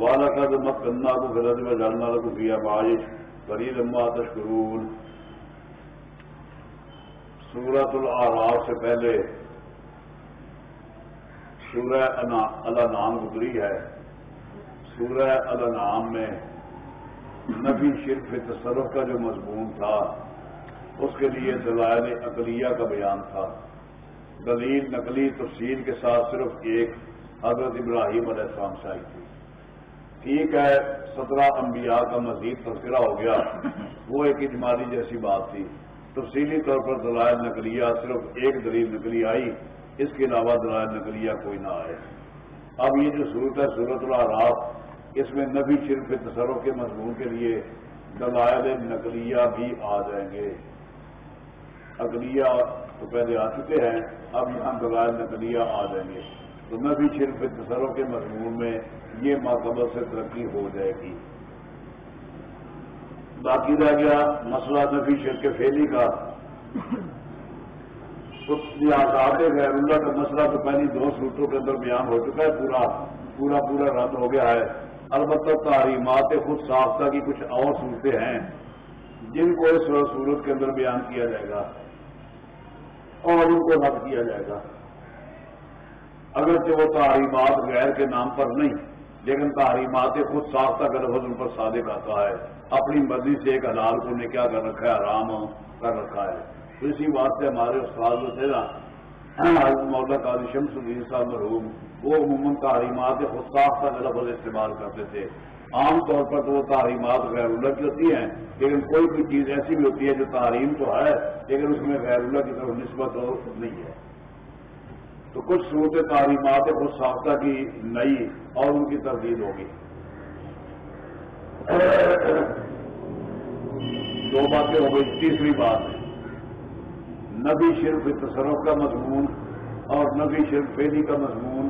والا کا تو مت کرنا کو غلط میں جاننا کو کیا بارش بری لمبا تشکرون سورت العراف سے پہلے سورہ الانعام گزری ہے. سورہ الانعام میں نبی شرف تصرف کا جو مضمون تھا، اس کے لیے دلائل اقلیہ کا بیان تھا۔ دلیل نقلی تفصیل کے ساتھ صرف ایک حضرت ابراہیم علیہ السلام سے آئی تھی۔ ٹھیک ہے، سترہ انبیاء کا مزید تذکرہ ہو گیا۔ وہ ایک اجمالی جیسی بات تھی۔ تفصیلی طور پر دلائل نقلیہ صرف ایک دلیل نکلی آئی، اس کے علاوہ دلائل نقلیہ کوئی نہ آئے۔ اب یہ جو صورت ہے صورت العراف اس میں نبی شرف تصرف کے مضمون کے لیے دلائل نقلیہ بھی آ جائیں گے۔ اقلیہ تو پہلے آ چکے ہیں، اب یہاں دلائل نقلیہ آ جائیں گے۔ تو نبی شرف تصرف کے مضمون میں یہ ماقبل سے ترقی ہو جائے گی۔ باقی رہ گیا مسئلہ نبی شرک فیلی کا۔ آزاد غیر اللہ کا مسئلہ تو پہلی دو صورتوں کے اندر بیان ہو چکا ہے، پورا پورا پورا رد ہو گیا ہے۔ البتہ تعلیمات خود ساختہ کی کچھ اور صورتیں ہیں جن کو اس صورت کے اندر بیان کیا جائے گا اور ان کو رد کیا جائے گا۔ اگرچہ وہ تعلیمات غیر کے نام پر نہیں، لیکن تعلیمات خود ساختہ کا لفظ ان پر صادق آتا ہے۔ اپنی مرضی سے ایک حلال کو نے کیا کر رکھا ہے؟ آرام کر رکھا ہے۔ تو اسی بات سے ہمارے استاد جو تھے نا مولا قاضی شمس الدین صاحب مرحوم، وہ عموماً تعلیمات خود ساختہ کا لفظ استعمال کرتے تھے۔ عام طور پر تو وہ تعلیمات غیر اللہ کی ہوتی ہیں، لیکن کوئی بھی چیز ایسی بھی ہوتی ہے جو تعلیم تو ہے، لیکن اس میں غیر اللہ کی طرف نسبت نہیں ہے۔ تو کچھ صورت تعلیمات خود ساختہ کی نئی اور ان کی تردید ہوگی۔ دو باتیں ہو گئی، تیسری بات نبی شرف تصرف کا مضمون اور نبی شرف فیدی کا مضمون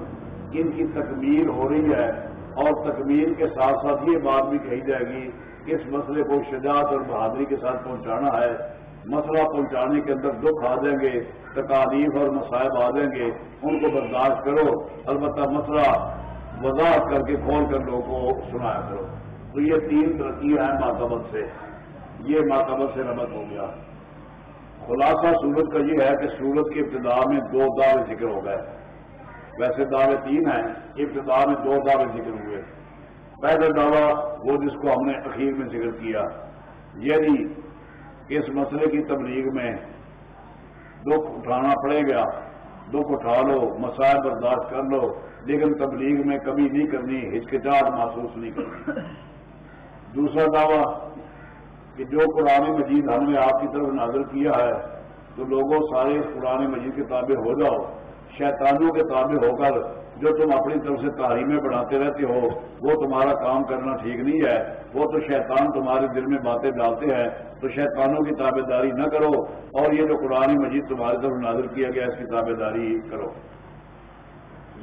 ان کی تکمیل ہو رہی ہے اور تکمیل کے ساتھ ساتھ یہ بات بھی کہی جائے گی کہ اس مسئلے کو شجاعت اور بہادری کے ساتھ پہنچانا ہے۔ مسئلہ پہنچانے کے اندر دکھ آ جائیں گے، تکالیف اور مصائب آ جائیں گے، ان کو برداشت کرو۔ البتہ مسئلہ وضاحت کر کے کھول کر لوگوں کو سنایا کرو۔ تو یہ تین ترقی ہیں ماتبت سے۔ یہ ماتبت سے ربط ہو گیا۔ خلاصہ سورت کا یہ ہے کہ سورت کی ابتدا میں دو دعوے ذکر ہو گئے۔ ویسے دعوے تین ہیں، ابتدا میں دو دعوے ذکر ہوئے۔ پہلا دعویٰ وہ جس کو ہم نے اخیر میں ذکر کیا یعنی اس مسئلے کی تبلیغ میں دکھ اٹھانا پڑے گا۔ دکھ اٹھا لو، مسائل برداشت کر لو، لیکن تبلیغ میں کمی نہیں کرنی، ہچکچاہٹ محسوس نہیں کرنی۔ دوسرا دعویٰ کہ جو قرآن مجید ہم نے آپ کی طرف نازل کیا ہے، تو لوگوں سارے اس قرآن مجید کے تابع ہو جاؤ، شیطانوں کے تابع ہو کر جو تم اپنی طرف سے تعلیمیں بڑھاتے رہتے ہو، وہ تمہارا کام کرنا ٹھیک نہیں ہے، وہ تو شیطان تمہارے دل میں باتیں ڈالتے ہیں، تو شیطانوں کی تابے داری نہ کرو، اور یہ جو قرآن مجید تمہاری طرف نازر کیا گیا اس کی تابے داری کرو۔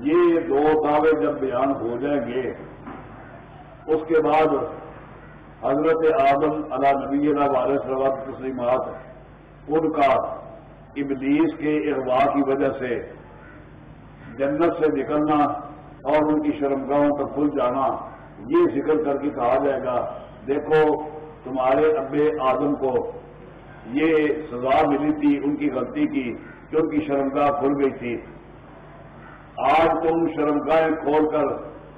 یہ دو دعوے جب بیان ہو جائیں گے، اس کے بعد حضرت آدم علا نبی والے سروت تسلیمات ان کا ابلیس کے اغوا کی وجہ سے جنت سے نکلنا اور ان کی شرمگاہوں کا کھل جانا، یہ ذکر کر کے کہا جائے گا، دیکھو تمہارے اب آدم کو یہ سزا ملی تھی، ان کی غلطی کی کہ ان کی شرمگاہ کھل گئی تھی۔ آج تم شرمگاہیں کھول کر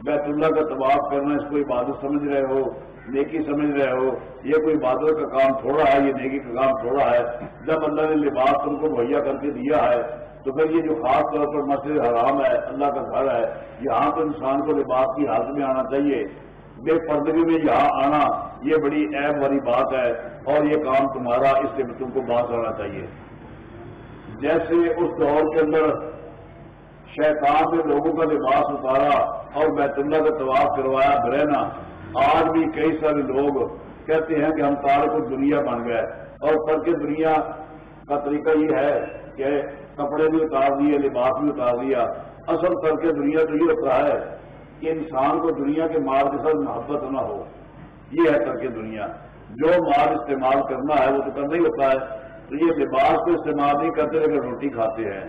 بیت اللہ کا طباف کرنا، اس کو عبادت سمجھ رہے ہو، نیکی سمجھ رہے ہو، یہ کوئی عبادت کا کام تھوڑا ہے، یہ نیکی کا کام تھوڑا ہے۔ جب اللہ نے لباس تم کو مہیا کر کے دیا ہے تو پھر یہ جو خاص طور پر مسجد حرام ہے، اللہ کا گھر ہے، یہاں تو انسان کو لباس کی حالت میں آنا چاہیے۔ بے پردگی میں یہاں آنا، یہ بڑی اہم والی بات ہے اور یہ کام تمہارا اس سے تم کو باز آنا چاہیے۔ جیسے اس دور کے اندر شیطان نے لوگوں کا لباس اتارا اور بیت اللہ کا طواف کروایا برہنا آج بھی کئی سارے لوگ کہتے ہیں کہ ہم تارے کو دنیا بن گئے۔ اور کر کے دنیا کا طریقہ یہ ہے کہ کپڑے بھی اتار دیے، لباس بھی اتار دیا، اصل کر کے دنیا تو یہ ہوتا ہے کہ انسان کو دنیا کے مال کے ساتھ محبت نہ ہو۔ یہ ہے کر کے دنیا۔ جو مال استعمال کرنا ہے، وہ تو کرنا ہی ہوتا ہے۔ تو یہ لباس کو استعمال نہیں کرتے، لیکن روٹی کھاتے ہیں،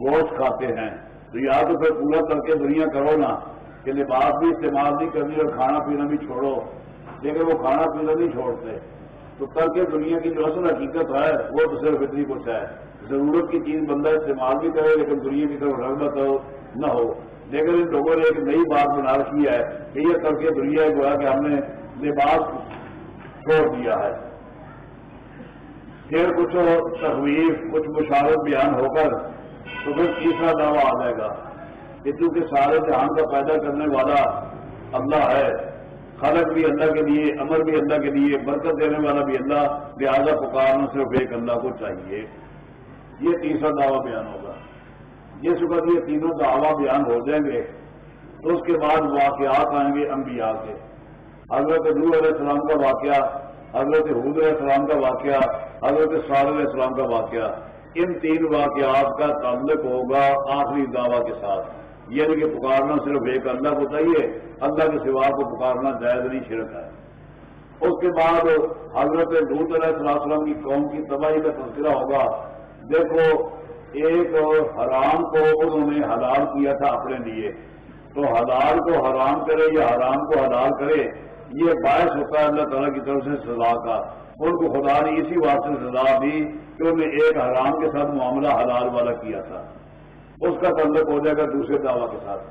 گوشت کھاتے ہیں۔ تو یا تو پھر پورا کر کے دنیا کرو نا کہ لباس بھی استعمال نہیں کرنی اور کھانا پینا بھی چھوڑو۔ لیکن وہ کھانا پینا نہیں چھوڑتے۔ تو کر کے دنیا کی جو اصل حقیقت ہے، وہ تو صرف اتنی کچھ ہے۔ ضرورت کی چیز بندہ استعمال بھی کرے، لیکن دنیا کی طرف رغبت ہو، نہ ہو۔ لیکن ان لوگوں نے ایک نئی بات بنا رکھی ہے کہ یہ کر کے دنیا جو ہے کہ ہم نے لباس چھوڑ دیا ہے۔ پھر کچھ تخویف، کچھ مشارت بیان ہو کر تو پھر تیسرا دعویٰ آ جائے گا کہ چونکہ سارے جہان کا پیدا کرنے والا اللہ ہے، خلق بھی اللہ کے لیے، امر بھی اللہ کے لیے، برکت دینے والا بھی اللہ، لہٰذا پکارنا صرف ایک اللہ کو چاہیے۔ یہ تیسرا دعویٰ بیان ہوگا۔ جس وقت یہ تینوں دعویٰ بیان ہو جائیں گے، تو اس کے بعد واقعات آئیں گے انبیاء کے۔ حضرت نور علیہ السلام کا واقعہ، حضرت حود علیہ السلام کا واقعہ، حضرت صار علیہ السلام کا واقعہ۔ ان تین واقعات کا تعلق ہوگا آخری دعویٰ کے ساتھ۔ یعنی کہ پکارنا صرف ایک اللہ کو چاہیے، اللہ کے سوا کو پکارنا جائز نہیں، شرک ہے۔ اس کے بعد حضرت دودھ علیہ السلام کی قوم کی تباہی کا تذکرہ ہوگا۔ دیکھو، ایک حرام کو انہوں نے حلال کیا تھا اپنے لیے۔ تو حلال کو حرام کرے یا حرام کو حلال کرے، یہ باعث ہوتا ہے اللہ تعالیٰ کی طرف سے سزا کا۔ ان کو خدا نے اسی واسطے سزا دی کہ انہوں نے ایک حرام کے ساتھ معاملہ حلال والا کیا تھا۔ اس کا تعلق ہو جائے گا دوسرے دعوی کے ساتھ۔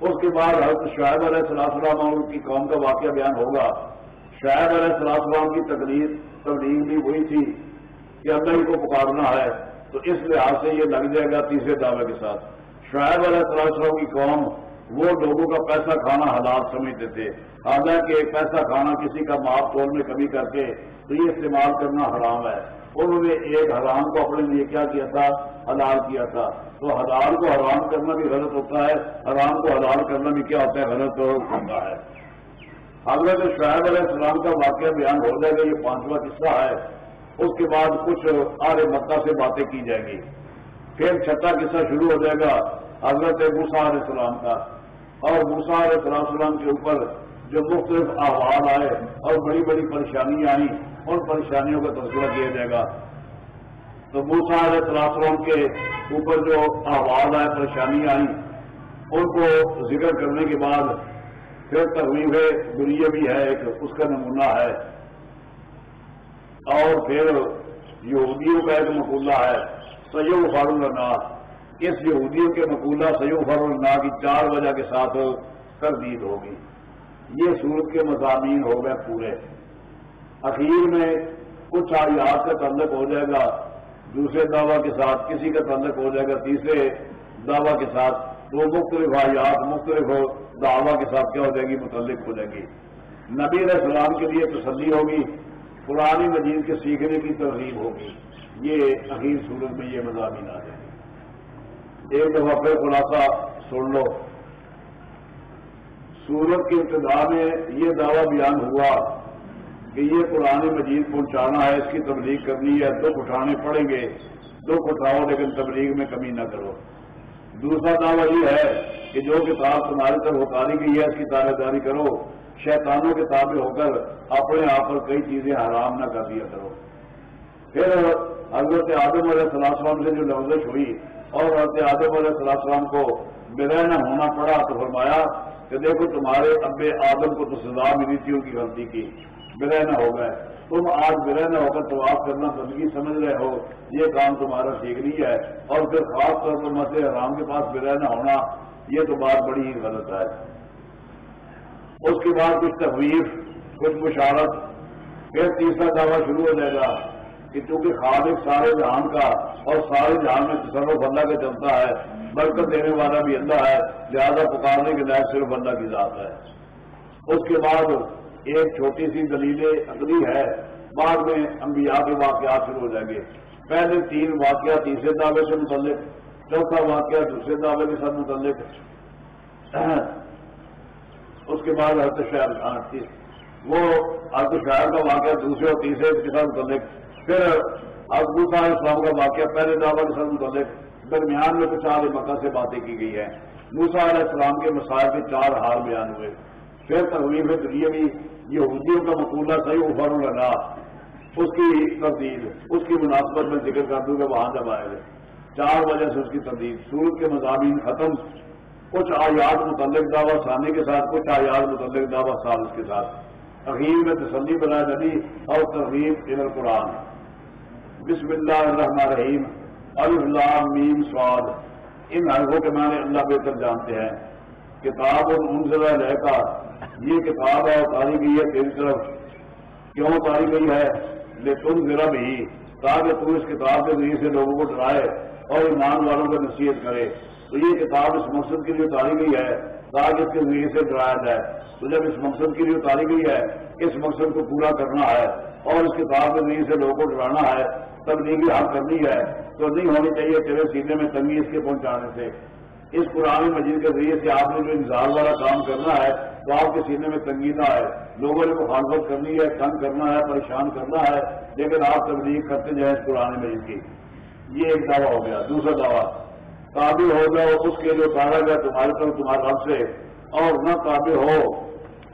اس کے بعد حضرت شاہد علیہ السلام اور ان کی قوم کا واقعہ بیان ہوگا۔ شاہد علیہ السلام کی تقریر تبلیغ بھی وہی تھی۔ کہ اللہ ہی کو پکارنا ہے تو اس لحاظ سے یہ لگ جائے گا تیسرے دعوے کے ساتھ۔ شاہد علیہ السلام کی قوم، وہ لوگوں کا پیسہ کھانا حالات سمجھتے تھے۔ حالانکہ پیسہ کھانا کسی کا معاف تول میں کمی کر کے تو یہ استعمال کرنا حرام ہے۔ انہوں نے ایک حرام کو اپنے لیے کیا کیا تھا؟ حلال کیا تھا۔ تو حلال کو حرام کرنا بھی غلط ہوتا ہے، حرام کو حلال کرنا بھی کیا ہوتا ہے؟ غلط ہوتا ہے۔ حضرت شاہد علیہ السلام کا واقعہ بیان ہو جائے گا، یہ پانچواں قصہ ہے۔ اس کے بعد کچھ آر مکہ سے باتیں کی جائیں گی۔ پھر چھٹا قصہ شروع ہو جائے گا حضرت موسا علیہ السلام کا۔ اور موسا علیہ السلام السلام کے اوپر جو مختلف احوال آئے اور بڑی بڑی پریشانی آئی، ان پریشانیوں کا تذکرہ کیا جائے گا۔ تو موسا علیہ السلام کے اوپر جو احوال آئے، پریشانی آئی، ان کو ذکر کرنے کے بعد پھر تحریر دنیا بھی ہے ایک، اس کا نمونہ ہے۔ اور پھر یہودیوں کا ایک مقولہ ہے سید فاروق اللہ اس یہودیوں کے مقولہ سید فاروق اللہ کی چار وجہ کے ساتھ تردید ہوگی۔ یہ سورت کے مضامین ہو گئے پورے۔ اخیر میں کچھ آیات کا تعلق ہو جائے گا، دوسرے دعوی کے ساتھ کسی کا تعلق ہو جائے گا، تیسرے دعوی کے ساتھ تو مختلف آیات، مختلف دعوی کے ساتھ کیا ہو جائے گی، متعلق ہو جائے گی۔ نبی علیہ السلام کے لیے تسلی ہوگی پرانی مجید کے سیکھنے کی ترغیب ہوگی۔ یہ اخیر صورت میں یہ مضامین آ جائیں گے ایک دفعہ پھر خلاصہ سن لو۔ سورت کی ابتدا میں یہ دعویٰ بیان ہوا کہ یہ قرآن مجید پہنچانا ہے، اس کی تبلیغ کرنی ہے۔ دکھ اٹھانے پڑیں گے۔ دکھ اٹھاؤ، لیکن تبلیغ میں کمی نہ کرو۔ دوسرا دعویٰ یہ ہے کہ جو کتاب تمہاری طرف اتاری گئی ہے، اس کی دعوے داری کرو۔ شیطانوں کے تابع ہو کر اپنے آپ پر کئی چیزیں حرام نہ کر دیا کرو۔ پھر حضرت آدم علیہ السلام سے جو لفظ ہوئی اور حضرت آدم علیہ السلام کو بغیر ہونا پڑا تو فرمایا کہ دیکھو تمہارے اب آدم کو تو سزا ملی تھی ان کی غلطی کی۔ نہ ہو گئے۔ تم آج نہ ہو کر طواف کرنا بندگی سمجھ رہے ہو۔ یہ کام تمہارا ٹھیک نہیں ہے۔ اور پھر خاص طور پر مسئلے حرام کے پاس نہ ہونا یہ تو بات بڑی ہی غلط ہے۔ اس کے بعد کچھ تحویف، کچھ مشارت پھر تیسرا دعویٰ شروع ہو جائے گا کہ چونکہ خالق سارے جہان کا اور سارے جہان میں تصرف اللہ کا چلتا ہے، برکت دینے والا بھی اللہ ہے، لہذا پکارنے کے لائق صرف اللہ کی ذات ہے۔ اس کے بعد ایک چھوٹی سی دلیل عقلی ہے، بعد میں انبیاء کے واقعات شروع ہو جائیں گے۔ پہلے تین واقعہ تیسرے دعوے سے متعلق، چوتھا واقعہ، دوسرے دعوے کے ساتھ متعلق۔ اس کے بعد حضرت شہر وہ حضرت شہر کا واقعہ دوسرے اور تیسرے کے ساتھ متعلق۔ پھر ابو صاحب اسلام کا واقعہ پہلے دعوی کے ساتھ متعلق۔ درمیان میں کچھ آل مکہ سے باتیں کی گئی ہے موسا علیہ السلام کے مسائل کے چار حال بیان ہوئے۔ پھر ترغیب دنیا بھی یہودیوں کا مقولہ صحیح ابھر لگا اس کی تبدیل اس کی مناسبت میں ذکر کر دوں گا وہاں جب آئے چار وجہ سے اس کی تبدیل سورت کے مضامین ختم۔ کچھ آیات متعلق دعوی ثانی کے ساتھ، کچھ آیات متعلق دعوی سال کے ساتھ۔ عقیم میں تسلی بنائے نبی اور ترغیب ان القرآن۔ بسم اللہ الرحمن الرحیم۔ اللہ میم سواد۔ ان حرفوں کے معنی اللہ بہتر جانتے ہیں۔ کتاب اور منظر لے کا یہ کتاب ہے اتاری گئی ہے تیری طرف۔ کیوں اتاری گئی ہے؟ لے تم ذرا بھی تاکہ تم اس کتاب کے ذریعے سے لوگوں کو ڈرائے۔ اور ایمان والوں کو نصیحت کرے۔ تو یہ کتاب اس مقصد کے لیے اتاری گئی ہے، تاکہ اس کے ذریعے سے ڈرایا جائے۔ تو جب اس مقصد کے لیے اتاری گئی ہے اس مقصد کو پورا کرنا ہے اور اس کتاب کے ذریعے سے لوگوں کو ڈرانا ہے، تبلیغی حق کرنی ہے، تو نہیں ہونی چاہیے تیرے سینے میں تنگی اس کے پہنچانے سے۔ اس قرآن مجید کے ذریعے سے آپ نے جو انتظار والا کام کرنا ہے، تو آپ کے سینے میں تنگی نہ ہے لوگوں نے مخالفت کرنی ہے، تنگ کرنا ہے، پریشان کرنا ہے، لیکن آپ تبلیغ کرتے جائیں اس قرآن مجید کی۔ یہ ایک دعویٰ ہو گیا، دوسرا دعویٰ، قابل ہو جاؤ اس کے جو اتارا گیا تمہارے طرف تمہارے رب سے، اور نہ قابل ہو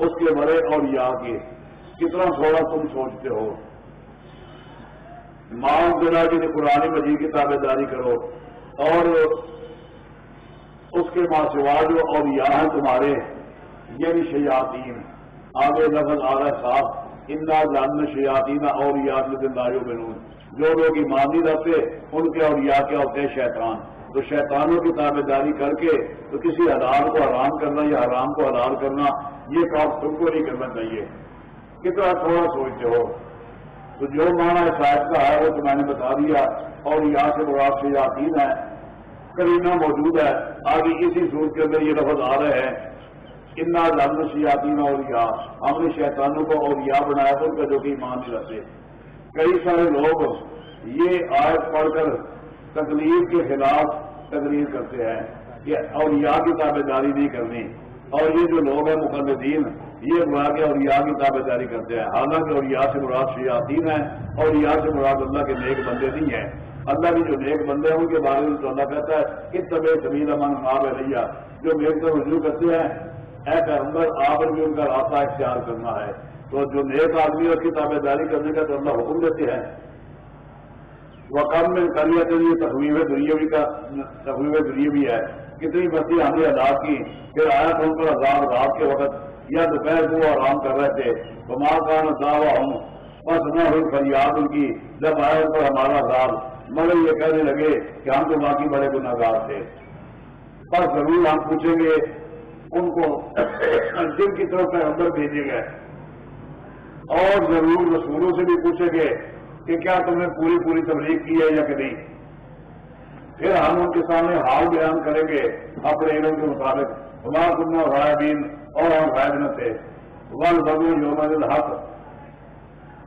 اس کے بڑے اور یا کے کتنا تھوڑا تم سوچتے ہو؟ ماں ذرا کی قرآن مجید کی تابے داری کرو، اور اس کے ماں سوا جو اور یا ہیں تمہارے یعنی شیاتین آگے لفظ آ رہا ہے صاحب انداز جان شیاتین اور یاد لاجو بنون جو لوگ ایمان نہیں رہتے ان کے اور یا کیا ہوتے ہیں؟ شیطان۔ تو شیطانوں کی تابے داری کر کے تو کسی حلال کو حرام کرنا یا حرام کو حلال کرنا، یہ کام تم کو نہیں کرنا چاہیے۔ کتنا تھوڑا سوچتے ہو۔ تو جو مانا شاید کا ہے، وہ تو میں نے بتا دیا۔ اور یہاں سے مراد سے یقین ہے کرینا موجود ہے۔ آگے اسی صورت کے اندر یہ لفظ آ رہے ہیں۔ اتنا جان سیاتین اور یا ہم نے شیطانوں کو اور یا بنایا تو ان کا جو کہ ایمان نہیں رہتے کئی سارے لوگ یہ آیت پڑھ کر تکلیف کے خلاف تقریر کرتے ہیں کہ اور یا کی تابے داری نہیں کرنی۔ اور یہ جو لوگ ہیں مقدین یہ برا کے اور یا کی تابے داری کرتے ہیں۔ حالانکہ اور یا سے مراد شیاتین ہیں اور یا سے مراد اللہ کے نیک بندے نہیں ہیں۔ اللہ کے جو نیک بندے ہیں، ان کے بارے میں تو اللہ کہتا ہے کہ طبع زمین امن آب ریا جو میرے طرف رجوع کرتے ہیں، اے پیغمبر، آپ بھی ان کا راستہ اختیار کرنا ہے۔ تو جو نیک آدمی ہے اس کی تابے داری کرنے کا تو اللہ حکم دیتے ہیں۔ وہ کم میں کر لیا تو یہ تخویب کا تخویب دنیا بھی ہے۔ کتنی بستی ہم نے ادا کی۔ پھر آیا تھا ان پر عذاب رات کے وقت یا دوپہر کو آرام کر رہے تھے۔ تو ماں کا نظاب ہوں بس نہ ہوئی فریاد ان کی۔ جب آیا ان پر ہمارا عذاب۔ مگر یہ کہنے لگے کہ ہم تو باقی بڑے گناہ گار تھے۔ پر ضرور ہم پوچھیں گے، ان کو جن کی طرف سے اندر بھیجے گئے۔ اور ضرور رسولوں سے بھی پوچھیں گے کہ کیا تم نے پوری پوری تبلیغ کی ہے یا کہ نہیں۔ پھر ہم ان کے سامنے حال بیان کریں گے اپنے علم کے مطابق۔ ہمارا تم غائبین اور ہم غائب نہ تھے۔ ون بگو یوم الحق۔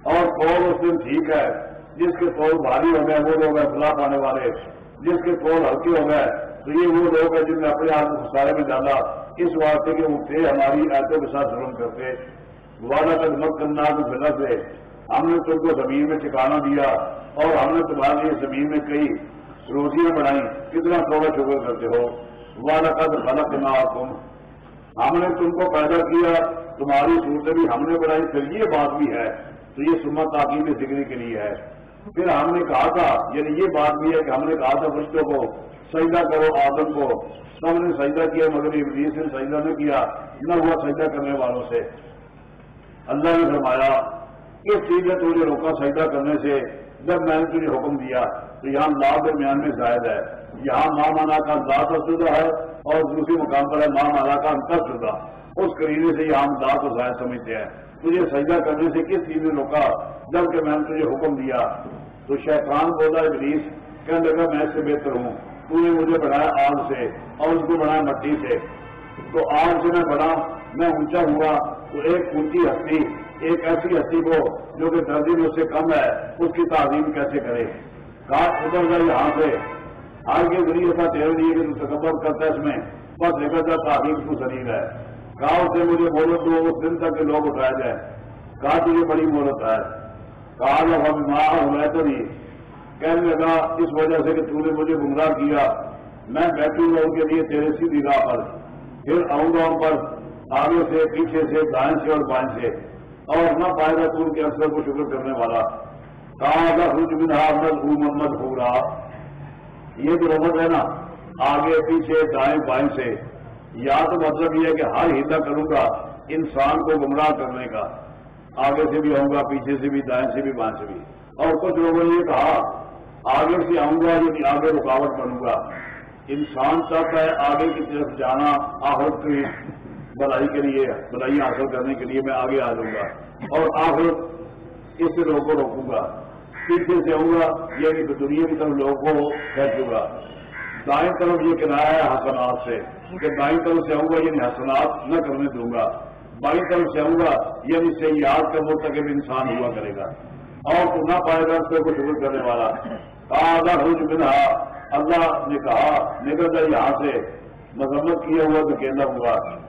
اور قول اس دن ٹھیک ہے، جس کے قول بھاری ہو گئے وہ لوگ اصلاح پانے والے۔ جس کے قول ہلکے ہو گئے تو یہ وہ لوگ ہیں جن نے اپنے آپ کو سارے میں ڈالا۔ اس واسطے کے وہ تھے، ہماری ایسے کے ساتھ ظلم کرتے۔ وعدہ تک مت کرنا کو بنا سے۔ ہم نے تم کو زمین میں ٹھکانا دیا اور ہم نے تمہارے لیے زمین میں کئی روزیاں بنائی کتنا تھوڑا شکر کرتے ہو۔ والا قد غلط نہ تم ہم نے تم کو پیدا کیا۔ تمہاری صورتیں بھی ہم نے بنائی، پھر یہ بات بھی ہے۔ تو یہ سمت تعقیب ذکری کے لیے ہے۔ پھر ہم نے کہا تھا یعنی یہ بات بھی ہے کہ ہم نے کہا تھا بچوں کو، سجدہ کرو آدم کو۔ سب نے سجدہ کیا، مگر ابلیس نے سجدہ نہیں کیا، نہ ہوا سجدہ کرنے والوں سے۔ اللہ نے فرمایا اس چیز نے تجھے روکا سجدہ کرنے سے۔ جب میں نے تجھے حکم دیا تو یہاں لا درمیان میں زائد ہے۔ یہاں ماں مانا کا ذات شدہ ہے اور دوسری مقام پر ہے ماں مانا کا انتر شدہ اس کرینے سے یہاں ہم ذات زائد سمجھتے ہیں۔ تجھے سجدہ کرنے سے کس چیز نے روکا؟ جبکہ میں نے تجھے حکم دیا۔ تو شیطان بولا ابلیس، کہنے لگا، میں اس سے بہتر ہوں۔ تو نے مجھے بڑھایا آگ سے اور اس کو بڑھایا مٹی سے۔ تو آگ سے میں بڑھا میں اونچا ہوا تو ایک اونچی ہستی، ایک ایسی ہستی کو جو کہ درجی میں اس سے کم ہے، اس کی تعظیم کیسے کرے؟ کہا، ادھر جائے یہاں سے۔ آج کے ذریعے ایسا تیرے لیے کہ تکبر کرتا ہے اس میں، بس نکل جا تعظیم کو شریر ہے۔ کہا، اس سے مجھے مہلت دو اس دن تک کے لوگ اٹھایا جائے کہا، تجھے بڑی مہلت ہے۔ کہا جب ہم ماں ہوں تو ہی کہنے لگا، اس وجہ سے کہ تو نے مجھے گمراہ کیا۔ میں بیٹھوں گا ان کے لیے تیرے سیدھی راہ پر۔ پھر آؤں گا ان پر۔ آگے سے، پیچھے سے، دائیں سے اور بائیں سے۔ اور نہ پائے گا کے اثر کو شکر کرنے والا۔ کہاں محمد ہو رہا۔ یہ جو ربت ہے نا۔ آگے، پیچھے، دائیں، بائیں سے۔ یا تو مطلب یہ ہے کہ ہر ہیلا کروں گا، انسان کو گمراہ کرنے کا۔ آگے سے بھی آؤں گا، پیچھے سے بھی، دائیں سے بھی، بائیں سے بھی۔ اور کچھ لوگوں نے یہ کہا، آگے سے آؤں گا یعنی آگے رکاوٹ بنوں گا۔ انسان چاہتا ہے آگے کی طرف جانا آہر بلائی کے لیے، بلائی حاصل کرنے کے لیے میں آگے آ جاؤں گا اور آخر اس سے لوگوں کو روکوں گا۔ پیچھے سے آؤں گا یعنی دنیا کی طرف لوگوں کو پھینکوں گا۔ دائیں طرف یہ کنایا ہے حسنات سے کہ دائیں طرف سے آؤں گا یعنی حسنات نہ کرنے دوں گا۔ بائیں طرف سے آؤں گا یعنی سے یاد کر وہ تک انسان ہوا کرے گا۔ اور تو نہ پائے گا اس کو شکر کرنے والا۔ تازہ خوش بنا اللہ نے کہا نکل جائے یہاں سے مذمت کیا ہوا تو کہنا ہوا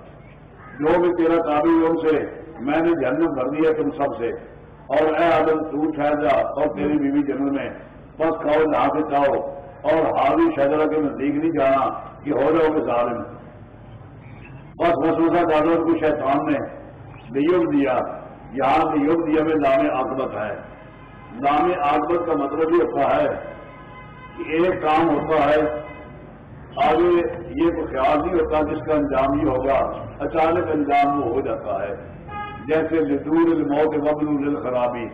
جو بھی تیرا قابل ان سے میں نے جنم بھر دیا تم سب سے۔ اور اے آدم، تو ٹھہر جا اور تیری بیوی جنم میں۔ بس کھاؤ، نہا کے کھاؤ۔ اور حاضی شہزادہ کے نزدیک نہیں جانا کہ ہو جاؤ گے ظالم۔ بس مسوسا ڈالر کو شیطان نے نیوگ دیا۔ یہاں نیوگ دیا میں لام آکبت ہے۔ لام آکبت کا مطلب یہ ہوتا ہے کہ ایک کام ہوتا ہے آگے یہ خیال نہیں ہوتا جس کا انجام یہ ہوگا، اچانک انجام وہ ہو جاتا ہے۔ جیسے لدور الموت وبل خرابی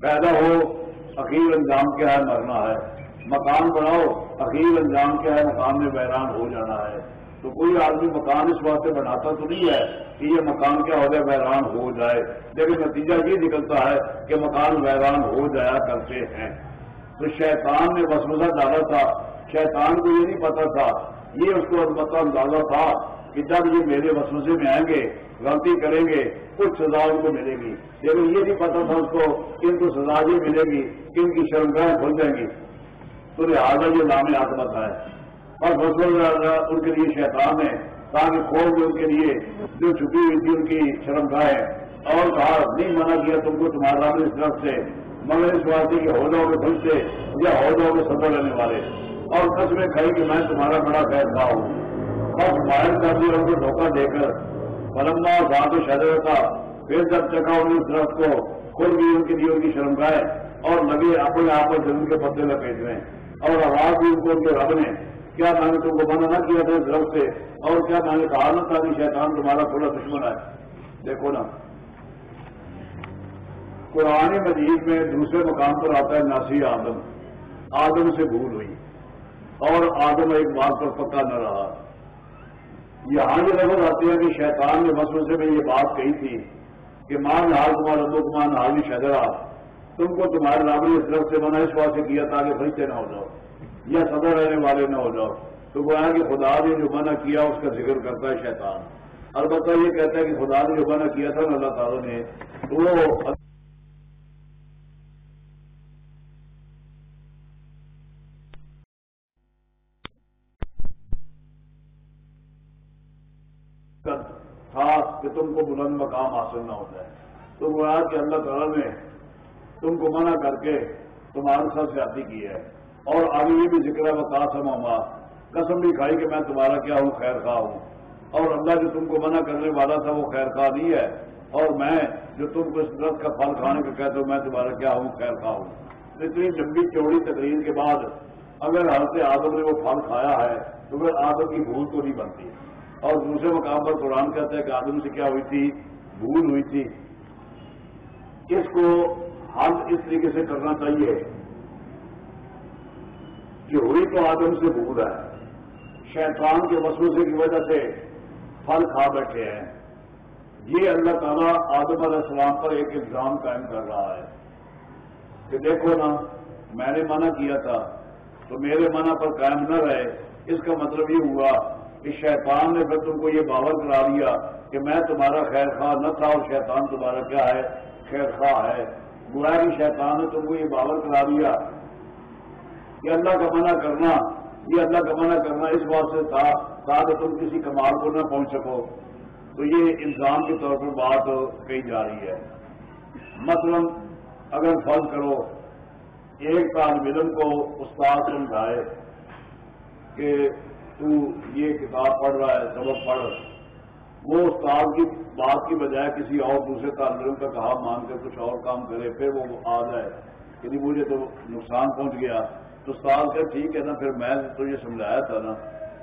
پیدا ہو، اخیر انجام کیا ہے، مرنا ہے۔ مکان بناؤ، اخیر انجام کیا ہے، مکان میں ویران ہو جانا ہے۔ تو کوئی آدمی مکان اس واسطے بناتا تو نہیں ہے کہ یہ مکان کیا ہو جائے ویران ہو جائے۔ لیکن نتیجہ یہ نکلتا ہے کہ مکان ویران ہو جایا کرتے ہیں۔ تو شیطان نے وسوسہ ڈالا تھا شیطان کو یہ نہیں پتا تھا، یہ اس کو مطلب اندازہ تھا کہ جب یہ میرے وسوسے میں آئیں گے، غلطی کریں گے، کچھ سزا ان کو ملے گی۔ لیکن یہ نہیں پتا تھا اس کو کہ ان کو سزا یہ ملے گی کہ ان کی شرمگاہیں کھل جائیں گی۔ تو لہٰذا یہ نام آتمت ہے۔ اور فصل ان کے لیے شیطان ہے، تاکہ کھول کے ان کے لیے جو چھپی ہوئی تھی ان کی شرم اور کہا، نہیں منع کیا تم کو تمہارا اس طرف سے، مگر اس بات کی ہو جاؤ گے خود سے یا ہو جاؤ گے سفر لینے والے۔ اور قسمیں کھائی کہ میں تمہارا بڑا خیر تھا ہوں۔ بس مائل کر دیا ان کو دھوکہ دے کر پلمبا ساتھ شہر تھا پھر جب چکا ان اس طرف کو کھل گئی ان کے لیے ان کی شرم گائے اور لگے اپنے آپ پر جنگ کے پتے لپیٹنے اور آواز بھی ان کو ان کے رب نے، کیا میں نے تم کو منع نہ کیا تھا اس درخت سے؟ اور کیا میں نے کہا نہ تھا کہ شیطان تمہارا تھوڑا دشمن ہے؟ دیکھو نا۔ قرآن مجید میں دوسرے مقام پر آتا ہے ناسی آدم۔ آدم سے بھول ہوئی۔ اور آدم ایک بات پر پکا نہ رہا۔ یہاں یہ نظر آتی ہے کہ شیطان نے مسئلے میں یہ بات کہی تھی کہ مان حال تمہارا دکھ مان حالی شہرا تم کو تمہارے رابطے اس طرف سے بنا اس بات سے کیا تاکہ فرشتے نہ ہو جاؤ، یا سدا رہنے والے نہ ہو جاؤ۔ تو وہ کہ خدا نے جو منع کیا اس کا ذکر کرتا ہے شیطان۔ البتہ یہ کہتا ہے کہ خدا نے جو منع کیا تھا اللہ تعالیٰ نے، تو وہ خاص کہ تم کو بلند مقام حاصل نہ ہو جائے۔ تو وہ کہ اللہ تعالیٰ نے تم کو منع کر کے تمہارے ساتھ زیادتی کی ہے۔ اور آگے یہ بھی ذکر ہے وہ قاسم قسم بھی کھائی کہ میں تمہارا کیا ہوں؟ خیر خواہ ہوں۔ اور اللہ جو تم کو منع کرنے والا تھا، وہ خیر خواہ نہیں ہے۔ اور میں جو تم کو اس درخت کا پھل کھانے کو کہتے ہوں، میں تمہارا کیا ہوں؟ خیر خواہ ہوں۔ اتنی لمبی چوڑی تقریر کے بعد اگر حضرت آدم نے وہ پھل کھایا ہے، تو پھر آدم کی بھول تو نہیں بنتی۔ اور دوسرے مقام پر قرآن کہتا ہے کہ آدم سے کیا ہوئی تھی؟ بھول ہوئی تھی۔ اس کو حل اس طریقے سے کرنا چاہیے کہ ہوئی تو آدم سے بھول ہے شیطان کے وسوسے کی وجہ سے پھل کھا بیٹھے ہیں۔ یہ اللہ تعالیٰ آدم علیہ السلام پر ایک الزام قائم کر رہا ہے کہ دیکھو نا، میں نے منع کیا تھا تو میرے منع پر قائم نہ رہے۔ اس کا مطلب یہ ہوا کہ شیطان نے پھر تم کو یہ باور کرا دیا کہ میں تمہارا خیر خواہ نہ تھا اور شیطان تمہارا کیا ہے؟ خیر خواہ ہے۔ گویا کہ شیطان نے تم کو یہ باور کرا دیا کہ اللہ کا منع کرنا، یہ اللہ کا منع کرنا اس بات سے تھا تاکہ تم کسی کمال کو نہ پہنچ سکو۔ تو یہ الزام کے طور پر بات کہی جا رہی ہے۔ مثلا اگر فرض کرو، ایک طالب علم کو استاد سمجھائے کہ تو یہ کتاب پڑھ رہا ہے، سبق پڑھ رہا وہ استاد کی بات کی بجائے کسی اور دوسرے طالب کا کہا مان کر کچھ اور کام کرے، پھر وہ آ جائے۔ کہ مجھے تو نقصان پہنچ گیا۔ تو استاد کہ ٹھیک ہے نا، پھر میں تو یہ سمجھایا تھا نا۔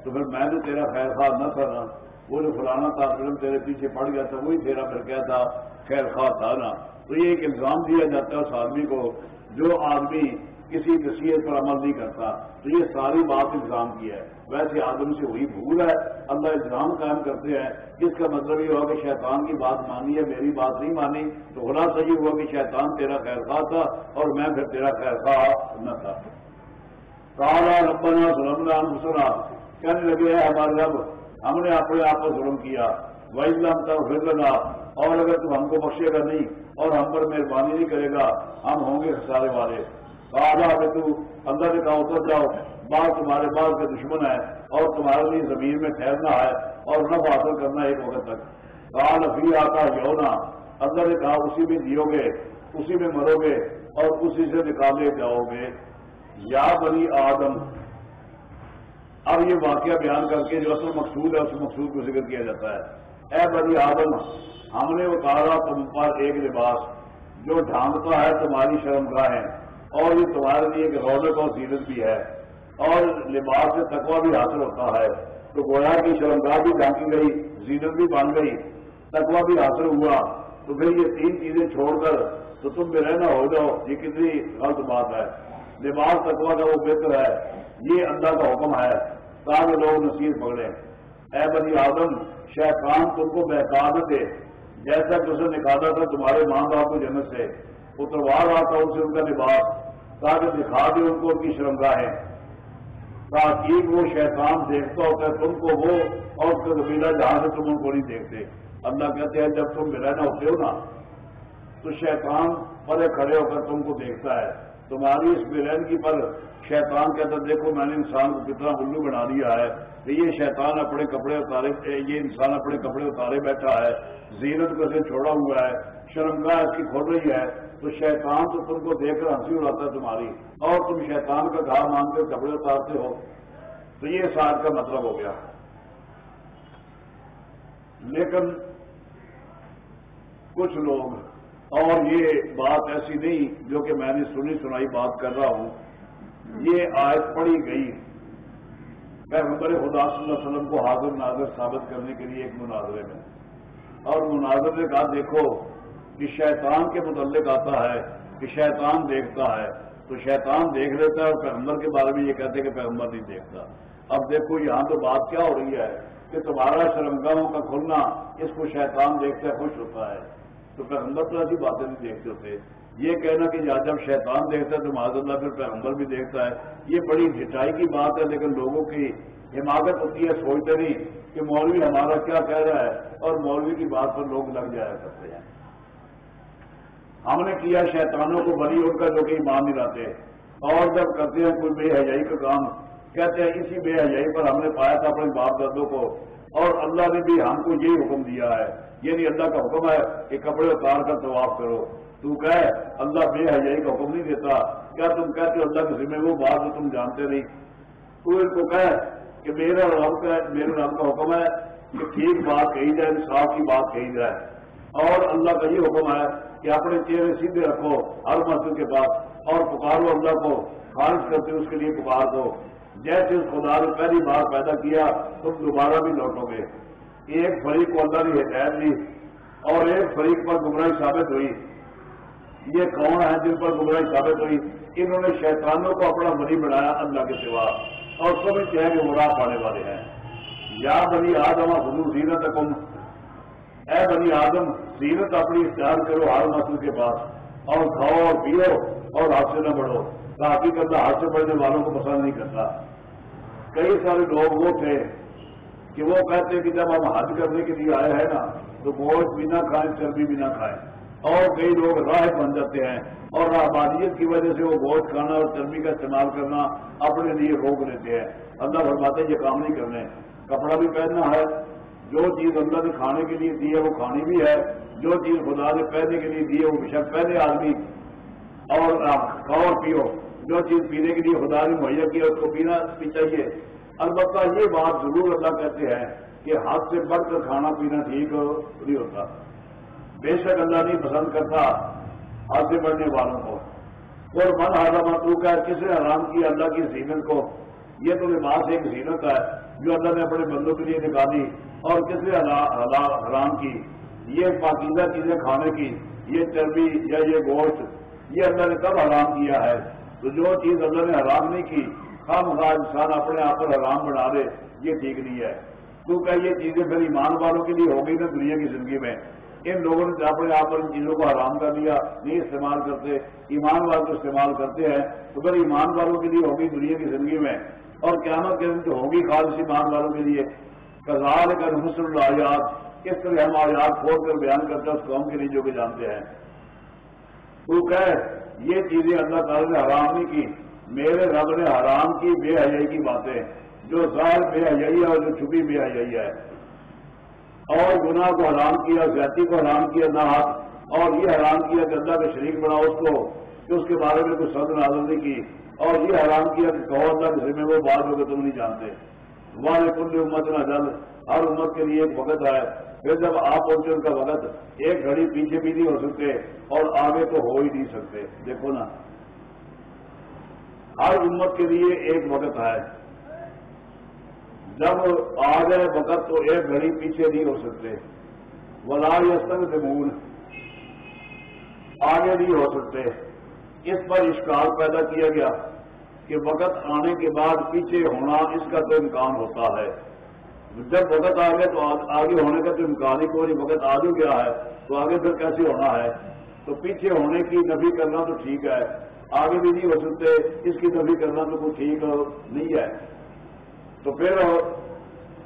تو پھر میں نے تیرا خیر خواہ نہ کرنا وہ جو فلانا تھا تیرے پیچھے پڑ گیا تھا، وہی تیرا پھر کیا تھا؟ خیر خواہ تھا نا۔ تو یہ ایک الزام دیا جاتا ہے اس آدمی کو۔ جو آدمی کسی نصیحت پر عمل نہیں کرتا، تو یہ ساری بات الزام کی ہے۔ ویسے آدم سے وہی بھول ہے، اللہ الزام قائم کرتے ہیں۔ اس کا مطلب یہ ہوا کہ شیطان کی بات مانی ہے، میری بات نہیں مانی، تو خلاصہ یہ ہوا کہ شیطان تیرا خیر خواہ تھا اور میں پھر تیرا خیر خواہ نہ تھا۔ کالا ربنا ظلمنا انفسنا۔ کہنے لگے ہے ہمارے رب، ہم نے اپنے آپ کو ظلم کیا۔ وہی ہم تب پھر اور اگر تم ہم کو بخشے گا نہیں اور ہم پر مہربانی نہیں کرے گا، ہم ہوں گے سارے والے۔ کہا کہ تو اللہ نے کہا اتر جاؤ۔ بعض تمہارے بعض کے دشمن ہے اور تمہارے لیے زمین میں ٹھہرنا ہے اور نف حاصل کرنا ایک وقت تک۔ کہا نفی آتا یونا اللہ نے کہا اسی میں جیو گے، اسی میں مرو گے اور اسی سے نکالے جاؤ گے۔ یا بنی آدم، اب یہ واقعہ بیان کر کے جو اصل مقصود ہے اس مقصود کو ذکر کیا جاتا ہے۔ اے بنی آدم، ہم نے اتارا تم پر ایک لباس، جو ڈھانکتا ہے تمہاری شرم گاہیں اور یہ تمہارے لیے ایک رونق اور سیرت بھی ہے اور لباس سے تقوی بھی حاصل ہوتا ہے۔ تو گویا کی شرمگاہ بھی ڈھانکی گئی، زینت بھی بن گئی، تقوی بھی حاصل ہوا۔ تو پھر یہ تین چیزیں چھوڑ کر تو تم بھی رہنا ہو جاؤ، یہ کتنی غلط بات ہے۔ لباس تقوی کا وہ بہتر ہے، یہ اللہ کا حکم ہے۔ تاکہ لوگ نصیب پکڑے اے بنی آدم، شیطان تم کو بہتار دے۔ جیسا کہ اسے نکالا تھا تمہارے ماں باپ کو جنت سے اتروا رہا تھا ان سے ان کا لباس تاکہ دکھا دے ان کو ان کی شرمگاہیں تاکہ وہ شیطان دیکھتا ہوتا ہے، تم کو وہ اور اس کا قبیلہ جہاں سے تم ان کو نہیں دیکھتے۔ اللہ کہتے ہیں، جب تم رہنا ہوتے ہو نا، تو شیطان پڑے کھڑے ہو کر تم کو دیکھتا ہے۔ تمہاری اس بلین کی پر شیطان کہتا دیکھو، میں نے انسان کو کتنا الو بنا دیا ہے۔ کہ یہ شیطان اپنے کپڑے اتارے، یہ انسان اپنے کپڑے اتارے بیٹھا ہے۔ زینت کو سے چھوڑا ہوا ہے۔ شرمگاہ اس کی کھول رہی ہے۔ تو شیطان تو تم کو دیکھ کر ہنسی اڑاتا ہے تمہاری اور تم شیطان کا گھا مان کر کپڑے اتارتے ہو، تو یہ ساتھ کا مطلب ہو گیا۔ لیکن کچھ لوگ، اور یہ بات ایسی نہیں جو کہ میں نے سنی سنائی بات کر رہا ہوں، یہ آیت پڑی گئی۔ پیغمبر خدا صلی اللہ علیہ وسلم کو حاضر ناظر ثابت کرنے کے لیے ایک مناظرے میں۔ اور مناظر نے کہا دیکھو کہ شیطان کے متعلق آتا ہے، کہ شیطان دیکھتا ہے۔ تو شیطان دیکھ لیتا ہے اور پیغمبر کے بارے میں یہ کہتے ہیں کہ پیغمبر نہیں دیکھتا۔ اب دیکھو، یہاں تو بات کیا ہو رہی ہے کہ تمہارا شرمگاہوں کا کھلنا اس کو شیطان دیکھتے خوش ہوتا ہے۔ تو پیغمبر تو ایسی باتیں نہیں دیکھتے ہوتے۔ یہ کہنا کہ جب شیطان دیکھتا ہے تو معذ اللہ، پھر پیغمبر بھی دیکھتا ہے۔ یہ بڑی جٹائی کی بات ہے، لیکن لوگوں کی حماقت ہوتی ہے، سوچتے نہیں کہ مولوی ہمارا کیا کہہ رہا ہے اور مولوی کی بات پر لوگ لگ جایا کرتے ہیں۔ ہم نے کیا، شیطانوں کو بری ان کا جو کہ ایمان نہیں لاتے۔ اور جب کرتے ہیں کوئی بے حجائی کا کام، کہتے ہیں اسی بے حجائی پر ہم نے پایا تھا اپنے باپ دادوں کو۔ اور اللہ نے بھی ہم کو یہی حکم دیا ہے یعنی اللہ کا حکم ہے کہ کپڑے اتار کر طواف کرو۔ تو کہ اللہ بے حجائی کا حکم نہیں دیتا۔ کیا تم کہتے ہو اللہ کے ذمہ وہ بات جو تم جانتے نہیں؟ تو ان کو کہ کہ میرا رب کا میرے رب کا حکم ہے کہ ٹھیک بات کہی جائے انصاف کی بات کہی جائے۔ اور اللہ کا یہ حکم ہے کہ اپنے چہرے سیدھے رکھو، ہر مسجد کے پاس، اور پکارو اللہ کو خارج کرتے اس کے لیے پکار دو۔ جیسے اس خدا نے پہلی بار پیدا کیا، تم دوبارہ بھی لوٹو گے۔ ایک فریق کو اللہ نے ہدایت دی، اور ایک فریق پر گمراہی ثابت ہوئی۔ یہ کون ہے جن پر گمراہی ثابت ہوئی؟ انہوں نے شیطانوں کو اپنا بنی بنایا اللہ کے سوا، اور سمجھتے ہیں کہ پانے والے ہیں۔ یا بنی آدم حضور زینت کم اے بنی آدم، زینت اپنی اختیار کرو ہر مسل کے پاس، اور کھاؤ اور پیو اور ہاتھ سے نہ بڑھو، تاکہ کرتا ہاتھ سے بڑھنے والوں کو پسند نہیں کرتا۔ کئی سارے لوگ وہ تھے کہ وہ کہتے ہیں کہ جب ہم حج کرنے کے لیے آئے ہیں نا، تو گوشت بھی نہ کھائیں، چربی بھی نہ کھائیں۔ اور کئی لوگ راہ بن جاتے ہیں، اور راہبانیت کی وجہ سے وہ گوشت کھانا اور چربی کا استعمال کرنا اپنے لیے روک لیتے ہیں۔ اللہ فرماتے یہ کام نہیں کرنے۔ کپڑا بھی پہننا ہے جو چیز اللہ نے کھانے کے لیے دی ہے وہ کھانی بھی ہے، جو چیز خدا نے پہننے کے لیے دی ہے وہ بشک پہنے آدمی۔ اور اور پیو، جو چیز پینے کے لیے خدا نے مہیا کیا اس کو پینا بھی چاہیے۔ البتہ یہ بات ضرور اللہ کہتے ہیں کہ ہاتھ سے بڑھ کر کھانا پینا ٹھیک نہیں ہوتا۔ بے شک اللہ نہیں پسند کرتا آگے بڑھنے والوں کو۔ اور من آدم تو کیا کس نے آرام کیا اللہ کی زینت کو؟ یہ تو لباس ایک زینت ہے۔ جو اللہ نے اپنے بندوں کے لیے نکالی اور کس حرام کی؟ یہ پاکیزہ چیزیں کھانے کی، یہ چربی یا یہ گوشت، یہ اللہ نے کب حرام کیا ہے؟ تو جو چیز اللہ نے حرام نہیں کی ہم خواہ انسان اپنے آپ پر حرام بنا دے، یہ ٹھیک نہیں ہے۔ کیونکہ یہ چیزیں پھر ایمان والوں کے لیے ہو گئی نا دنیا کی زندگی میں؟ ان لوگوں نے اپنے آپ پر ان چیزوں کو حرام کر دیا، نہیں استعمال کرتے، ایمان والوں کو استعمال کرتے ہیں، تو پھر ایمان والوں کے لیے ہوگی دنیا کی زندگی میں؟ اور قیامت کے دن تو ہوگی خالص ایمان والوں کے لیے کزال کر حسن الایات کس طرح ہم آیات کھول کر بیان کرتے ہیں، اس قوم کے لیے جو کہ جانتے ہیں۔ تو کہ یہ چیزیں اللہ تعالی نے حرام نہیں کی۔ میرے رب نے حرام کی بے حیائی کی باتیں۔ جو ظاہر بے حیائی ہے اور جو چھپی بے حیائی ہے۔ اور گناہ کو حرام کیا، زیادتی کو حرام کیا، نہ ہاتھ اور یہ حرام کیا کہ اللہ کے شریک بنا اس کو، کہ اس کے بارے میں کچھ سد نازل نہیں کی۔ اور یہ حرام کیا کہ کہو اللہ کے ذمہ وہ بات جو تم نہیں جانتے۔ والے کل امت نہ جلد ہر امت کے لیے ایک وقت ہے پھر جب آپ پہنچے ان کا وقت، ایک گھڑی پیچھے بھی نہیں ہو سکتے اور آگے تو ہو ہی نہیں سکتے۔ دیکھو نا۔ ہر امت کے لیے ایک وقت ہے جب آ گئے وقت تو ایک گھڑی پیچھے نہیں ہو سکتے۔ ولا یستن سے مول آگے نہیں ہو سکتے۔ اس پر اشکال پیدا کیا گیا۔ کہ وقت آنے کے بعد پیچھے ہونا اس کا تو امکان ہوتا ہے۔ جب وقت آ گئے تو آگے ہونے کا تو امکان ہی کوئی وقت آ جو گیا ہے، تو آگے پھر کیسے ہونا ہے؟ تو پیچھے ہونے کی نفی کرنا تو ٹھیک ہے۔ آگے بھی نہیں ہو سکتے، اس کی نفی کرنا تو کوئی ٹھیک نہیں ہے۔ تو پھر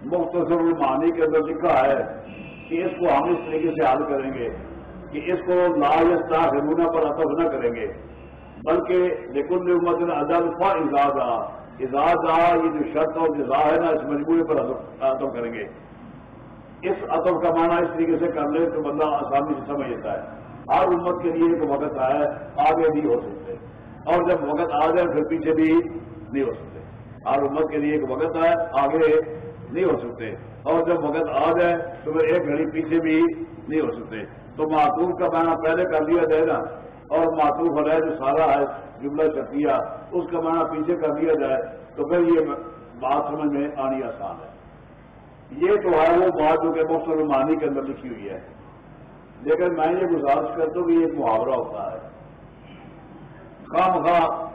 مختصر المانی کے اندر لکھا ہے کہ اس کو ہم اس طریقے سے حل کریں گے کہ اس کو لا یستا ہرونا پر اطف نہ کریں گے۔ بلکہ لیکن امت ادل فا اجاز اجاز یہ جو شرط اور جزا ہے نا اس مجبوری پر اطف کریں گے۔ اس اطف کا معنی اس طریقے سے کر لے تو بندہ آسانی سے سمجھ لیتا ہے۔ ہر امت کے لیے ایک وقت آئے آگے نہیں ہو سکتے۔ اور جب وقت آ جائے، پھر پیچھے بھی نہیں ہو سکتے۔ ہر امت کے لیے ایک وقت ہے آگے نہیں ہو سکتے۔ اور جب وقت آ جائے، تو پھر ایک گھڑی پیچھے بھی نہیں ہو سکتے۔ تو معطوف کا معنی پہلے کر دیا جائے نا۔ اور معطوف علیہ جو سارا ہے، جملہ شکیہ اس کا معنی پیچھے کر دیا جائے، تو پھر یہ بات سمجھ میں آنی آسان ہے۔ یہ تو ہے وہ بات جو کہ مسلمانی کے اندر لکھی ہوئی ہے۔ لیکن میں یہ گزارش کرتا ہوں کہ یہ محاورہ ہوتا ہے۔ خام خواہ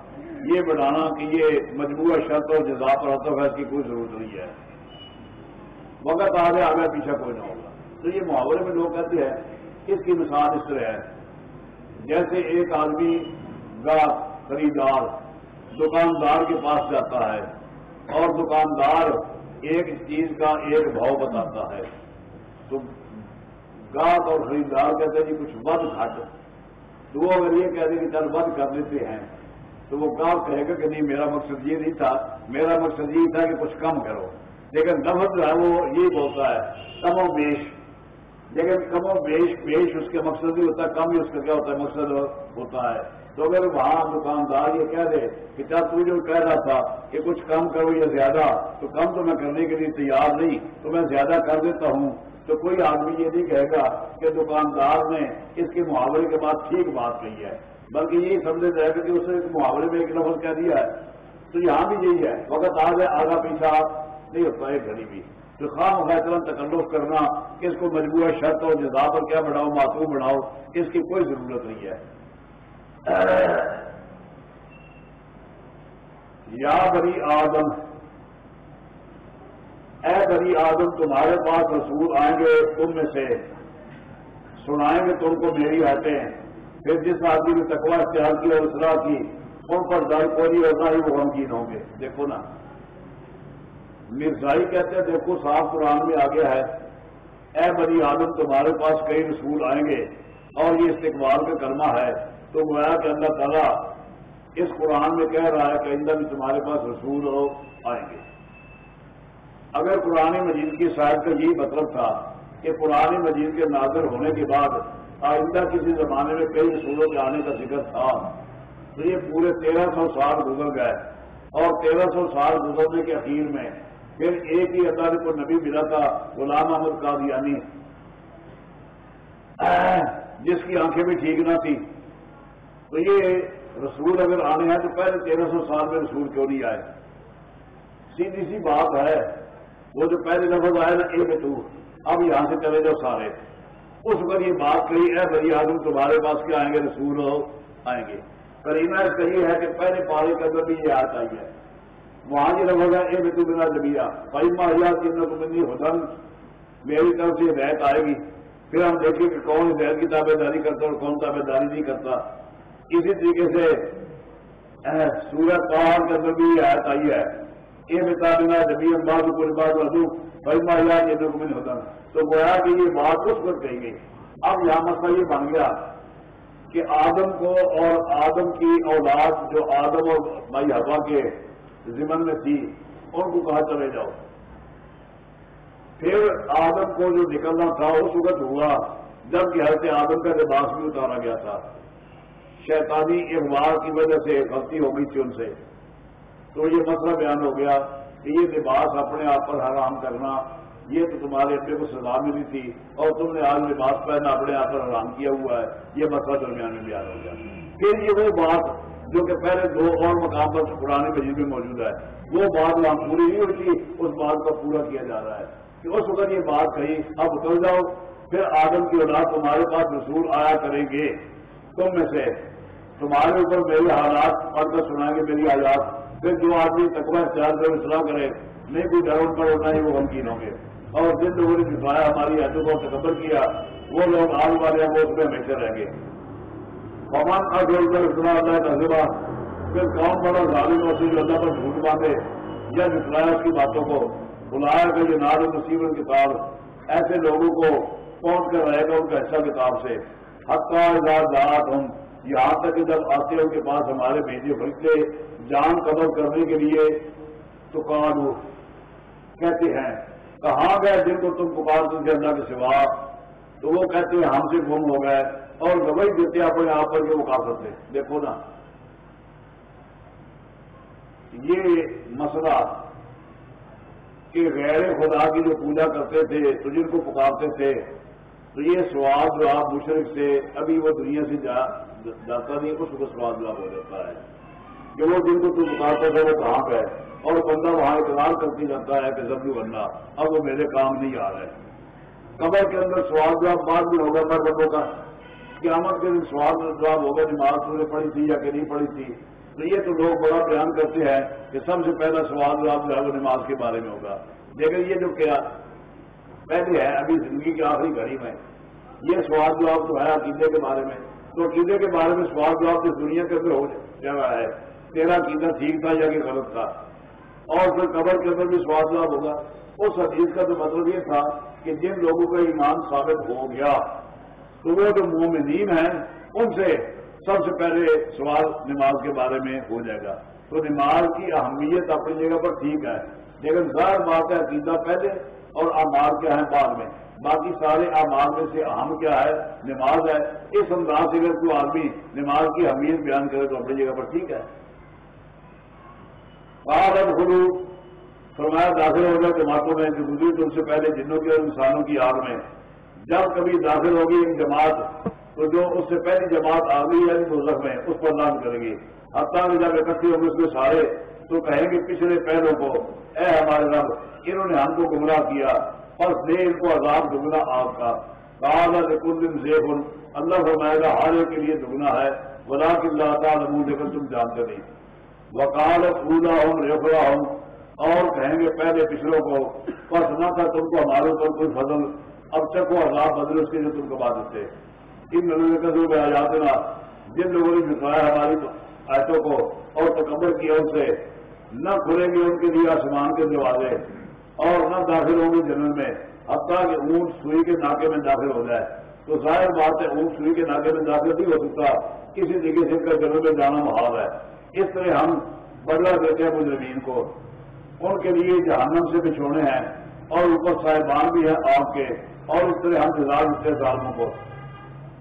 یہ بنانا کہ یہ مجموعہ شرط اور جزا پر ہوتا ہے، اس کی کوئی ضرورت نہیں ہے۔ وقت آ گیا آگے پیچھے کوئی نہ ہوگا۔ تو یہ محاورے میں لوگ کہتے ہیں، اس کی مثال اس طرح ہے۔ جیسے ایک آدمی کا خریدار دکاندار کے پاس جاتا ہے اور دکاندار ایک چیز کا ایک بھاؤ بتاتا ہے، تو گاہک اور خریدار کہتے ہیں جی کچھ ود گھٹ۔ تو وہ اگر یہ کہتے ہیں کہ چل ود کر لیتے ہیں، تو وہ گاؤں کہے گا کہ نہیں، میرا مقصد یہ نہیں تھا، میرا مقصد یہ تھا کہ کچھ کم کرو۔ لیکن لفظ جو ہے وہ یہ بولتا ہے کم و بیش۔ لیکن کم و بیش بیش اس کے مقصد نہیں ہوتا ہے، کم ہی اس کا کیا ہوتا ہے، مقصد ہوتا ہے۔ تو اگر وہاں دکاندار یہ کہہ دے کہ کیا تو جو کہہ رہا تھا کہ کچھ کم کرو یا زیادہ، تو کم تو میں کرنے کے لیے تیار نہیں، تو میں زیادہ کر دیتا ہوں۔ تو کوئی آدمی یہ نہیں کہے گا کہ دکاندار نے اس کے محاورے کے بعد ٹھیک بات کہی ہے، بلکہ یہی سمجھے جائے گا کہ اس نے ایک محاورے میں ایک لفظ کہہ دیا ہے۔ تو یہاں بھی یہی ہے۔ وقت آ جائے، آگا پیچھا نہیں ہوتا ہے گھڑی بھی۔ تو خواہ مخاطرم تکلف کرنا اس کو مجبور شرط اور جزا پر کیا بڑھاؤ معصوم بڑھاؤ اس کی کوئی ضرورت نہیں ہے۔ یا بری آدم، اے بری آدم، تمہارے پاس رسول آئیں گے، تم میں سے سنائیں گے تم کو میری آتے ہیں پھر جس آدمی نے تکوا اختیار کی اور اصلاح کی، ان پر در کوئی اور نہ ہی وہ غمگین ہوں گے۔ دیکھو نا۔ مرزائی کہتے ہیں، دیکھو صاف قرآن میں آگے ہے، اے بنی آدم تمہارے پاس کئی رسول آئیں گے اور یہ استقبال کا کرنا ہے۔ تو گویا کہ اللہ تعالیٰ اس قرآن میں کہہ رہا ہے کہ اندر بھی تمہارے پاس رسول ہو، آئیں گے۔ اگر قرآن مجید کی شاید کا یہی مطلب تھا کہ قرآن مجید کے نازر ہونے کے بعد آئندہ کسی زمانے میں کئی رسولوں کے آنے کا ذکر تھا۔ تو یہ پورے تیرہ سو سال گزر گئے اور تیرہ سو سال گزرنے کے اخیر میں پھر ایک ہی اللہ کو نبی ملا تھا، غلام احمد قادیانی۔ جس کی آنکھیں بھی ٹھیک نہ تھی تو یہ رسول اگر آنے ہیں تو پہلے تیرہ سو سال میں رسول کیوں نہیں آئے؟ سیدھی سی بات ہے، وہ جو پہلے لفظ آئے نا، اے تو اب یہاں سے چلے جاؤ سارے۔ اس وقت یہ بات کہی، اے بھائی آدم، تمہارے پاس کیا آئیں گے؟ رسول ہو آئیں گے۔ کرینا اس کا یہ ہے کہ پہلے پارے کے اندر بھی یہ آتا آئی ہے۔ وہاں یہ لفظ ہے اے تو بنا جبیا بھائی ماہیا کی نقمنی ہدن میری طرف سے ہدایت آئے گی۔ پھر ہم دیکھیں کہ کون ہدایت کی تابے داری کرتا اور کون تابے داری نہیں کرتا۔ اسی طریقے سے سورت پہاڑ کے اندر بھی یہ آیت آئی ہے۔ یہ بتا دینا جبھی ہم کو بات ردو بھائی ماہیا کے نقمنی ہدن تو گویا کہ یہ بات اس پر کہی گئی۔ اب یہاں مسئلہ یہ بن گیا کہ آدم کو اور آدم کی اولاد جو آدم اور بھائی ہوا کے ضمن میں تھی ان کو کہا چلے جاؤ؟ پھر آدم کو جو نکلنا تھا، اس وقت ہوا جبکہ حضرت آدم کا لباس بھی اتارا گیا تھا۔ شیطانی اخبار کی وجہ سے غلطی ہو گئی تھی ان سے۔ تو یہ مسئلہ بیان ہو گیا کہ یہ لباس اپنے آپ پر حرام کرنا، یہ تو تمہارے ابے کو سزا ملی تھی اور تم نے آج لباس پہنا، اپنے آپ پر حرام کیا ہوا ہے۔ یہ مسئلہ درمیان میں بیان ہو گیا۔ پھر یہ وہ بات جو کہ پہلے دو اور مقام پر پرانے مجید میں موجود ہے۔ وہ بات وہاں پوری نہیں ہوتی اس بات کا پورا کیا جا رہا ہے۔ کہ اس وقت یہ بات کہی، اب اتر جاؤ، پھر آدم کی اولاد تمہارے پاس رسول آیا کریں گے۔ تم میں سے تمہارے اوپر میرے حالات پڑھ کر سنائیں گے، میری آیات پھر جو آدمی تقوی اختیار کر اصلاح کرے، نہیں کوئی ڈر پر ہونا ہی وہ غمکین ہوں گے۔ اور جن لوگوں نے جھٹایا ہماری حدوں کو تکبر کیا، وہ لوگ آج والے ہیں، وہ اس میں ہمیشہ رہیں گے۔ فمان کا جو ادھر اتنا اللہ تجربہ پھر کون بڑا ظالم اور جو اللہ پر جھوٹ باندھے یا جھٹلایا اس کی باتوں کو، بلایا کہ یہ نار مصیبت کتاب ایسے لوگوں کو پہنچ کر رہے گا ان کا اچھا کتاب سے۔ حقا دات ہم یہاں تک کہ جب آتے ان کے پاس ہمارے بھیجے فرشتے جان قدر کرنے کے لیے، تو کون کہتے ہیں، کہاں گئے جن کو تم پکار دیں اللہ کے سوا؟ تو وہ کہتے ہیں، ہم سے گم ہو گئے۔ اور گواہی دیتے اپنے آپ پر جو مقاصد تھے۔ دیکھو نا۔ یہ مسئلہ کہ غیر خدا کی جو پوجا کرتے تھے تو جن کو پکارتے تھے، تو یہ سواد جو آپ مشرق سے ابھی وہ دنیا سے جا جاتا نہیں، اس کو سواد جو ہو جاتا ہے۔ کہ وہ جن کو تو پکارتے تھے، وہ کہاں پہ اور بندہ وہاں اقرار کرتی جاتا ہے کہ زبی بننا اب وہ میرے کام نہیں آ رہے قبر کے اندر سوال جواب بعد میں ہوگا مر بندوں کا قیامت کے دن سوال جواب ہوگا نماز تم نے پڑھی تھی یا کہ نہیں پڑھی تھی۔ تو یہ تو لوگ بڑا بیان کرتے ہیں کہ سب سے پہلا سوال جواب جو ہے وہ نماز کے بارے میں ہوگا۔ لیکن یہ جو کیا پہلے ہے، ابھی زندگی کے آخری گھڑی میں یہ سوال جواب تو ہے عقیدے کے بارے میں۔ تو عقیدے کے بارے میں سوال جواب تو دنیا کے اندر ہو جا رہا ہے۔ تیرا عقیدہ ٹھیک تھا یا کہ غلط تھا؟ اور پھر قبر کے اندر بھی سوال جواب ہوگا۔ اس حدیث کا تو مطلب یہ تھا کہ جن لوگوں کا ایمان ثابت ہو گیا تو وہ جو مومنین ہیں، ان سے سب سے پہلے سوال نماز کے بارے میں ہو جائے گا۔ تو نماز کی اہمیت اپنی جگہ پر ٹھیک ہے۔ لیکن ظاہر بات ہے، عقیدہ پہلے اور امار کیا ہے بعد میں۔ باقی سارے امار میں سے اہم کیا ہے؟ نماز ہے۔ اس انداز سے اگر کوئی آدمی نماز کی اہمیت بیان کرے تو اپنی جگہ پر ٹھیک ہے۔ اب خلو فرمایا داخل ہو جائے جماعتوں میں جو گزری تو ان سے پہلے جنوں کی اور انسانوں کی آگ میں جب کبھی داخل ہوگی ایک جماعت، تو جو اس سے پہلی جماعت آ گئی ہے یعنی دوزخ میں، اس پر لان کرے گی۔ حتیٰ میں جب اکٹھے ہوں گے اس میں سارے، تو کہیں گے پچھلے پہلوں کو، اے ہمارے رب، انہوں نے ہم کو گمراہ کیا، اور دے ان کو عذاب دگنا آپ کا۔ کہا کل دن زیب اللہ فرمائے گا، ہر ایک کے لیے دگنا ہے بلا کے اللہ تعالیٰ منہ کر تم جانتے نہیں۔ وکال پھولا ہوں ریفڑا ہوں اور کہیں گے پہلے پچھلوں کو بس نہ تھا تم کو ہمارے اوپر کوئی فضل اب تک وہ عذاب بدل اس کے جو تم کو بات دیتے۔ ان لوگوں کا جو آزاد نا، جن لوگوں نے جتوایا ہماری آیتوں کو اور تکبر کیا ان سے، نہ کھلیں گے ان کے لیے آسمان کے دروازے اور نہ داخل ہوں گے جنرل میں اب تک کہ اونٹ سوئی کے ناکے میں داخل ہو جائے۔ تو ظاہر بات ہے، اونٹ سوئی کے ناکے میں داخل نہیں ہو سکتا۔ کسی طریقے سے کا جنرل میں جانا محال ہے۔ اس طرح ہم بدلا دیتے ہیں مجرمین کو۔ ان کے لیے جہنم سے بچھوڑے ہیں اور اوپر صاحبان بھی ہیں آپ کے۔ اور اس طرح ہم جزار دیتے ظالموں کو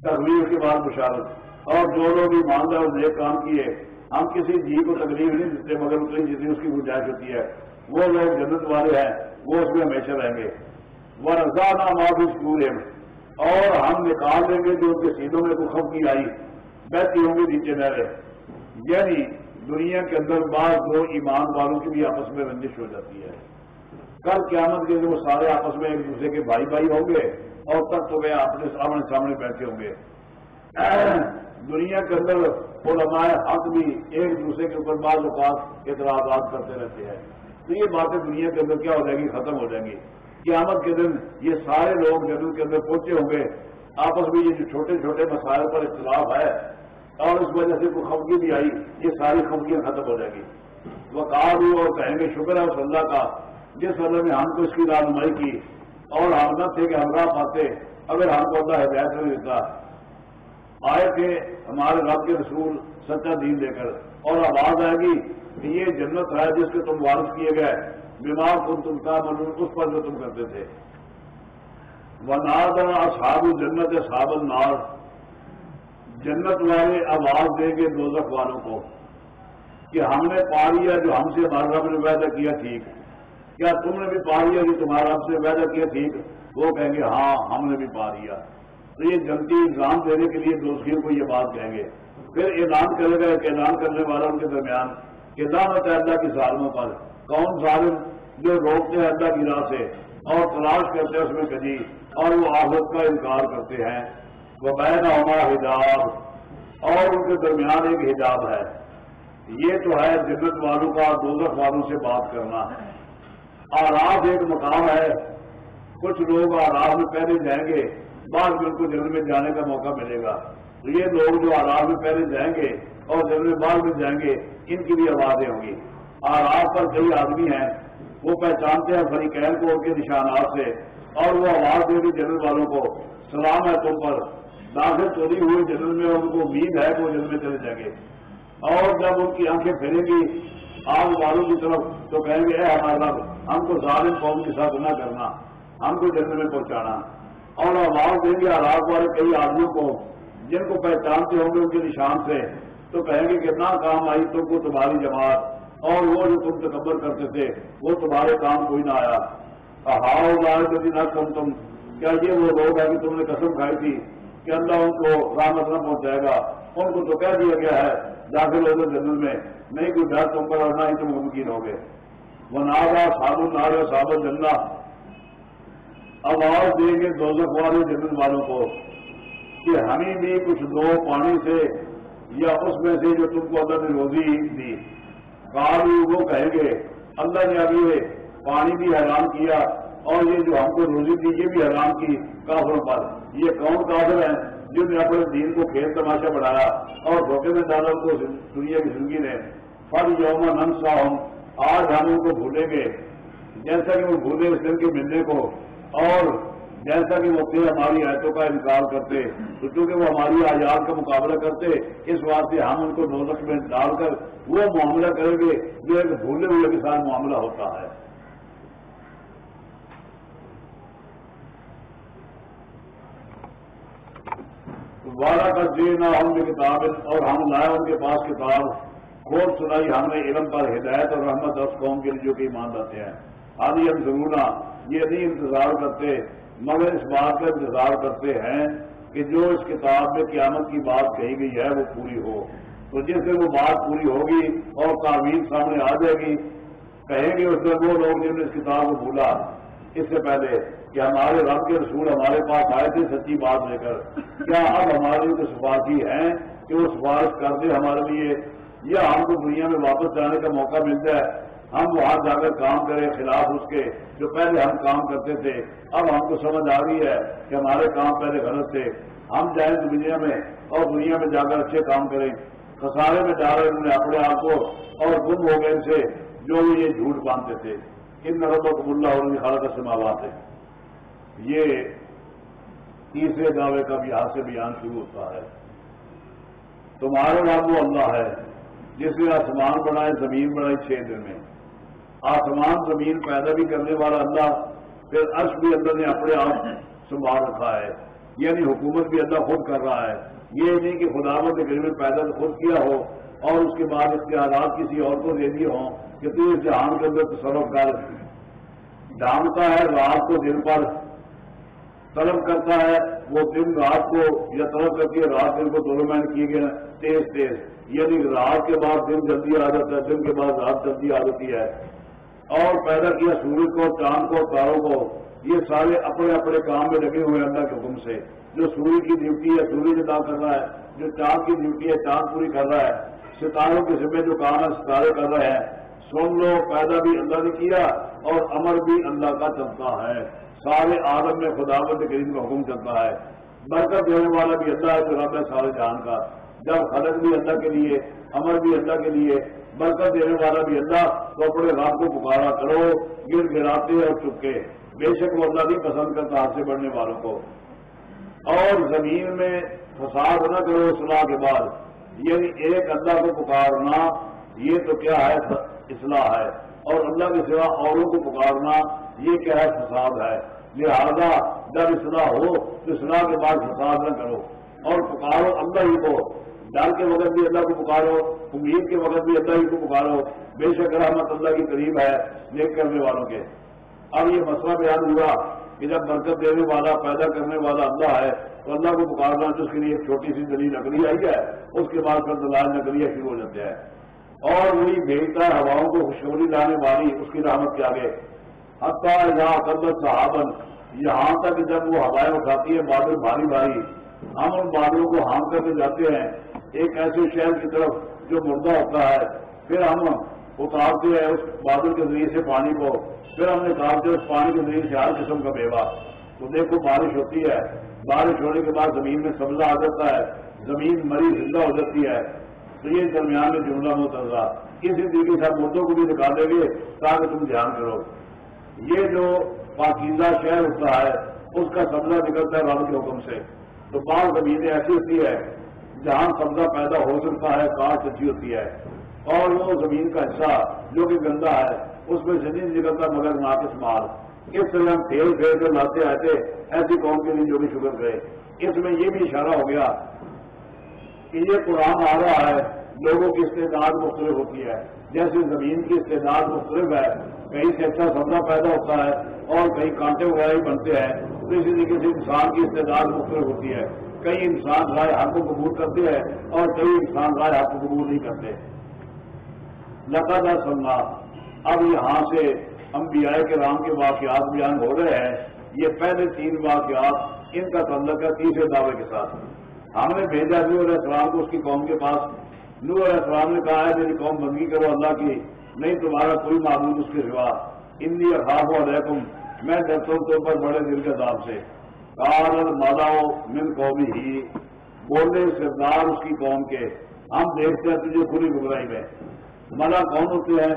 تکلیف کے بعد بشارت اور جو لوگ ایماندار اور نیک کام کیے، ہم کسی جی کو تکلیف نہیں دیتے، مگر اتنی جتنی اس کی گنجائش ہوتی ہے۔ وہ لوگ جنت والے ہیں، وہ اس میں ہمیشہ رہیں گے۔ وہ رضا نام آپ اس پورے میں اور ہم نکال دیں گے جو ان کے سینوں میں کوئی کی آئی۔ بہتی ہوں گے نیچے نہرے یعنی دنیا کے اندر بعض دو ایمان والوں کی بھی آپس میں رنجش ہو جاتی ہے۔ کل قیامت کے وہ سارے آپس میں ایک دوسرے کے بھائی بھائی ہوں گے اور تب تو وہ اپنے سامنے سامنے بیٹھے ہوں گے۔ دنیا کے اندر علماء حق بھی ایک دوسرے کے اوپر بعض اوقات اعتراضات کرتے رہتے ہیں۔ تو یہ باتیں دنیا کے اندر کیا ہو جائے گی؟ ختم ہو جائیں گی۔ قیامت کے دن یہ سارے لوگ جنرل کے اندر پہنچے ہوں گے، آپس میں یہ جو چھوٹے چھوٹے مسائل پر اختلاف ہے اور اس وجہ سے کوئی خفگی بھی آئی، یہ ساری خفگیاں ختم ہو جائیں گی۔ وہ بھی اور کہیں گے شکر ہے اس اللہ کا جس اللہ نے ہم کو اس کی رہنمائی کی اور ہم نہ تھے کہ ہم راہ پاتے، اگر ہم کو اللہ ہدایت نہیں دیتا۔ آئے تھے ہمارے رب کے رسول سچا دین دے کر۔ اور آواز آئے گی کہ یہ جنت ہے جس کے تم وارث کیے گئے۔ بیمار کو تم کا من اس پر جو تم کرتے تھے۔ وہ ناد صاب جنت صاب النار۔ جنت والے آواز دیں گے دوزخ والوں کو کہ ہم نے پا لیا جو ہم سے ہمارا رب نے وعدہ کیا، ٹھیک۔ کیا تم نے بھی پا لیا جو تمہارا رب سے وعدہ کیا؟ ٹھیک. وہ کہیں گے ہاں ہم نے بھی پا لیا تو یہ جنتی ایگزام دینے کے لیے دوستیوں کو یہ بات کہیں گے. پھر اعلان کرے گا ایک اعلان کرنے والا ان کے درمیان کہ دعوت ہے اللہ کی ظالموں پر کون ظالم جو روکتے ہیں اللہ کی راہ سے اور تلاش کرتے ہیں اس میں کجی اور وہ آفت کا انکار کرتے ہیں. وہ بین ہمارا حجاب اور ان کے درمیان ایک حجاب ہے. یہ تو ہے جنت والوں کا دوزخ والوں سے بات کرنا. ہے آراف ایک مقام ہے۔ کچھ لوگ آراف میں پہلے جائیں گے بعد میں ان کو جنرل میں جانے کا موقع ملے گا۔ یہ لوگ جو آرام میں پہلے جائیں گے اور جنرل میں بعد میں جائیں گے، ان کی بھی آوازیں ہوں گی۔ آرام پر کئی آدمی ہیں، وہ پہچانتے ہیں فریقین کو ان کے نشانات سے، اور وہ آواز دے گی جنرل والوں کو، سلام ہے تم پر۔ داخل چوری ہوئے جنرل میں، ان کو امید ہے کہ وہ جنرل میں چلے جائیں گے۔ اور جب ان کی آنکھیں پھیلیں گی آگ والوں کی طرف تو کہیں گے، اے ہمارا ہم کو ظالم قوم کے ساتھ نہ کرنا، ہم کو جنرل میں پہنچانا. اور آواز دیں گے آراب والے کئی آدمیوں کو جن کو پہچانتے ہوں گے ان کے نشان سے، تو کہیں گے کہ نہ کام آئی تم کو تمہاری جماعت، اور وہ جو تم تکبر کرتے تھے، وہ تمہارے کام کوئی نہ آیا۔ ہاؤ لال کبھی نہ کم تم کیا یہ وہ لوگ ہیں کہ تم نے قسم کھائی تھی کہ اللہ ان کو رامت نہ پہنچائے گا؟ ان کو تو کہہ دیا گیا ہے داخل ہو گئے جنگل میں نہیں کوئی ڈر تم پر اور نہ ہی تم ممکن ہو گئے وہ ناگا سابن نارا صابن جنگا آواز دیں گے دوزخ والے جنت والوں کو کہ ہمیں بھی کچھ دو پانی سے یا اس میں سے جو تم کو اللہ نے روزی دی۔ کالو وہ کہیں گے، اللہ نے ابھی پانی بھی حیران کیا اور یہ جو ہم کو روزی دی، یہ بھی حیران کی کافروں پر۔ یہ کون کافر ہیں؟ جن نے اپنے دین کو کھیل تماشا بڑھایا اور دھوکے میں ڈالا کو دنیا کی زندگی نے۔ فل یوم ننسا ہم آج ہم ان کو بھولیں گے۔ جیسا کہ وہ بھولے اس دن کے ملنے کو۔ اور جیسا کہ وہ پھر ہماری آیتوں کا انکار کرتے۔ تو چونکہ وہ ہماری آیات کا مقابلہ کرتے، اس واسطے ہم ان کو نوزک میں ڈال کر وہ معاملہ کریں گے۔ جو ایک بھولے ہوئے کے ساتھ معاملہ ہوتا ہے۔ والا کا دینا ہم نے کتاب اور ہم لائے ان کے پاس کتاب خوب سنائی، ہم نے علم پر ہدایت اور رحمت دس قوم کے لیے جو کہ ایمان رہتے ہیں۔ آدھی ہم ضرور یہ نہیں انتظار کرتے، مگر اس بات کا انتظار کرتے ہیں کہ جو اس کتاب میں قیامت کی بات کہی گئی ہے وہ پوری ہو۔ تو جس سے وہ بات پوری ہوگی اور تعمیر سامنے آ جائے گی، کہیں گے اس دن وہ لوگ جنہوں نے اس کتاب کو بھولا۔ اس سے پہلے کہ ہمارے رب کے رسول ہمارے پاس آئے تھے سچی بات لے کر؟ کیا اب ہمارے جو سفارشی ہیں کہ وہ سفارش کر دے ہمارے لیے؟ یا ہم کو دنیا میں واپس جانے کا موقع مل جائے ہم وہاں جا کر کام کریں خلاف اس کے جو پہلے ہم کام کرتے تھے۔ اب ہم کو سمجھ آ رہی ہے کہ ہمارے کام پہلے غلط تھے۔ ہم جائیں دنیا میں اور دنیا میں جا کر اچھے کام کریں۔ خسارے میں جا رہے انہوں نے اپنے آپ کو اور گم ہو گئے ان سے جو یہ جھوٹ باندھتے تھے۔ ان نربوں کو ملا اور حالت سماوات ہے۔ یہ تیسرے دعوے کا بھی یہاں سے بیان شروع ہوتا ہے۔ تمہارے رب وہ اللہ ہے۔ جس نے آسمان بنائے، زمین بنائی چھ دن میں۔ آسمان زمین پیدا بھی کرنے والا اللہ پھر عرش بھی اللہ نے اپنے آپ سنبھال رکھا ہے۔ یعنی حکومت بھی اللہ خود کر رہا ہے۔ یہ نہیں کہ خدا نے غریب پیدا خود کیا ہو اور اس کے بعد اختیارات کسی اور کو دے دیے ہوں کہ تو اس جہان کے اندر تصرف کر۔ ڈانتا ہے رات کو دن پر طلب کرتا ہے، وہ دن رات کو یا طلب کرتی ہے، رات دن کو دونوں میں کیے گئے تیز تیز۔ یعنی رات کے بعد دن جلدی آ جاتا ہے، دن کے بعد رات جلدی آ جاتی ہے۔ اور پیدا کیا سورج کو، چاند کو، تاروں کو، یہ سارے اپنے اپنے کام میں لگے ہوئے اللہ کے حکم سے۔ جو سورج کی ڈیوٹی ہے، سورج ادا کر رہا ہے، جو چاند کی ڈیوٹی ہے، چاند پوری کر رہا ہے۔ ستاروں کے ذمہ جو کام ہے، ستارے کر رہے ہیں۔ سن لو پیدا بھی اللہ نے کیا اور امر بھی اللہ کا چلتا ہے۔ سارے عالم میں خدا کریم کا حکم چلتا ہے۔ برکت دینے والا بھی اللہ ہے جو رب ہے سارے جان کا۔ جب خلق بھی اللہ کے لیے امر بھی اللہ کے لیے، برکت دینے والا بھی اللہ، تو اپنے رات کو پکارا کرو۔ گر گراتے اور چپکے۔ بے شک وہ اللہ نہیں پسند کرتا ہاتھ سے بڑھنے والوں کو۔ اور زمین میں فساد نہ کرو صلاح کے بعد۔ یعنی ایک اللہ کو پکارنا، یہ تو کیا ہے؟ اصلاح ہے۔ اور اللہ کے سوا اوروں کو پکارنا یہ کیا ہے فساد ہے۔ لہذا جب اصلاح ہو تو اصلاح کے بعد فساد نہ کرو۔ اور پکارو اللہ ہی کو۔ ڈال کے وقت بھی اللہ کو پکارو، امید کے وقت بھی اللہ ہی کو پکارو۔ بے شک رحمت اللہ کی قریب ہے نیک کرنے والوں کے۔ اب یہ مسئلہ بیان ہوا کہ جب برکت دینے والا، پیدا کرنے والا اللہ ہے تو اللہ کو پکارنا جس کے لیے ایک چھوٹی سی دلی نکلی آئی ہے۔ اس کے بعد پھر دلال نکلیاں شروع ہو جاتے ہیں۔ اور وہی بھیجتا ہے، ہواؤں کو خوشخبری لانے والی اس کی رحمت کے آگے۔ حتیٰ یہاں قدر صحابن یہاں تک جب وہ ہوائیں اٹھاتی ہے بادل بھاری بھاری، ہم ان بادلوں کو ہام کر کے جاتے ہیں۔ ایک ایسے شہر کی طرف جو مردہ ہوتا ہے، پھر ہم اتارتے ہیں اس بادل کے ذریعے سے پانی کو۔ پھر ہم نے اتارتے اس پانی کے ذریعے سے ہر قسم کا بیوا تو دیکھو، بارش ہوتی ہے۔ بارش ہونے کے بعد زمین میں سبزہ آ جاتا ہے۔ زمین مری زندہ ہو جاتی ہے۔ تو یہ درمیان میں جملہ متضا اسی طریقے سے مردوں کو بھی نکالیں گے تاکہ تم دھیان کرو۔ یہ جو پاکیزہ شہر ہوتا ہے، اس کا سبزہ نکلتا ہے رام کے حکم سے۔ تو بعض زمینیں ایسی ہوتی ہے جہاں سبزہ پیدا ہو سکتا ہے کاٹ اچھی ہوتی ہے۔ اور وہ زمین کا حصہ جو کہ گندا ہے، اس میں سے نہیں نکلتا مگر ناقص مال۔ اس طرح ہم پھیل پھیل کر لاتے آتے ایسی قوم کے لیے جو بھی شکر کرے۔ اس میں یہ بھی اشارہ ہو گیا کہ یہ قرآن آ رہا ہے، لوگوں کی استعداد مختلف ہوتی ہے۔ جیسے زمین کی استعداد مختلف ہے کہیں سے اچھا سبزہ پیدا ہوتا ہے اور کہیں کانٹے وغیرہ ہی بنتے ہیں، تو اسی طریقے سے انسان کی استعداد مختلف ہوتی ہے۔ کئی انسان رائے حق کو قبول کرتے ہیں اور کئی انسان رائے حق کو قبول نہیں کرتے۔ لگاتار سننا اب یہاں سے انبیاء کے رام کے واقعات بیان ہو رہے ہیں۔ یہ پہلے تین واقعات ان کا تعلق ہے تیسرے دعوے کے ساتھ۔ ہم نے بھیجا نور علیہ السلام کو اس کی قوم کے پاس۔ نور علیہ السلام نے کہا ہے، میری قوم بندگی کرو اللہ کی۔ نہیں تمہارا کوئی معبود اس کے سوا. انی اخاف علیکم. میں ڈرتا ہوں تو پر بڑے دل کے حساب سے. کارل مالاؤ من قومی ہی بولے سردار اس کی قوم کے. ہم دیکھتے ہیں تجھے کھلی گمراہی میں. ملا کون ہوتے ہیں؟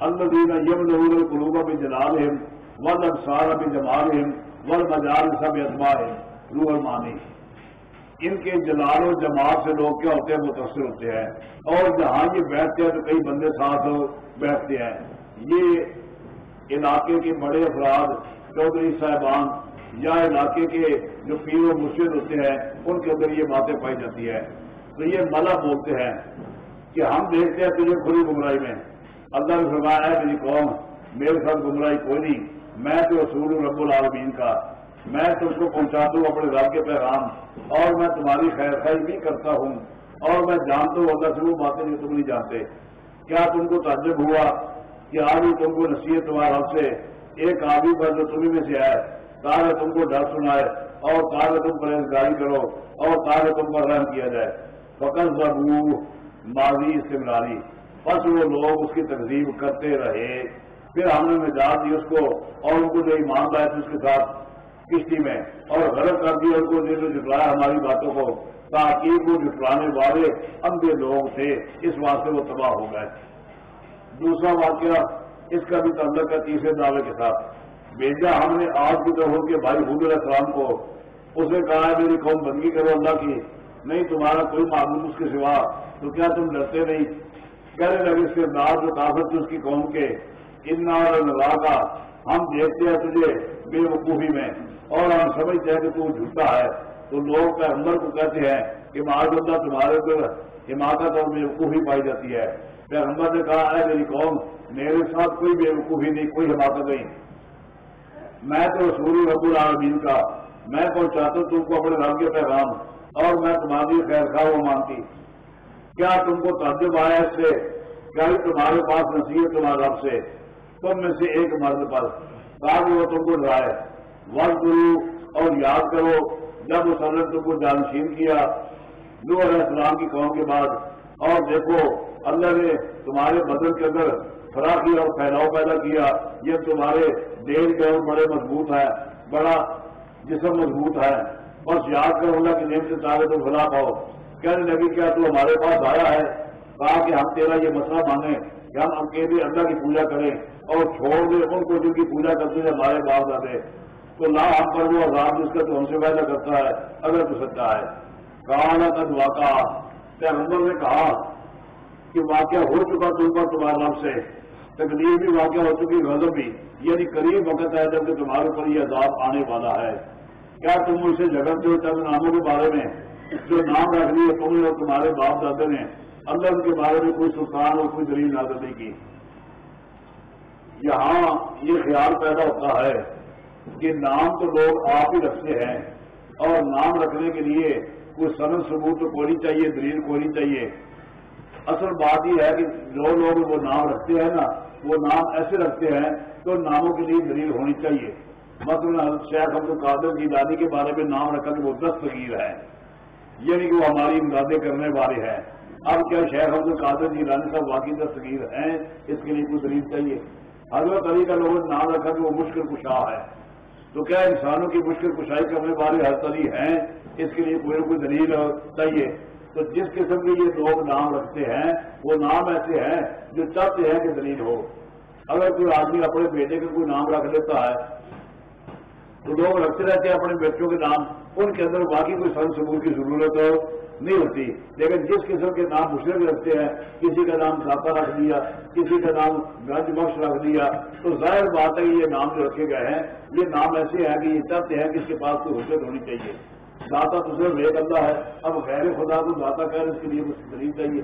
اللہ دینا یم نور قلوبہ بھی جلال ہم ول ابسار بھی جمال ہم ول مجال سب اتما ہے روح المانی. ان کے جلال و جماعت سے لوگ کیا ہوتے ہیں؟ متاثر ہوتے ہیں۔ اور جہاں یہ بیٹھتے ہیں تو کئی بندے ساتھ بیٹھتے ہیں۔ یہ علاقے کے بڑے افراد، چودھری صاحبان یا علاقے کے جو پیر و مرشد ہوتے ہیں، ان کے اندر یہ باتیں پائی جاتی ہے تو یہ ملا بولتے ہیں کہ ہم دیکھتے ہیں تجھے کھلی گمراہی میں۔ اللہ نے فرمایا ہے میری قوم، میرے ساتھ گمراہی کوئی نہیں۔ میں تو رسول رب العالمین کا میں تم کو پہنچا دوں اپنے رب کے پیغام، اور میں تمہاری خیر خائی بھی کرتا ہوں، اور میں جانتا ہوں اللہ سے وہ باتیں جو تم نہیں جانتے۔ کیا تم کو تعجب ہوا کہ آج تم کو نصیحت تمہارا سے، ایک آدمی پر جو تمہیں میں سے آئے، کہا تم کو ڈر سنائے، اور کہا تم پرہیزگاری کرو، اور کہا تم پر رحم کیا جائے۔ فقط ضرور ماضی استمراری، بس وہ لوگ اس کی تقزیب کرتے رہے۔ پھر ہم نے مزاج دی اس کو، اور ان کو جو ایمان لائے تھے اس کے ساتھ کشتی میں اور غلط کر دیا ان کو جو جٹلایا ہماری باتوں کو۔ تاکہ وہ جٹلانے والے اندھے لوگ تھے۔ اس واسطے وہ تباہ ہو گئے۔ دوسرا واقعہ، اس کا بھی تعلق ہے تیسرے دعوے کے ساتھ۔ بھیجا ہم نے آج کی طرح کے بھائی حود علیہ السلام کو۔ اس نے کہا ہے، میری قوم بندگی کرو اللہ کی۔ نہیں، تمہارا کوئی معلوم اس کے سوا۔ تو کیا تم ڈرتے نہیں؟ کہنے لگے، اس کے بعد جو کافت اس کی قوم کے۔ ان نوا کا ہم دیکھتے ہیں تجھے بے وقوفی میں اور ہم سمجھتے ہیں کہ تو جھوٹا ہے۔ تو لوگ پیغمبر کو کہتے ہیں کہ معاذ اللہ تمہارے پر حماقت اور بے وقوفی پائی جاتی ہے۔ پیغمبر نے کہا ہے میری قوم، میرے ساتھ کوئی بے وقوفی نہیں، کوئی حماقت نہیں۔ میں تو رسول رب العالمین کا، میں پہنچاتا ہوں تم کو اپنے رب کے پیغام اور میں تمہاری خیر خواہ وہ مانتی۔ کیا تم کو تعجب آیا اس سے؟ کیا تمہارے پاس نصیحت تمہارے رب سے؟ تم میں سے ایک مرد پر۔ تاکہ وہ تم کو ڈرائے ورد گرو اور یاد کرو، جب اس حضرت تم کو جانشین کیا نو علیہ السلام کی قوم کے بعد، اور دیکھو، اللہ نے تمہارے بدن کے اندر فراخی اور پھیلاؤ پیدا کیا۔ یہ تمہارے دیر کے اور بڑے مضبوط ہے بڑا جسم مضبوط ہے۔ بس یاد کرو اللہ کی نیم سے چاہے تو بھلا پاؤ کہنے لگی کیا تو ہمارے پاس آیا ہے؟ کہا کہ ہم تیرا یہ مسئلہ مانگیں۔ کہ ہم اکیلے اللہ کی پوجا کریں اور چھوڑ دیں، ان کو جن کی پوجا کرتے ہیں، ہمارے باپ دادے۔ تو لا ہم پر وہ عذاب جس کا تو ہم سے پیدا کرتا ہے، اگر تو سچا ہے۔ کہا نہ تک واقع پیغمبر نے کہا کہ واقعہ ہو چکا تم پر تمہارے نام سے۔ تکلیف بھی واقع ہو چکی، غضب بھی۔ یعنی قریب وقت ہے جبکہ تمہارے اوپر یہ عذاب آنے والا ہے۔ کیا تم اسے جگہ چند ناموں کے بارے میں؟ جو نام رکھ لیے تم نے اور تمہارے باپ دادے نے۔ اللہ ان کے بارے میں کوئی سلطان اور کوئی دلیل نازل نہیں کی۔ یہاں یہ خیال پیدا ہوتا ہے کہ نام تو لوگ آپ ہی رکھتے ہیں اور نام رکھنے کے لیے کوئی سنت ثبوت تو کوئی چاہیے، دلیل کوئی چاہیے۔ اصل بات یہ ہے کہ جو لوگ وہ نام رکھتے ہیں نا، وہ نام ایسے رکھتے ہیں تو ناموں کے لیے دلیل ہونی چاہیے۔ مطلب شیخ عبد القادر کی دادی کے بارے میں نام رکھا کہ وہ دستگیر ہے یعنی کہ وہ ہماری امدادیں کرنے والے ہیں۔ اب کیا شیخ عبد القادر جی رانی صاحب واقعی دستگیر ہیں؟ اس کے لیے کوئی دلیل چاہیے؟ حضرت علی کا لوگوں نے نام رکھا کہ وہ مشکل کشا ہے۔ تو کیا انسانوں کی مشکل کشائی کرنے والے حضرت علی ہیں؟ اس کے لیے کوئی کوئی دلیل چاہیے۔ تو جس قسم کے یہ لوگ نام رکھتے ہیں، وہ نام ایسے ہیں جو چاہتے ہیں کہ دلیل ہو۔ اگر کوئی آدمی اپنے بیٹے کا کوئی نام رکھ لیتا ہے، تو لوگ رکھتے رہتے ہیں اپنے بچوں کے نام، ان کے اندر باقی کوئی سن ثبوت کی ضرورت ہو۔ نہیں ہوتی۔ لیکن جس قسم کے نام مشرق رکھتے ہیں، کسی کا نام داتا رکھ دیا کسی کا نام گنج بخش رکھ دیا تو ظاہر بات ہے کہ یہ نام جو رکھے گئے ہیں، یہ نام ایسے ہیں کہ یہ چاہتے ہیں کہ اس کے پاس کوئی حجت ہونی چاہیے۔ داتا تو صرف ایک اللہ ہے۔ اب غیر خدا کو داتا کہہ اس کے لیے کچھ دلیل چاہیے۔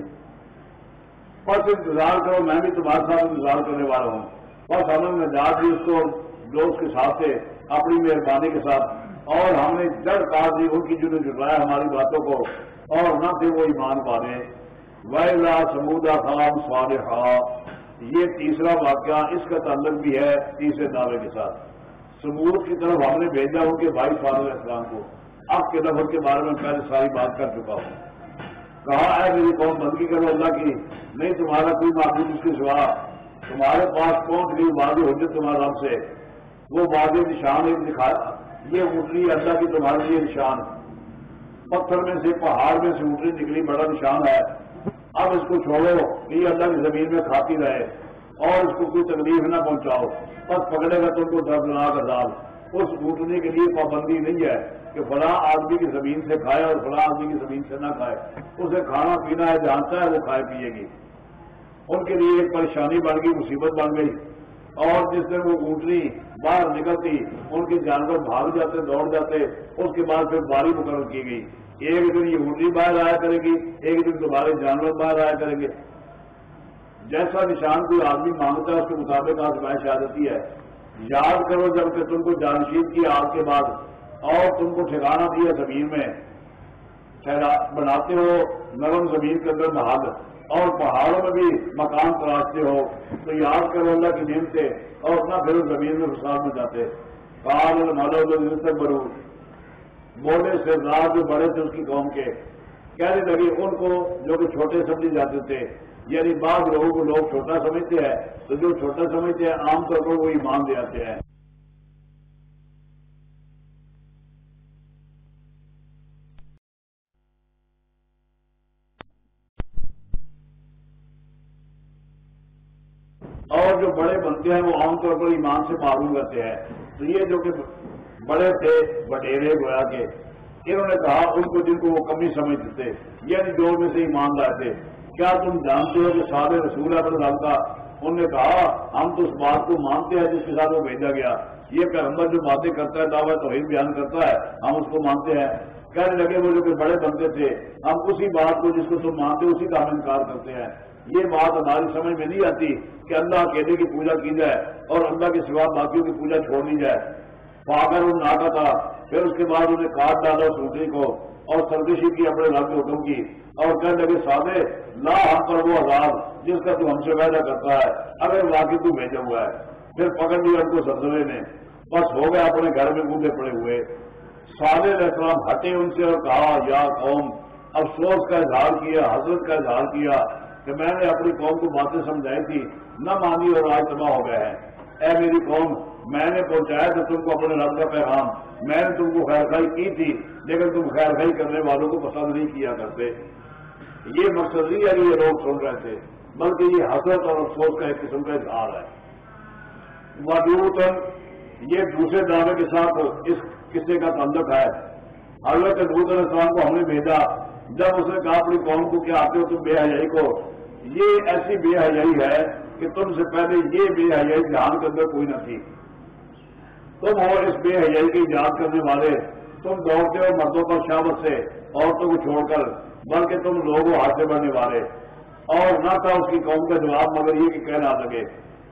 بس انتظار کرو، میں بھی تمہارے ساتھ انتظار کرنے والا ہوں۔ بس ہم نے نجات بھی اس کو جو اس کے ساتھ تھے، اپنی مہربانی کے ساتھ۔ اور ہم نے جڑ کاٹ دی ان کی جنہیں جٹلایا ہماری باتوں کو۔ اور نہ پھر وہ ایمان پانے ویلا سمودا خام صالحا۔ یہ تیسرا واقعہ اس کا تعلق بھی ہے تیسرے دعوے کے ساتھ۔ سمود کی طرف ہم نے بھیجا ہوں کہ بھائی فاضل اسلام کو۔ اب کے نفر کے بارے میں پہلے ساری بات کر چکا ہوں۔ کہا ہے میری قوم، بندگی کرو اللہ کی۔ نہیں، تمہارا کوئی معبود اس کے سوا۔ تمہارے پاس پہنچ گئی واضح ہوتے تمہارا سے؟ وہ واضح نشان ایک دکھایا یہ اٹھنی اللہ کی تمہارے لیے نشان۔ پتھر میں سے، پہاڑ میں سے اٹھنی نکلی، بڑا نشان ہے۔ اب اس کو چھوڑو، یہ اللہ کی زمین میں کھاتی رہے۔ اور اس کو کوئی تکلیف نہ پہنچاؤ۔ بس پکڑے گا تم کو دردناک عذاب۔ اس اٹھنے کے لیے پابندی نہیں ہے کہ فلاں آدمی کی زمین سے کھائے اور فلاں آدمی کی زمین سے نہ کھائے۔ اسے کھانا پینا ہے، جانتا ہے وہ کھائے پیے گی۔ ان کے لیے ایک پریشانی بن گئی، مصیبت بن گئی۔ اور جس دن وہ اونٹنی باہر نکلتی، ان کے جانور بھاگ جاتے، دوڑ جاتے، اس کے بعد پھر باری مقرر کی گئی۔ ایک دن یہ اونٹنی باہر آیا کرے گی، ایک دن تمہارے جانور باہر آیا کریں گے جیسا نشان کوئی آدمی مانگتا ہے، اس کے مطابق آزمائش آ جاتی ہے۔ یاد کرو جبکہ تم کو جانشین کی آگ کے بعد اور تم کو ٹھکانا دیا زمین میں۔ بناتے ہو، نرم زمین کے اندر محل اور پہاڑوں میں بھی مکان تراشتے ہو، تو یاد کرو اللہ کی نیم سے اور اپنا پھر زمین میں فساد میں جاتے۔ پہاڑ مالو تک برو بولے سے جو بڑے تھے اس کی قوم کے۔ کہنے لگے، ان کو جو کہ چھوٹے سمجھے جاتے تھے۔ یعنی بعض لوگوں کو لوگ چھوٹا سمجھتے ہیں، تو جو چھوٹا سمجھتے ہیں، عام طور پر وہ ایمان دے آتے ہیں اور جو ہیں وہ عام طور پر ایمان سے معروم رہتے ہیں۔ تو یہ جو کہ بڑے تھے، بٹیرے گویا کے، انہوں نے کہا ان کو جن کو وہ کمی سمجھتے تھے یعنی جو میں سے ایمان لائے تھے۔ کیا تم جانتے ہو کہ سارے رسول اپنے ڈال کا؟ انہوں نے کہا، ہم تو اس بات کو مانتے ہیں جس کے ساتھ وہ بھیجا گیا۔ یہ پیغمبر جو باتیں کرتا ہے دعوت تو بیان کرتا ہے، ہم اس کو مانتے ہیں۔ کہنے لگے وہ جو کہ بڑے بنتے تھے، ہم اسی بات کو جس کو تم مانتے اسی کا ہم انکار کرتے ہیں۔ یہ بات ہماری سمجھ میں نہیں آتی کہ اللہ اکیلے کی پوجا کی جائے اور اللہ کے سوا باقیوں کی پوجا چھوڑ دی جائے۔ پاگر ان ناکا تھا پھر اس کے بعد انہیں کاٹ ڈالا سوٹری کو اور سرکشی کی اپنے رب کے حکم کی اور کہنے لگے سادے لا ہم پر وہ آزاد جس کا تو ہم سے وعدہ کرتا ہے، اگر واقعی تو بھیجا ہوا ہے۔ پھر پکڑ لیا ان کو سلسلے نے بس ہو گیا اپنے گھر میں گوندے پڑے ہوئے۔ سادے السلام ہٹے ان سے اور کہا، یا قوم، افسوس کا اظہار کیا حضرت کا اظہار کیا کہ میں نے اپنی قوم کو باتیں سمجھائی تھی، نہ مانی اور آج تباہ ہو گئے ہیں۔ اے میری قوم، میں نے پہنچایا تھا تم کو اپنے رب کا پیغام، میں نے تم کو خیر خائی کی تھی، لیکن تم خیر خائی کرنے والوں کو پسند نہیں کیا کرتے۔ یہ مقصد نہیں ہے کہ یہ لوگ سن رہے تھے، بلکہ یہ حسرت اور افسوس کا ایک قسم کا اظہار ہے۔ ودوتن یہ دوسرے دعوے کے ساتھ اس قصے کا تعلق ہے۔ حضرت لوت علیہ السلام کو ہم نے بھیجا، جب اس نے کہا اپنی قوم کو کیا آتے ہو تم بے حیائی کو یہ ایسی بے حیائی ہے کہ تم سے پہلے یہ بے حیائی جہان کے اندر کوئی نہ تھی۔ تم ہو اس بے حیائی کی جانچ کرنے والے۔ تم دوڑتے ہو مردوں پر شامت سے، عورتوں کو چھوڑ کر، بلکہ تم لوگوں ہاتھ سے بڑھنے والے۔ اور نہ تھا اس کی قوم کا جواب، مگر یہ کہ کہنا لگے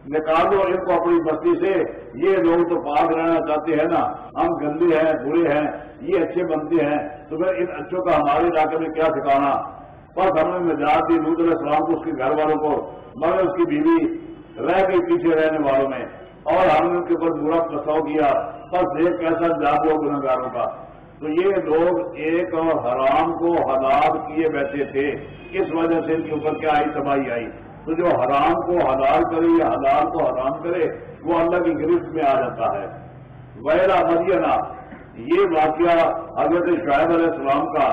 نکال دو ان کو اپنی بستی سے۔ یہ لوگ تو پاک رہنا چاہتے ہیں نا۔ ہم گندے ہیں، برے ہیں، یہ اچھے بنتے ہیں۔ تو پھر ان اچھوں کا ہمارے علاقے میں کیا ٹھکانا؟ بس ہم نے نجات دی لود علیہ السلام کو اس کے گھر والوں کو، مگر اس کی بیوی رہ گئی پیچھے رہنے والوں میں، اور ہم نے ان کے اوپر برا پرستاؤ کیا، بس ایک کیسا جاد ہو گنگاروں کا۔ تو یہ لوگ ایک اور حرام کو حلال کیے بیٹھے تھے، اس وجہ سے ان کے اوپر کیا آئی، تباہی آئی۔ تو جو حرام کو حلال کرے یا حلال کو حرام کرے، وہ اللہ کی گرفت میں آ جاتا ہے۔ ویرا مدینہ، یہ واقعہ حضرت شاہد علیہ السلام کا،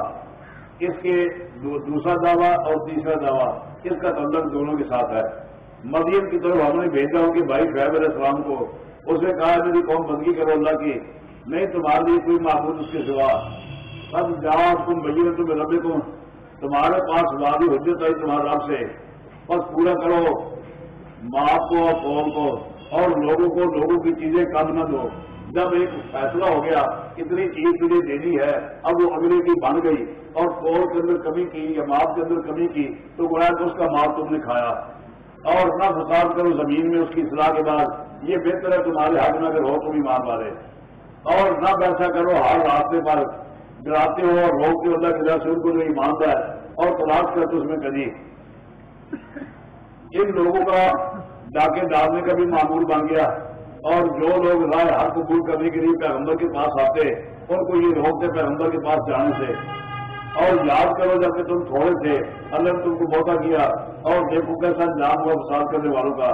اس کے دوسرا دعویٰ اور تیسرا دعویٰ، اس کا تعلق دونوں کے ساتھ ہے۔ مدین کی طرف ہم نے بھیجا ہو کہ بھائی شعیب علیہ السلام کو، اس نے کہا میری قوم بندگی کرو اللہ کی، نہیں تمہارے لیے کوئی معبود اس کے سوا۔ اب جاؤ تم بھیا تم رب کو۔ تمہارے پاس وادی حجت آئی تمہارے رب سے۔ بس پورا کرو۔ ماں کو اور قوم کو اور لوگوں کو، لوگوں کی چیزیں کم نہ دو۔ جب ایک فیصلہ ہو گیا اتنی چیز تجھے دینی ہے، اب وہ اگلے کی بن گئی اور قول کے اندر کمی کی یا ماپ کے اندر کمی کی، تو گویا تو اس کا ماپ تم نے کھایا۔ اور نہ فساد کرو زمین میں اس کی اصلاح کے بعد، یہ بہتر ہے تمہارے حق میں اگر ہو تو بھی مان والے۔ اور نہ ویسا کرو ہر راستے پر، ڈراتے ہو اور روکتے ہو اللہ کی طرح ان کو جو ایمانتا ہے اور تلاش کر اس میں کبھی ان لوگوں کا ڈاکے ڈالنے کا بھی معمول بن گیا۔ اور جو لوگ رائے ہر قبول کرنے کے لیے پیغمبر کے پاس آتے ان کو یہ روکتے پیغمبر کے پاس جانے سے۔ اور یاد کرو جبکہ تم تھوڑے تھے، اللہ نے تم کو بہتا کیا اور دیکھو کیسا جان ہوا فساد کرنے والوں کا۔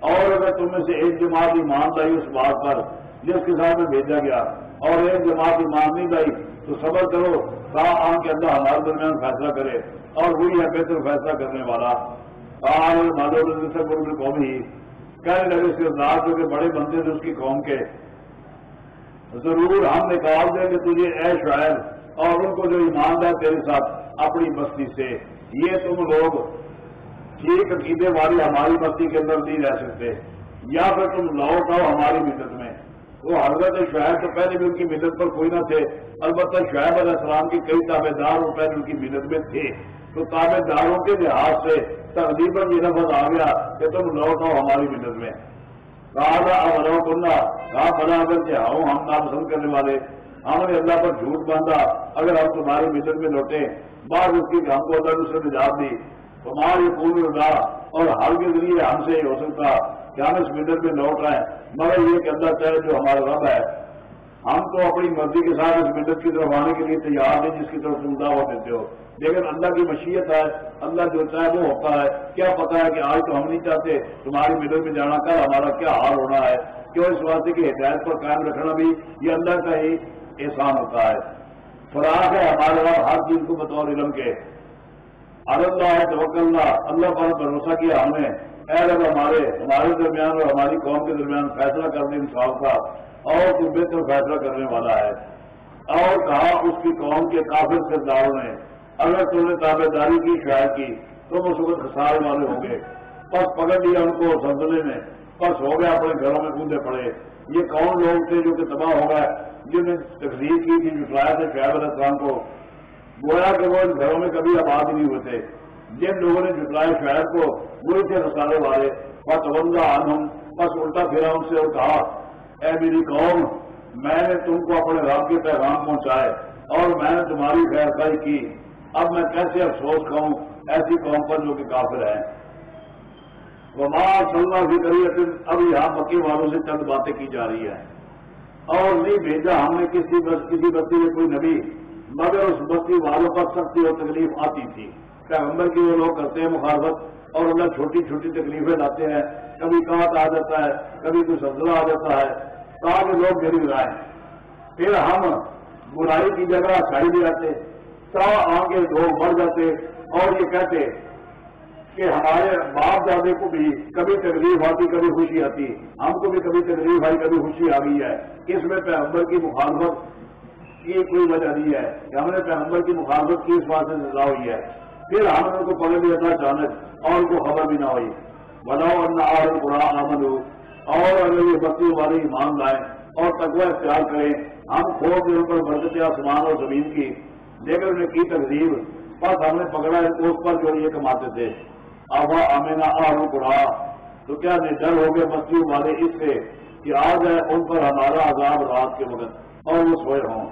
اور اگر تم میں سے ایک جماعت ایمان لائی اس بات پر جس کے ساتھ میں بھیجا گیا اور ایک جماعت ایمان نہیں لائی، تو صبر کرو کہاں آن کے اللہ ہمارے درمیان فیصلہ کرے اور وہی ہے بہتر فیصلہ کرنے والا۔ قوم کہنے لگے اس کے جو کہ بڑے بندے تھے اس کی قوم کے، ضرور ہم نکال دیں کہ تجھے اے شاعر، اور ان کو جو ایماندار تیرے ساتھ اپنی بستی سے۔ یہ تم لوگ ٹھیک عقیدے والی ہماری بستی کے اندر نہیں رہ سکتے۔ یا پھر تم لوٹ آؤ ہماری مدد میں۔ وہ حضرت شعیب تو پہلے بھی ان کی مدد پر کوئی نہ تھے، البتہ شعیب علیہ السلام کے کئی تابے دار وہ پہلے ان کی مدد میں تھے۔ تو تابے داروں کے لحاظ سے تقریباً یہ لفظ آ گیا کہ تم لوٹ آؤ ہماری مدد میں۔ کہا تھا اب کنڈا کہا بنا کر کے آؤ ہم ناپسند کرنے والے۔ ہم نے اللہ پر جھوٹ باندھا، اگر ہم تمہاری مدد میں لوٹے بعد اس کی ہم کو اللہ نے نجات دی۔ تمہاری پوری ادا اور حل کے ذریعے ہم سے ہی ہو سکتا کہ ہم اس مدد میں لوٹ رہے ہیں مگر یہ کہ اللہ چاہے جو ہمارا رب ہے۔ ہم تو اپنی مرضی کے ساتھ اس مدد کی طرف آنے کے لیے تیار ہیں، جس کی طرف تم دعوت دیتے ہو۔ لیکن اللہ کی مشیت ہے، اللہ جو چاہے وہ ہوتا ہے۔ کیا پتا ہے کہ آج تو ہم نہیں چاہتے تمہاری مدد میں جانا کر ہمارا کیا حال ہونا ہے۔ کیوں اس واسطے کی ہدایت پر قائم رکھنا بھی یہ اللہ کا ہی احسان ہوتا ہے۔ فراق ہے ہمارے وہاں ہر چیز کو بطور علم کے۔ اللہ ہے تو اللہ پر بھروسہ کیا ہم نے۔ اے رب ہمارے ہمارے درمیان اور ہماری قوم کے درمیان فیصلہ کرنے انصاف کا۔ اور تو بہتر فیصلہ کرنے والا ہے۔ اور کہا اس کی قوم کے کافی سرداروں نے، اگر تم نے تابے داری کی شاید کی، تو وہ وقت خسارے والے ہوں گے۔ بس پکڑ لیا ان کو سلسلے میں۔ بس ہو گیا اپنے گھروں میں کودے پڑے۔ یہ کون لوگ تھے جو کہ تباہ ہو گئے جن نے تقریر کی تھی جٹلایا تھے شاید علیہ السلام کو۔ گویا کہ وہ ان گھروں میں کبھی آباد نہیں ہوئے تھے۔ جن لوگوں نے جٹلایا شاید کو وہی تھے خسارے والے۔ بس ونگا آن بس الٹا پھرا ان سے اور کہا اے میری قوم، میں نے تم کو اپنے رب کے پیغام پہنچائے اور میں نے تمہاری خیر خائی کی۔ اب میں کیسے افسوس کھاؤں ایسی قوم پر جو کہ کافر ہے وہ ماں صلاح بھی کری اب یہاں مکی والوں سے چند باتیں کی جا رہی ہے اور نہیں بھیجا ہم نے کسی کسی بستی میں کوئی نبی، مگر اس بستی والوں پر سختی اور تکلیف آتی تھی۔ پیغمبر کی وہ لوگ کرتے ہیں مخالفت اور اللہ چھوٹی چھوٹی تکلیفیں لاتے ہیں۔ کبھی کانٹ آ جاتا ہے، کبھی کوئی سبزہ آ جاتا ہے۔ تاکہ لوگ گری لائیں پھر ہم برائی کی جگہ اچھائی بھی آتے تا آگے لوگ مر جاتے، اور یہ کہتے کہ ہمارے باپ دادے کو بھی کبھی تکلیف آتی، کبھی خوشی آتی۔ ہم کو بھی کبھی تکلیف آئی، کبھی خوشی آ گئی ہے۔ اس میں پیغمبر کی مخالفت کی کوئی وجہ نہیں ہے کہ ہم نے پیغمبر کی مخالفت کی اس بات سے سزا ہوئی ہے۔ پھر ہم نے ان کو پکڑ لیا تھا اچانک اور ان کو خبر بھی نہ ہوئی۔ بناؤ اور قرآن آمد ہو اور اگر یہ بستی والے ایمان لائیں اور تقوی اختیار کریں، ہم کھول کے ان پر برکت آسمان اور زمین کی لیکن انہیں کی تقریب بس ہم نے پکڑا اس پر جو یہ کماتے تھے۔ آبا امینا آر قرآ تو کیا جی ڈر ہو گئے بستیوں والے اس سے کہ آ جائے ان پر ہمارا عذاب رات کے وقت اور وہ سوئے ہوں؟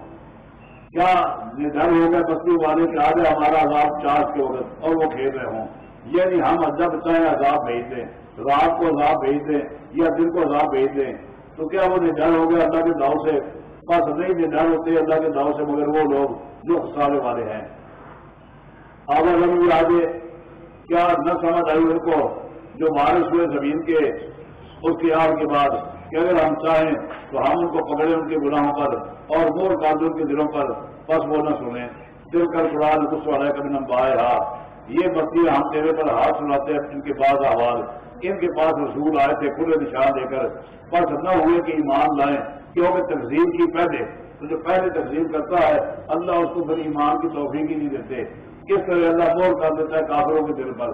کیا جی ڈر ہو گئے بستیوں والے کہ آ جائے ہمارا عذاب چارج کے وقت اور وہ کھیل رہے ہوں؟ یعنی ہم جب چاہے عذاب بھیج دیں، رات کو عذاب بھیج دیں یا دن کو عذاب بھیج دیں۔ تو کیا وہ ڈر ہو گیا اللہ کے داؤ سے؟ بس نہیں ڈر ہوتے اللہ کے داؤ سے، مگر وہ لوگ جو خسارے والے ہیں۔ آگے بھی آگے، کیا نہ سمجھ آئی ان کو جو بارش ہوئے زمین کے، اس کی آگ کے بعد کہ اگر ہم چاہیں تو ہم ان کو پکڑے ان کے گناہوں پر اور مور کاجوں کے دلوں پر۔ بس وہ نہ سنیں۔ دل کر قرآن کچھ والا کبھی نم پائے ہا۔ یہ بستی ہم تیرے پر ہاتھ سناتے ہیں، ان کے بعد آواز ان کے پاس رسول آئے تھے، کھلے نشان دے کر۔ بس نہ ہوئے کہ ایمان لائیں، کیونکہ تقزیم کی پہلے۔ تو جو پہلے تقزیم کرتا ہے، اللہ اس کو پھر ایمان کی توفیق ہی نہیں دیتے۔ کس طرح اللہ مور کر دیتا ہے کافروں کے دل پر۔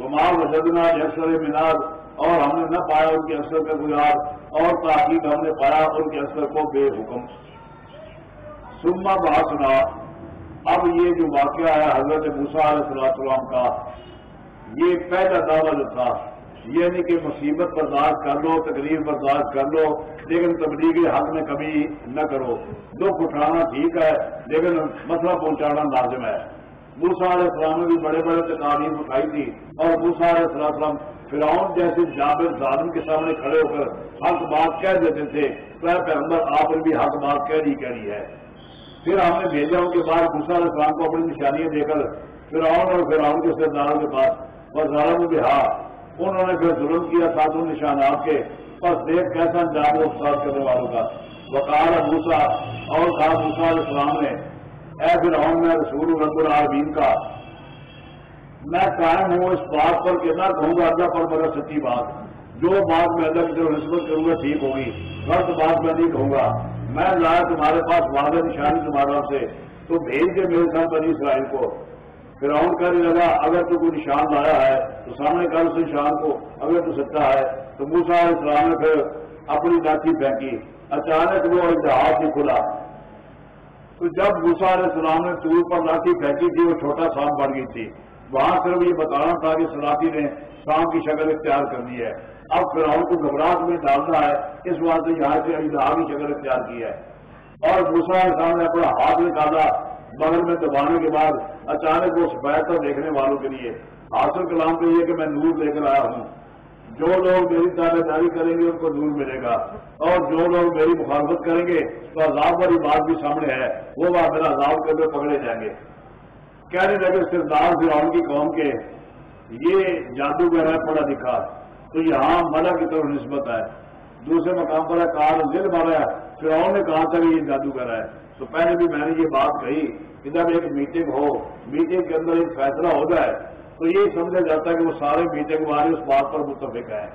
گمار وجدنا یسر مینار اور ہم نے نہ پایا ان کے اثر کا گزار۔ اور تاکید ہم نے پایا ان کے اثر کو بے حکم۔ سما بات سنا اب یہ جو واقعہ ہے حضرت موسا علیہ السلام کا، یہ پہلا دعویٰ جو تھا، یہ نہیں کہ مصیبت برداشت کر لو، تکلیف برداشت کر لو، لیکن تبلیغی حق میں کبھی نہ کرو۔ دکھ اٹھانا ٹھیک ہے، لیکن مسئلہ پہنچانا لازم ہے۔ موسا علیہ السلام نے بھی بڑے بڑے تعلیم اٹھائی تھی، اور موسا علیہ السلام فرعون جیسے جابر ظالم کے سامنے کھڑے ہو کر حق بات کہہ دیتے تھے۔ پیغمبر آپ نے بھی حق بات کہہ رہی کہہ رہی ہے۔ پھر ہم نے بھیجا ان کے بعد موسا علیہ السلام کو اپنی نشانیاں دے کر فرعون اور فرعون کے سرداروں کے پاس اور ظالم بھی ہاں انہوں نے پھر ظلم کیا ساتھوں نشانات کے۔ بس دیکھ کیسا انجام وہ ساتھ کرنے والوں کا۔ وکال بھوسا اور کہا موسا علیہ السلام نے، اے فرعون، میں رسول رب العالمین کا۔ میں قائم ہوں اس بات پر کہ نہ کہوں گا اللہ پر مگر سچی بات۔ جو بات میں اللہ کی طرف نسبت کروں گا، ٹھیک ہوگی۔ غلط بات میں نہیں کہوں گا۔ میں لایا تمہارے پاس واضح نشانی تمہارا ہاں سے، تو بھیج کے میرے ساتھ بنی اسرائیل کو۔ پھر اور کہنے لگا، اگر تو کوئی نشان لایا ہے، تو سامنے کر اس نشان کو، اگر تو سچا ہے، تو موسا علیہ السلام نے پھر اپنی لاٹھی پھینکی۔ اچانک وہ جہاز بھی کھلا۔ تو جب موسا علیہ السلام نے ٹور پر لاٹھی پھینکی تھی، وہ چھوٹا سانپ بڑھ گئی تھی۔ وہاں صرف یہ بتانا تھا کہ سلاطی نے سانپ کی شکل اختیار کر دی ہے۔ اب فرعون کو گھبراہٹ میں ڈالنا ہے، اس بات سے یہاں سے اجدہ کی شکل اختیار کی ہے۔ اور دوسرا انسان نے اپنا ہاتھ نکالا بغل میں دبانے کے بعد اچانک وہ سفید پر دیکھنے والوں کے لیے۔ حاصل کلام تو یہ کہ میں نور لے کر آیا ہوں۔ جو لوگ میری تابے داری کریں گے، ان کو نور ملے گا۔ اور جو لوگ میری مخالفت کریں گے تو عذاب والی بات بھی سامنے ہے۔ وہ بات میرا عذاب کر کے پکڑے جائیں گے۔ کہنے لگے، سردار فرعون کی قوم کے، یہ جادوگر ہے پڑھا دکھا تو یہاں ملا کی طرف نسبت ہے۔ دوسرے مقام پر ہے کار دل مارا ہے۔ فرعون نے کہا تھا کہ یہ جادوگر ہے۔ تو پہلے بھی میں نے یہ بات کہی کہ جب ایک میٹنگ ہو میٹنگ کے اندر ایک فیصلہ ہو جائے، تو یہ سمجھا جاتا ہے کہ وہ سارے میٹنگ والے اس بات پر متفق ہیں۔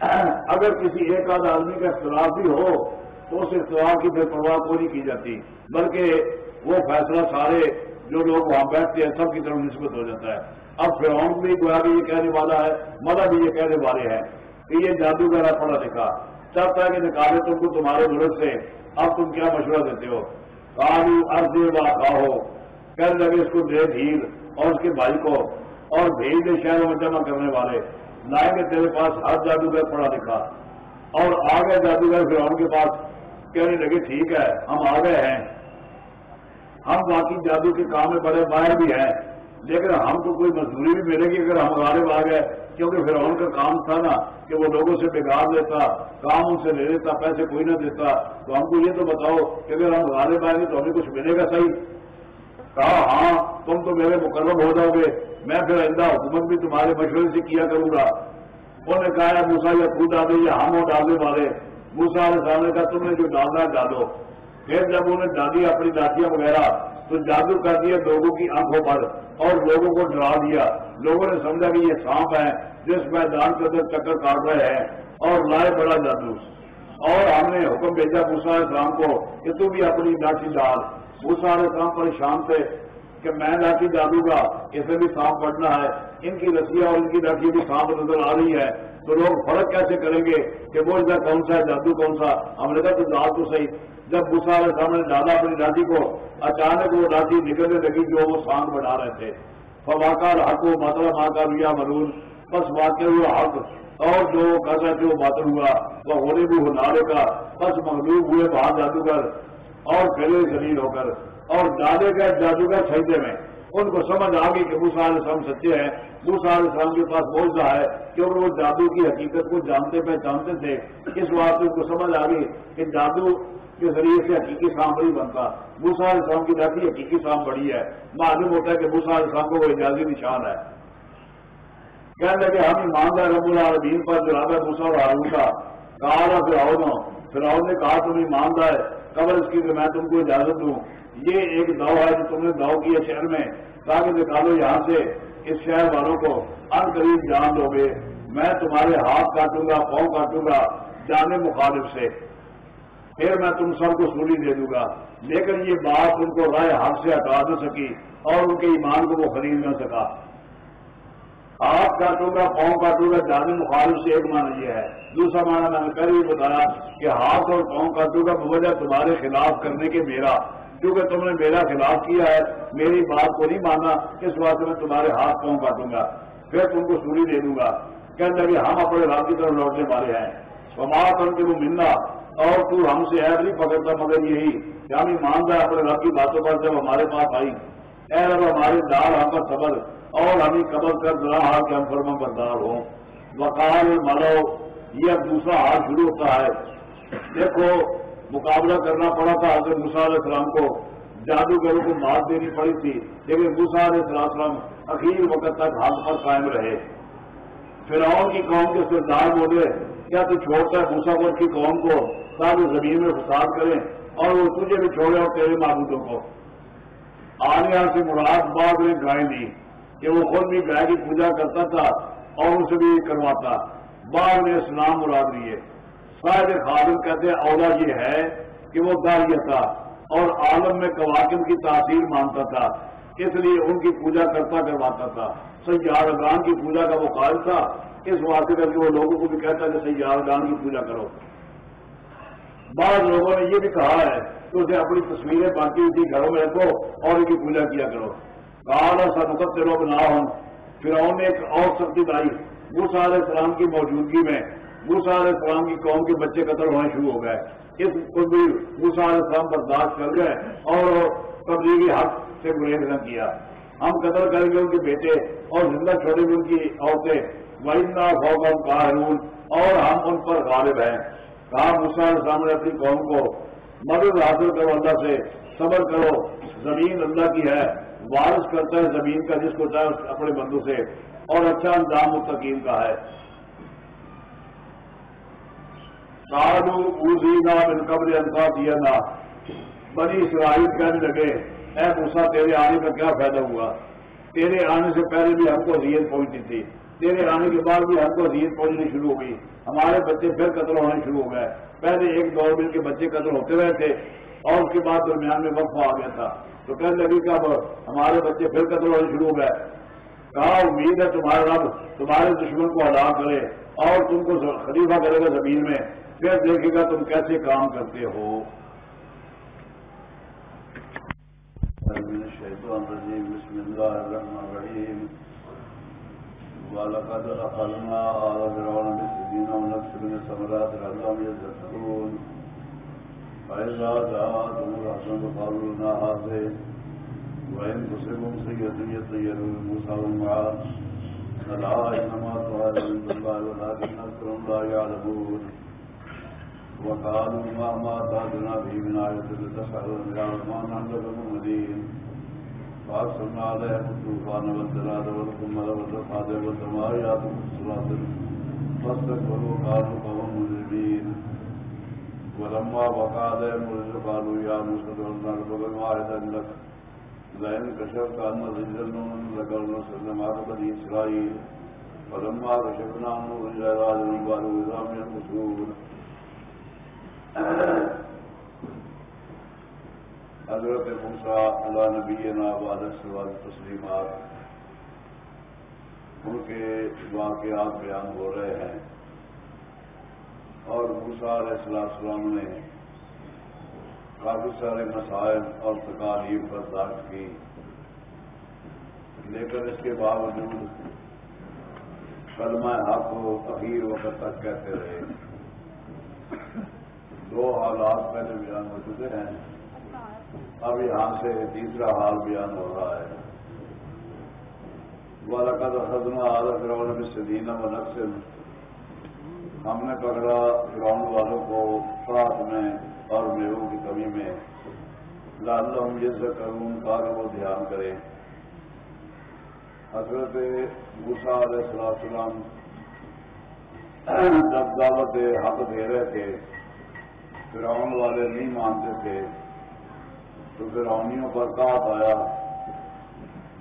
اگر کسی ایک آدھ آدمی کا اختلاف بھی ہو، تو اس اختلاف کی بے پرواہ کو نہیں کی جاتی۔ بلکہ وہ فیصلہ سارے جو لوگ وہاں بیٹھتے ہیں، سب کی طرف نسبت ہو جاتا ہے۔ اب فرعون بھی گویا کہ یہ کہنے والا ہے مدہ بھی یہ کہنے والے ہیں کہ یہ جادوگر ہے پڑھا لکھا۔ چاہتا ہے کہ نکالے تم کو تمہارے ضرورت سے، اب تم کیا مشورہ دیتے ہو؟ کالو ارد واقع ہو کہنے لگے اس کو دے دھیر اور اس کے بھائی کو اور بھیج دے شہروں میں جمع کرنے والے۔ لائیں گے تیرے پاس ہر جادوگر پڑھا لکھا۔ اور آ گئے جادوگر پھر ان کے پاس۔ کہنے لگے، ٹھیک ہے، ہم آ گئے ہیں۔ ہم باقی جادو کے کام میں بڑے باہر بھی ہیں۔ لیکن ہم کو کوئی مزدوری بھی ملے گی اگر ہم غالب آ گئے، کیونکہ پھر ان کا کام تھا نا کہ وہ لوگوں سے بگاڑ لیتا، کام ان سے لے لیتا، پیسے کوئی نہ دیتا۔ تو ہم کو یہ تو بتاؤ کہ اگر ہم غالب آئیں گے تو ہمیں کچھ ملے گا صحیح؟ کہا ہاں تم تو میرے مقرب ہو جاؤ گے۔ میں پھر آئندہ حکومت بھی تمہارے مشورے سے کیا کروں گا؟ انہوں نے کہا موسا یا تو ڈالے یا ہم وہ ڈالنے والے۔ موسا علیہ نے کہا، تم نے جو ڈالنا ڈالو۔ پھر جب انہوں نے ڈالی اپنی لاٹیاں وغیرہ تو جادو کر دیا، لوگوں کی آنکھوں پر اور لوگوں کو ڈرا دیا۔ لوگوں نے سمجھا کہ یہ سانپ ہے جس میدان کے اندر چکر کاٹ رہے ہیں اور لائے بڑا جادو۔ اور ہم نے حکم بھیجا علیہ السلام کو کہ تم بھی اپنی لاٹھی ڈال۔ علیہ السلام پریشان تھے کہ میں لاٹھی ڈالوں گا، اسے بھی سانپ پڑنا ہے۔ ان کی رسیاں اور ان کی لاٹھی بھی سانپ نظر آ رہی ہے تو لوگ فرق کیسے کریں گے کہ وہ کون سا ہے جادو، کون سا؟ ہم نے کہا تو ڈال تو صحیح۔ جب گسا علیہ السلام نے ڈالا اپنی لاٹھی کو اچانک وہ لاٹھی نکلنے لگی جو وہ سانگ بڑھا رہے تھے۔ فواقع حق و مطلب ماں کا لیا مرون بس واقع ہوا حق۔ اور جو کیسا جو باطل ہوا، وہ ہونے بھی ہو نارے کا۔ بس مغلوب ہوئے باہر جادوگر۔ اور گلے زلیل ہو کر۔ اور ڈالے گئے جادوگر سجدے میں۔ ان کو سمجھ آ گئی کہ موسا علیہ السلام سچے ہیں۔ موسا علیہ السلام کے پاس پہنچ رہا ہے کیونکہ وہ جادو کی حقیقت کو جانتے پہچانتے تھے۔ اس بات ان کو سمجھ آ گئی کہ جادو کے ذریعے سے حقیقی سام نہیں بنتا۔ موسا علیہ السلام کی جاتی حقیقی سام بڑی ہے۔ معلوم ہوتا ہے کہ موسا علیہ السلام کو وہ اجازی نشان ہے۔ کہنے لگے، ہم ایماندار رب العالمین پر جو موسا اور ہارون کا کہا پھر پھر نے کہا، تم ایماندار قبر اس کی کہ میں تم کو اجازت دوں۔ یہ ایک دو ہے جو تم نے دو کیا شہر میں۔ تاکہ نکالو یہاں سے اس شہر والوں کو۔ ان قریب جان دو گے۔ میں تمہارے ہاتھ کاٹوں گا، پاؤں کاٹوں گا جانے مخالف سے۔ پھر میں تم سب کو سوری دے دوں گا۔ لیکن یہ بات ان کو رائے ہاتھ سے ہٹا نہ سکی اور ان کے ایمان کو وہ خرید نہ سکا۔ ہاتھ کاٹوں گا پاؤں کاٹوں گا جانے مخالف سے ایک معنی یہ ہے۔ دوسرا معنی میں نے پہلے یہ بتایا کہ ہاتھ اور پاؤں کاٹوں گا بوجہ تمہارے خلاف کرنے کے میرا۔ کیونکہ تم نے میرا خلاف کیا ہے، میری بات کو نہیں مانا اس بات میں تمہارے ہاتھ پاؤں کاٹوں گا۔ پھر تم کو سوری دے دوں گا۔ کہنے لگے، ہم اپنے رات کی طرف لوٹنے والے ہیں۔ سماعت ان کے وہ ملنا اور تو ہم سے ایب نہیں پکڑتا مگر یہی کہ ہم ایماندار اپنے رب کی باتوں پر جب ہمارے پاس آئی۔ اے رب ہمارے دار ہم پر صبر اور ہمیں قبر کر ذرا ہار کے ہم فرما بردار ہوں۔ وقال ملو یہ اب دوسرا ہار شروع ہوتا ہے۔ دیکھو، مقابلہ کرنا پڑا تھا حضرت مسا علیہ السلام کو۔ جادوگروں کو مار دینی پڑی تھی، لیکن مسا علیہ السلام اخیر وقت تک حال پر قائم رہے۔ فرعون کی قوم کے سردار بولے کیا تو چھوڑتا ہے موسا پر کی قوم کو، تاکہ زمین میں فساد کریں اور وہ تجھے بھی چھوڑے اور تیرے معبودوں کو۔ آنے سے مراد بعد نے گائے دی کہ وہ خود بھی گائے کی پوجا کرتا تھا اور اسے بھی کرواتا۔ بعد نے اسلام مراد لیے شاید خادم کہتے ہیں، اولا یہ ہے کہ وہ داریہ تھا اور عالم میں کواکب کی تاثیر مانتا تھا، اس لیے ان کی پوجا کرتا کرواتا تھا۔ سیارگان کی پوجا کا وہ قائل تھا اس واسطے کر کے وہ لوگوں کو بھی کہتا ہے کہ سیارگان کی پوجا کرو۔ بعض لوگوں نے یہ بھی کہا ہے کہ اسے اپنی تصویریں باقی ہوئی گھروں میں رکھو اور ان کی پوجا کیا کرو۔ کہا سا مقد لوگ نہ ہوں پھر نے ایک اور سختی لائی وہ علیہ السلام کی موجودگی میں موسا علیہ السلام کی قوم کے بچے قتل ہونے شروع ہو گئے۔ اس کو بھی موسا علیہ السلام برداشت کر گئے اور تبدیلی حق سے گریز نہ کیا۔ ہم قتل کریں گے ان کے بیٹے اور زندہ چھوڑیں گے ان کی عورتیں وائنا فوکم کارون اور ہم ان پر غالب ہیں۔ کہا موسا علیہ اپنی قوم کو، مدد حاصل کرو اللہ سے، صبر کرو، زمین اللہ کی ہے۔ وارث کرتا ہے زمین کا، جس کو چاہے اپنے بندوں سے۔ اور اچھا انجام مستقیم کا ہے۔ کالو اوزینا من قبل انفا دیا نا بنی اسرائیل کہنے لگے، اے موسا تیرے آنے کا کیا فائدہ ہوا؟ تیرے آنے سے پہلے بھی ہم کو ریت پہنچتی تھی۔ تیرے آنے کے بعد بھی ہم کو ریت پہنچنی شروع ہو گئی ہمارے بچے پھر قتل ہونے شروع ہو گئے۔ پہلے ایک دور مل کے بچے قتل ہوتے رہے تھے اور اس کے بعد درمیان میں وقفہ آ گیا تھا۔ تو کہنے لگی کہ اب ہمارے بچے پھر قتل ہونے شروع ہو گئے۔ کہا، امید ہے تمہارا رب تمہارے دشمن کو ہلاک کرے اور تم کو خلیفہ کرے گا زمین میں۔ پھر دیکھے گا تم کیسے کام کرتے ہو۔ بسم اللہ الرحمن الرحیم۔ ولقد أخذنا آل فرعون بالسجين ونفس من الثمرات لعلهم يذكرون. فإذا جاءتهم الحسنة قالوا لنا هذه، وإن تصبهم سيئة يطيروا موسى ومعاذ. فلا، إنما تعالى عند الله ولكن أكثرهم لا يعلمون. وقالوا ما ما تعدنا به من آية لتسحرنا يا رحمن أنت بمؤمنين فأرسلنا عليهم الطوفان والجراد والقمل والرصاد والسماوات والصراط فاستكبروا قالوا قوم مجرمين ولما وقع عليهم الرجل قالوا يا موسى ادع لنا ربك واحدا لك لئن كشفت عنا الرجل لقلنا سلم على بني إسرائيل فلما كشفنا عنه الرجل راجل قالوا إذا من المسلمون. حضرت موسا اللہ نبی ناباد سوال تسلیمات ان کے واقعات بیان ہو رہے ہیں۔ اور موسا علیہ السلام نے کافی سارے مسائل اور تکالیف برداشت کی۔ لیکن اس کے باوجود کلمہ حق کو اخیر وقت تک کہتے رہے۔ دو حالات پہلے بیان ہو چکے ہیں۔ اب یہاں سے تیسرا حال بیان ہو رہا ہے۔ والد حضنا عادت فرون میں سدینہ و نقصل ہم نے پکڑا گراؤنڈ والوں کو ساتھ میں اور میروں کی کمی میں۔ لال ہم یہ کروں کا وہ دھیان کریں۔ حضرت گسا علیہ السلام جب دعوت حق دے رہے تھے، فرعون والے نہیں مانتے تھے۔ تو فرعونیوں پر کاٹ آیا،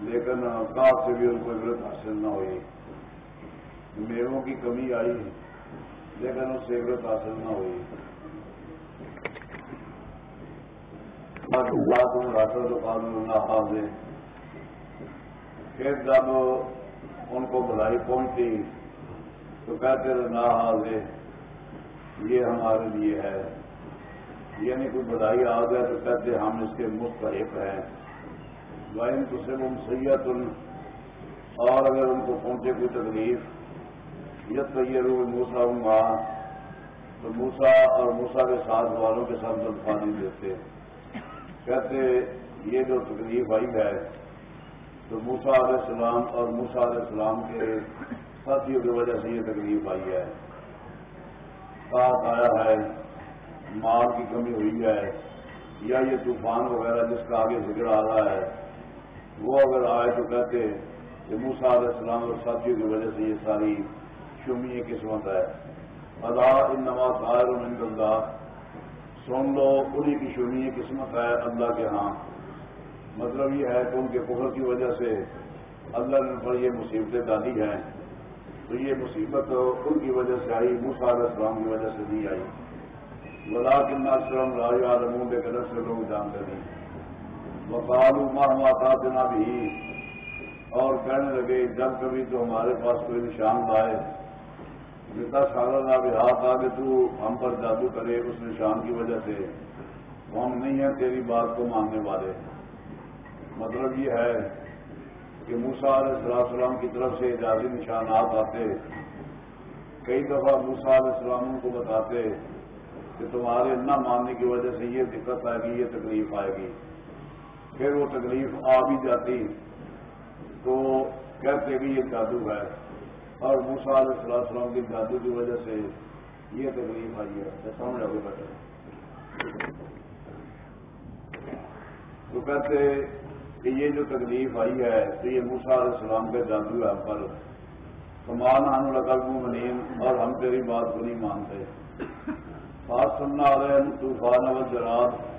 لیکن کاٹ سے بھی ان کو عبرت حاصل نہ ہوئی۔ میووں کی کمی آئی، لیکن اس سے عبرت حاصل نہ ہوئی۔ ڈاکٹر تو قانون نہ حاضر پھر جب ان کو بدائی پہنچتی تو کہتے رہے نہ حاضر یہ ہمارے لیے ہے۔ یعنی کوئی بدائی آ گیا تو کہتے ہم اس کے مستحق ہیں وائن تو سے وہ سید اور اگر ان کو پہنچے کوئی تکلیف یت تیار موسا ہوں گا۔ تو موسا اور موسا کے ساتھ والوں کے ساتھ دلفانی دیتے۔ کہتے یہ جو تکلیف آئی ہے، تو موسا علیہ السلام اور موسا علیہ السلام کے ساتھیوں کی وجہ سے یہ تکلیف آئی ہے۔ ساتھ آیا ہے۔ مال کی کمی ہوئی ہے یا یہ طوفان وغیرہ جس کا آگے ذکر آ رہا ہے، وہ اگر آئے تو کہتے کہ موسا علیہ السلام اور ساتھیوں کی وجہ سے یہ ساری شمی قسمت ہے۔ اللہ ان نواز طاہر اللہ سن لو انہیں کی شمی قسمت ہے اللہ کے ہاں۔ مطلب یہ ہے کہ ان کے کفر کی وجہ سے اللہ نے پر یہ مصیبتیں ڈالی ہیں۔ تو یہ مصیبت ان کی وجہ سے آئی موسا علیہ السلام کی وجہ سے نہیں آئی۔ بلا کن شرم راج عالموں کے قدر سے لوگ جانتے نہیں وقالو ماہ ماتا دینا بھی اور کہنے لگے، جب کبھی تو ہمارے پاس کوئی نشان لائے جتا سارا نہ بھی ہاتھ آ کے تو ہم پر جادو کرے اس نشان کی وجہ سے۔ ہم نہیں ہیں تیری بات کو ماننے والے۔ مطلب یہ ہے کہ موسا علیہ السلام کی طرف سے اجازی نشانات آتے۔ کئی دفعہ موسا علیہ السلام کو بتاتے۔ کہ تمہارے نہ ماننے کی وجہ سے یہ دقت آئے گی، یہ تکلیف آئے گی۔ پھر وہ تکلیف آ بھی جاتی تو کہتے کہ یہ جادو ہے۔ اور موسا علیہ السلام کے جادو کی وجہ سے یہ تکلیف آئی ہے۔ سمجھ آگے بیٹھے تو کہتے کہ یہ جو تکلیف آئی ہے، تو یہ موسا علیہ السلام کا جادو ہے۔ پر سمان آنے لگا منیم، اور ہم تیری بات کو نہیں مانتے۔ سننا آ رہے ہیں، طوفان و جراد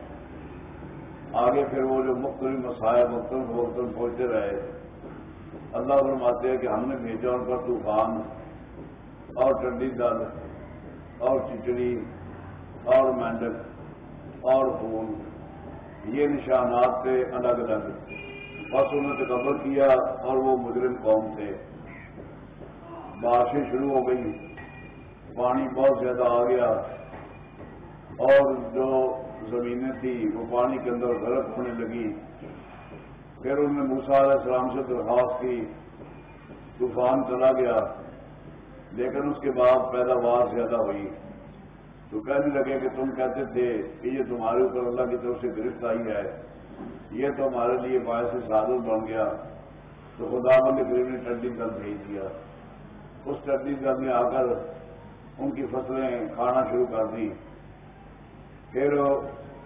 آگے پھر وہ جو مختلف مسائل، مختلف مختلف پہنچتے رہے۔ اللہ فرماتے ہیں کہ ہم نے بھیجا ان پر طوفان اور ٹنڈی دل اور چچڑی اور مینڈک اور خون۔ یہ نشانات تھے الگ الگ۔ بس انہوں نے تکبر کیا اور وہ مجرم قوم تھے۔ بارشیں شروع ہو گئی۔ پانی بہت زیادہ آ گیا۔ اور جو زمینیں تھیں وہ پانی کے اندر غرق ہونے لگی۔ پھر انہوں نے موسا علیہ السلام سے درخواست کی۔ طوفان چلا گیا۔ لیکن اس کے بعد پیداوار زیادہ ہوئی۔ تو کہنے لگے کہ تم کہتے تھے کہ یہ تمہارے اوپر اللہ کی طرف سے گرفت آئی ہے۔ یہ تو ہمارے لیے باعث سادت بن گیا۔ تو خدا بند کریم نے ٹنڈی گل بھیج دیا۔ اس ٹنڈی گل میں آ کر ان کی فصلیں کھانا شروع کر دی پھر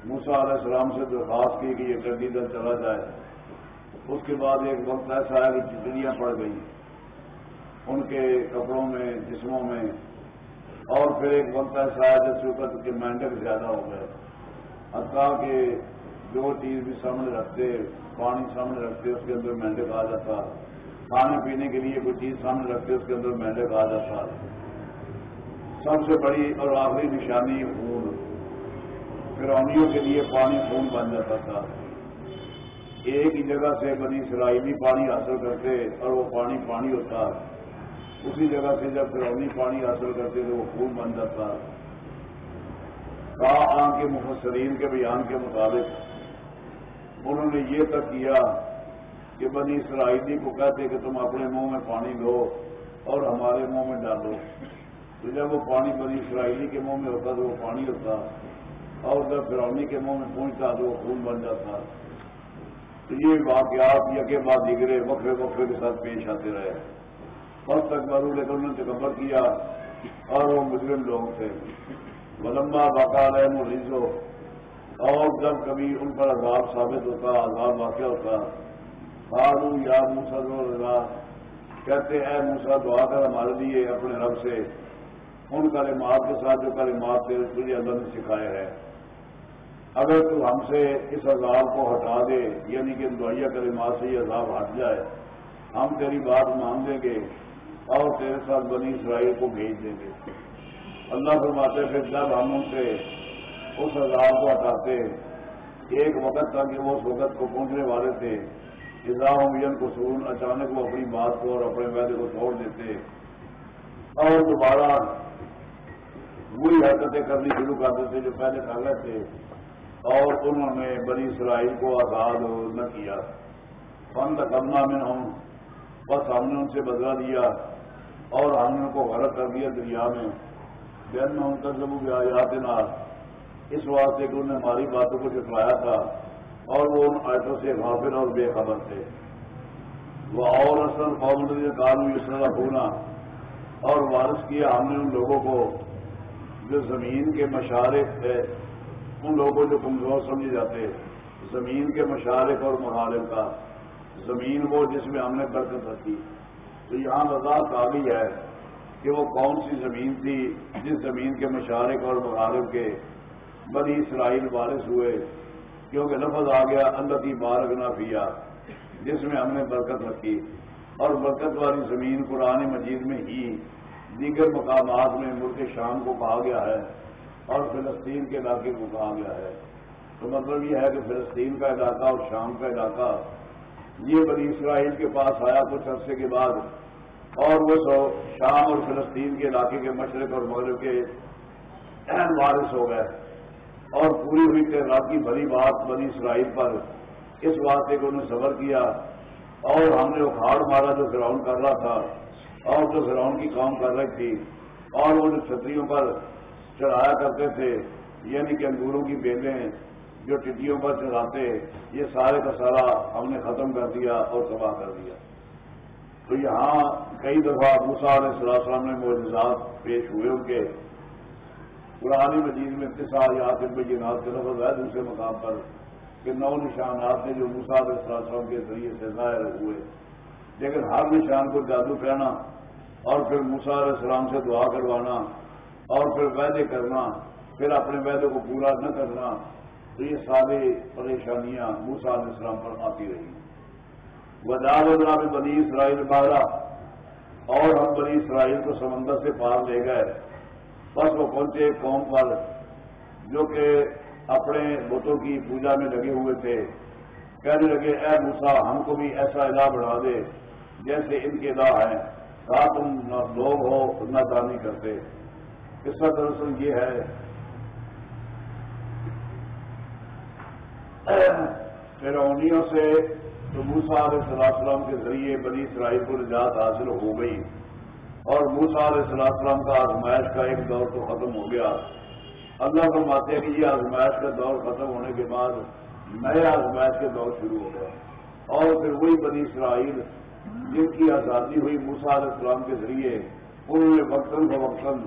موسا علیہ السلام سے درخواست کی کہ یہ ٹنڈی دل چلا جائے۔ اس کے بعد ایک وقت ایسا ہے کہ چڑیاں پڑ گئی ان کے کپڑوں میں، جسموں میں۔ اور پھر ایک وقت ایسا ہے جس وقت کے مینڈک زیادہ ہو گئے۔ حتیٰ کہ جو چیز بھی سامنے رکھتے، پانی سامنے رکھتے، اس کے اندر مینڈک آ جاتا۔ کھانے پینے کے لیے کوئی چیز سامنے رکھتے، اس کے اندر مینڈک آ جاتا۔ سب سے بڑی اور آخری نشانی خون۔ فرونیوں کے لیے پانی خون بن جاتا تھا۔ ایک ہی جگہ سے بنی سرائیلی پانی حاصل کرتے اور وہ پانی پانی ہوتا۔ اسی جگہ سے جب فرونی پانی حاصل کرتے تو وہ خون بن جاتا۔ کہا آن کے مفسرین کے بیان کے مطابق انہوں نے یہ تک کیا کہ بنی اسرائیلی کو کہتے کہ تم اپنے منہ میں پانی لو اور ہمارے منہ میں ڈالو تو جب وہ پانی بنی اسرائیلی کے منہ میں ہوتا تو وہ پانی ہوتا۔ اور جب فرونی کے منہ میں پہنچتا تو وہ خون بن جاتا۔ تو یہ واقعات یا کے بعد دیگرے وقفے وقفے کے ساتھ پیش آتے رہے۔ بس تک بارو لے کر انہوں نے تکبر کیا۔ اور وہ مجرم لوگ تھے۔ ولمبا باقا رحم و اور جب کبھی ان پر عذاب ثابت ہوتا، عذاب واقع ہوتا فارو یا موسا دو کہتے ہیں موسا دعا کر ہمارے لیے، اپنے رب سے۔ ان کلمات کے ساتھ جو کلمات تھے تجھے اللہ نے سکھائے ہیں۔ اگر تو ہم سے اس عذاب کو ہٹا دے یعنی کہ دعائیا کلمات سے یہ عذاب ہٹ جائے، ہم تیری بات مان دیں گے اور تیرے ساتھ بنی اسرائیل کو بھیج دیں گے۔ اللہ فرماتے پھر جب ہم ان سے اس عذاب کو ہٹاتے، ایک وقت تھا کہ وہ اس وقت کو پہنچنے والے تھے مین کو سون اچانک وہ اپنی بات کو اور اپنے وعدے کو چھوڑ دیتے اور دوبارہ وہی حرکتیں کرنی شروع کر دیتے جو پہلے کر رہے تھے۔ اور انہوں نے بنی اسرائیل کو آزاد نہ کیا۔ فن کرنا میں ہم بس ہم نے ان سے بدلا دیا اور ہم نے ان کو غرق کر دیا دریا میں۔ جن میں ان کا ضرور یاد نہ اس واسطے کہ انہوں نے ہماری باتوں کو جٹلایا تھا اور وہ ان آیتوں سے غافل اور بے خبر تھے۔ وہ اور اصل قوم قانون اس طرح ہونا اور وارث کیا ہم نے ان لوگوں کو جو زمین کے مشارق ہے۔ ان لوگوں جو کمزور سمجھے جاتے زمین کے مشارق اور مہارب کا۔ زمین وہ جس میں ہم نے برکت رکھی۔ تو یہاں وضاحت آ گئی ہے کہ وہ کون سی زمین تھی جس زمین کے مشارق اور مغارب کے بنی اسرائیل وارث ہوئے۔ کیونکہ لفظ آ گیا، اللہ کی بارک نہ پیا جس میں ہم نے برکت رکھی۔ اور برکت والی زمین قرآن مجید میں ہی دیگر مقامات میں ملک شام کو کہا گیا ہے۔ اور فلسطین کے علاقے کو کہا گیا ہے۔ تو مطلب یہ ہے کہ فلسطین کا علاقہ اور شام کا علاقہ، یہ بنی اسرائیل کے پاس آیا کچھ عرصے کے بعد، اور وہ سو شام اور فلسطین کے علاقے کے مشرق اور مغرب کے اہم وارث ہو گئے۔ اور پوری ہوئی کہ رات کی بڑی بات بنی اسرائیل پر اس واسطے کو انہوں نے صبر کیا، اور ہم نے اکھاڑ مارا جو فراؤن کر رہا تھا، اور جو فراؤن کی کام کر رہی تھی، اور وہ جو چھتریوں پر چڑھایا کرتے تھے یعنی کہ انگوروں کی بیلیں جو ٹٹیوں پر چڑھاتے، یہ سارے کا سارا ہم نے ختم کر دیا اور تباہ کر دیا۔ تو یہاں کئی دفعہ موسا علیہ السلام نے معجزات پیش ہوئے ان کے۔ پرانی مجید میں اتسار یا آصف بینات کے لفظ ہے دوسرے مقام پر کہ نو نشانات نے جو مساد السلام کے ذریعے سے ظاہر ہوئے۔ لیکن ہر نشان کو جادو کہنا اور پھر علیہ السلام سے دعا کروانا اور پھر وعدے کرنا، پھر اپنے وعدے کو پورا نہ کرنا، تو یہ ساری پریشانیاں علیہ السلام پر آتی رہی وزار اللہ میں بنی اسرائیل بارہ اور ہم بنی اسرائیل کو سمندر سے پار لے گئے۔ بس وہ پہنچے قوم پر، جو کہ اپنے بتوں کی پوجا میں لگے ہوئے تھے۔ کہنے لگے، اے موسا ہم کو بھی ایسا الہ بڑھا دے جیسے ان کے الہ ہیں۔ کہا تم، نہ لوگ ہو، نہ دانی کرتے۔ اس کا دراصل یہ ہے فرونیوں سے تو موسا علیہ السلام کے ذریعے بنی اسرائیل کو نجات حاصل ہو گئی اور موسا علیہ السلام کا آزمائش کا ایک دور تو ختم ہو گیا۔ اللہ فرماتے ہیں کہ یہ آزمائش کا دور ختم ہونے کے بعد نئے آزمائش کے دور شروع ہو گئے۔ اور پھر وہی بنی اسرائیل جن کی آزادی ہوئی موسا علیہ السلام کے ذریعے انہوں نے وقتاً فوقتاً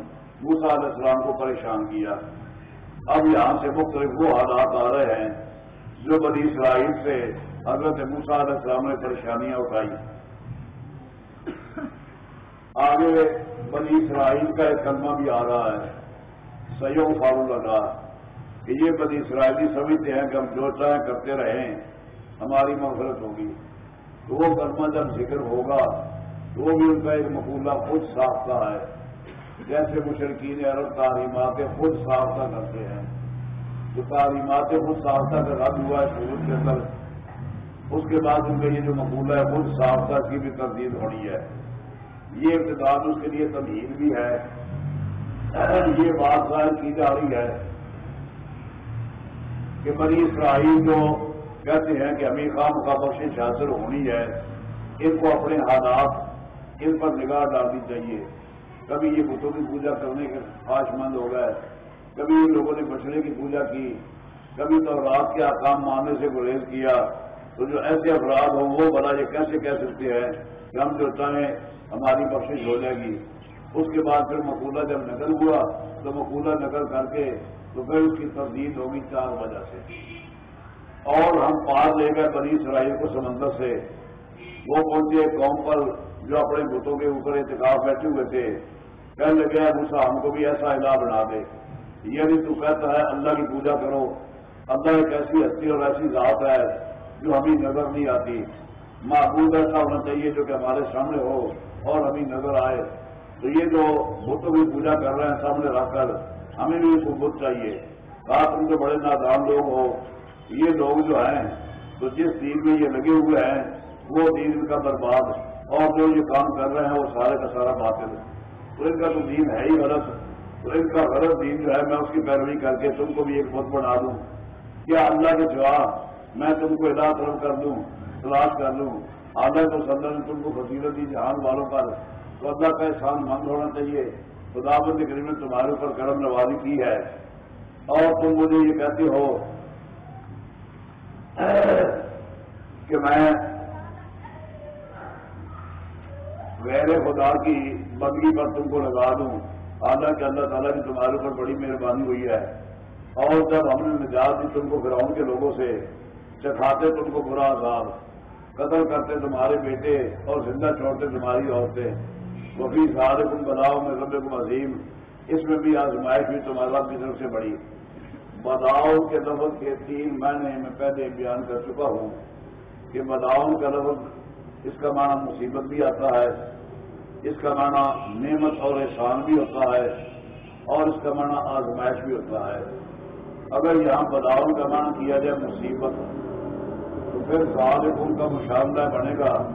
موسا علیہ السلام کو پریشان کیا۔ اب یہاں سے مختلف وہ حالات آ رہے ہیں جو بنی اسرائیل سے حضرت موسا علیہ السلام نے پریشانیاں اٹھائی۔ آگے بنی اسرائیل کا ایک کلمہ بھی آ رہا ہے سیو فارو لگا کہ یہ بنی اسرائیلی سمجھتے ہیں کہ ہم جو چاہیں کرتے رہیں، ہماری مغفرت ہوگی۔ تو وہ کلمہ جب ذکر ہوگا تو وہ بھی ان کا ایک مقولہ خود ساختہ ہے۔ جیسے مشرقین عرب تعلیمات خود ساختہ کرتے ہیں، جو تعلیمات خود ساختہ کا رد ہوا ہے سورج کے اندر، اس کے بعد ان کا یہ جو مقولہ ہے، خود ساختہ کی بھی تردید ہونی ہے۔ یہ اقتدار اس کے لیے تبدیل بھی ہے۔ یہ بات ظاہر کی جا رہی ہے کہ بنی اسرائیل جو کہتے ہیں کہ امیر خان کا بخش حاصل ہونی ہے، ان کو اپنے حالات ان پر نگاہ ڈالنی چاہیے۔ کبھی یہ بتوں کی پوجا کرنے کے خواہش مند ہو گئے، کبھی ان لوگوں نے بچڑے کی پوجا کی، کبھی تو رات کے آکام ماننے سے گریز کیا۔ تو جو ایسے افراد ہوں، وہ بلا یہ کیسے کہہ سکتے ہیں کہ ہم جو چاہیں ہماری بخش ہو جائے گی۔ اس کے بعد پھر مقولہ جب نقل ہوا، تو مقولہ نقل کر کے تو پھر اس کی تبدیل ہوگی چار وجہ سے۔ اور ہم پار لے گئے بنی اسرائیل کو سمندر سے۔ وہ پہنچے قوم پر جو اپنے بتوں کے اوپر اعتکاف بیٹھے ہوئے تھے، کہنے لگے موسا ہم کو بھی ایسا علا بنا دے۔ یعنی تو کہتا ہے، اللہ کی پوجا کرو۔ اللہ ایک ایسی ہستی اور ایسی ذات ہے جو ہمیں نظر نہیں آتی۔ معبود ایسا ہونا چاہیے جو کہ ہمارے سامنے ہو اور ہمیں نظر آئے۔ تو یہ جو بتوں کی پوجا کر رہے ہیں سامنے رکھ کر، ہمیں بھی اس کو بت چاہیے۔ کہا تم جو بڑے نادان لوگ ہو یہ لوگ جو ہیں، تو جس دین میں یہ لگے ہوئے ہیں، وہ دین کا برباد۔ اور جو یہ کام کر رہے ہیں وہ سارے کا سارا باطل ہے۔ تو ان کا تو دین ہے ہی غلط۔ تو ان کا غلط دین جو ہے میں اس کی پیروی کر کے تم کو بھی ایک بت بنا دوں۔ کیا اللہ کے جواب میں تم کو ادا طرف کر دوں تلاش کر لوں آدھا تو سندر نے تم کو فصیلت دی جہان والوں پر۔ تو اللہ کا احسان مند ہونا چاہیے۔ خدا بند کریم نے تمہارے اوپر کرم نوازی کی ہے۔ اور تم مجھے یہ کہتے ہو کہ میں غیر خدا کی بندگی پر تم کو لگا دوں۔ حالانکہ اللہ تعالیٰ کی تمہارے اوپر بڑی مہربانی ہوئی ہے۔ اور جب ہم نے نجات دی تم کو گراؤنڈ کے لوگوں سے چکھاتے تم کو برا عذاب۔ قتل کرتے تمہارے بیٹے اور زندہ چھوڑتے تمہاری عورتیں۔ وہی سارے کن بداؤ میں رب کو عظیم۔ اس میں بھی آزمائش بھی تمہارا کی طرف سے بڑی۔ بداؤ کے لفظ کے تین معنی میں پہلے بیان کر چکا ہوں کہ بداؤ کا لفظ، اس کا معنی مصیبت بھی آتا ہے۔ اس کا معنی نعمت اور احسان بھی ہوتا ہے اور اس کا معنی آزمائش بھی ہوتا ہے۔ اگر یہاں بداؤ کا معنی کیا جائے مصیبت، تو پھر سال ان کا مشاہدہ بنے گا۔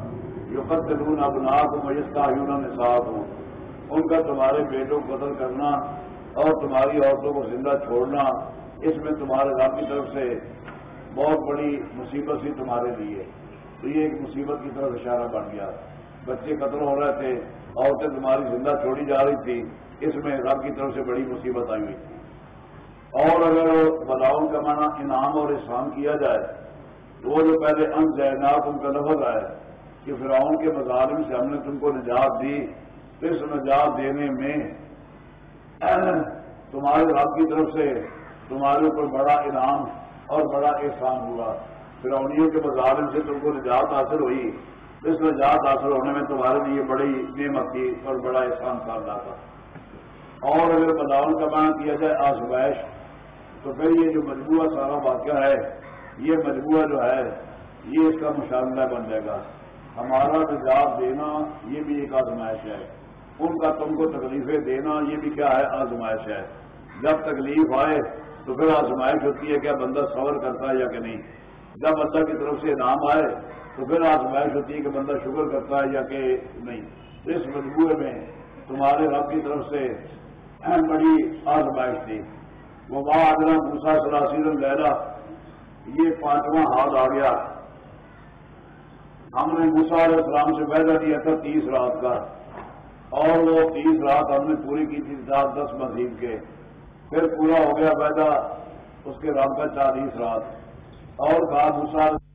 جو قتل ابنا کو مجستا یون نصاب ہوں ان کا تمہارے بیٹوں کو قتل کرنا اور تمہاری عورتوں کو زندہ چھوڑنا اس میں تمہارے رب کی طرف سے بہت بڑی مصیبت سی تمہارے لیے۔ تو یہ ایک مصیبت کی طرف اشارہ بن گیا۔ بچے قتل ہو رہے تھے۔ عورتیں تمہاری زندہ چھوڑی جا رہی تھی، اس میں رب کی طرف سے بڑی مصیبت آئی ہوئی۔ تھی اور اگر بداؤ کا معنی انعام اور احسان کیا جائے، تو وہ جو پہلے ان زینات ان کا لفظ آئے کہ فرعون کے مظالم سے ہم نے تم کو نجات دی، تو اس نجات دینے میں تمہارے رب کی طرف سے تمہارے اوپر بڑا انعام اور بڑا احسان ہوا۔ فرعونیوں کے مظالم سے تم کو نجات حاصل ہوئی۔ اس نجات حاصل ہونے میں تمہارے لیے بڑی نعمت تھی اور بڑا احسان کردہ تھا۔ اور اگر بداؤ کا بیان کیا جائے آزمائش، تو پھر یہ جو مجموعہ سارا واقعہ ہے، یہ مجموعہ جو ہے، یہ اس کا مشاہدہ بن جائے گا۔ ہمارا نجات دینا، یہ بھی ایک آزمائش ہے۔ ان کا تم کو تکلیفیں دینا، یہ بھی کیا ہے، آزمائش ہے۔ جب تکلیف آئے، تو پھر آزمائش ہوتی ہے، کیا بندہ صبر کرتا ہے یا کہ نہیں؟ جب اللہ کی طرف سے انعام آئے تو پھر آزمائش ہوتی ہے کہ بندہ شکر کرتا ہے یا کہ نہیں۔ اس مجبورے میں تمہارے رب کی طرف سے اہم بڑی آزمائش تھی۔ وہ ماں آدرا دوسرا سلاسی لہرا یہ پانچواں حال آ گیا۔ ہم نے علیہ السلام سے پیدا کیا تھا تیس رات کا۔ اور وہ تیس رات ہم نے پوری کی تھی سات دس مزید کے۔ پھر پورا ہو گیا پیدا اس کے رات کا چالیس رات۔ اور کہا موسا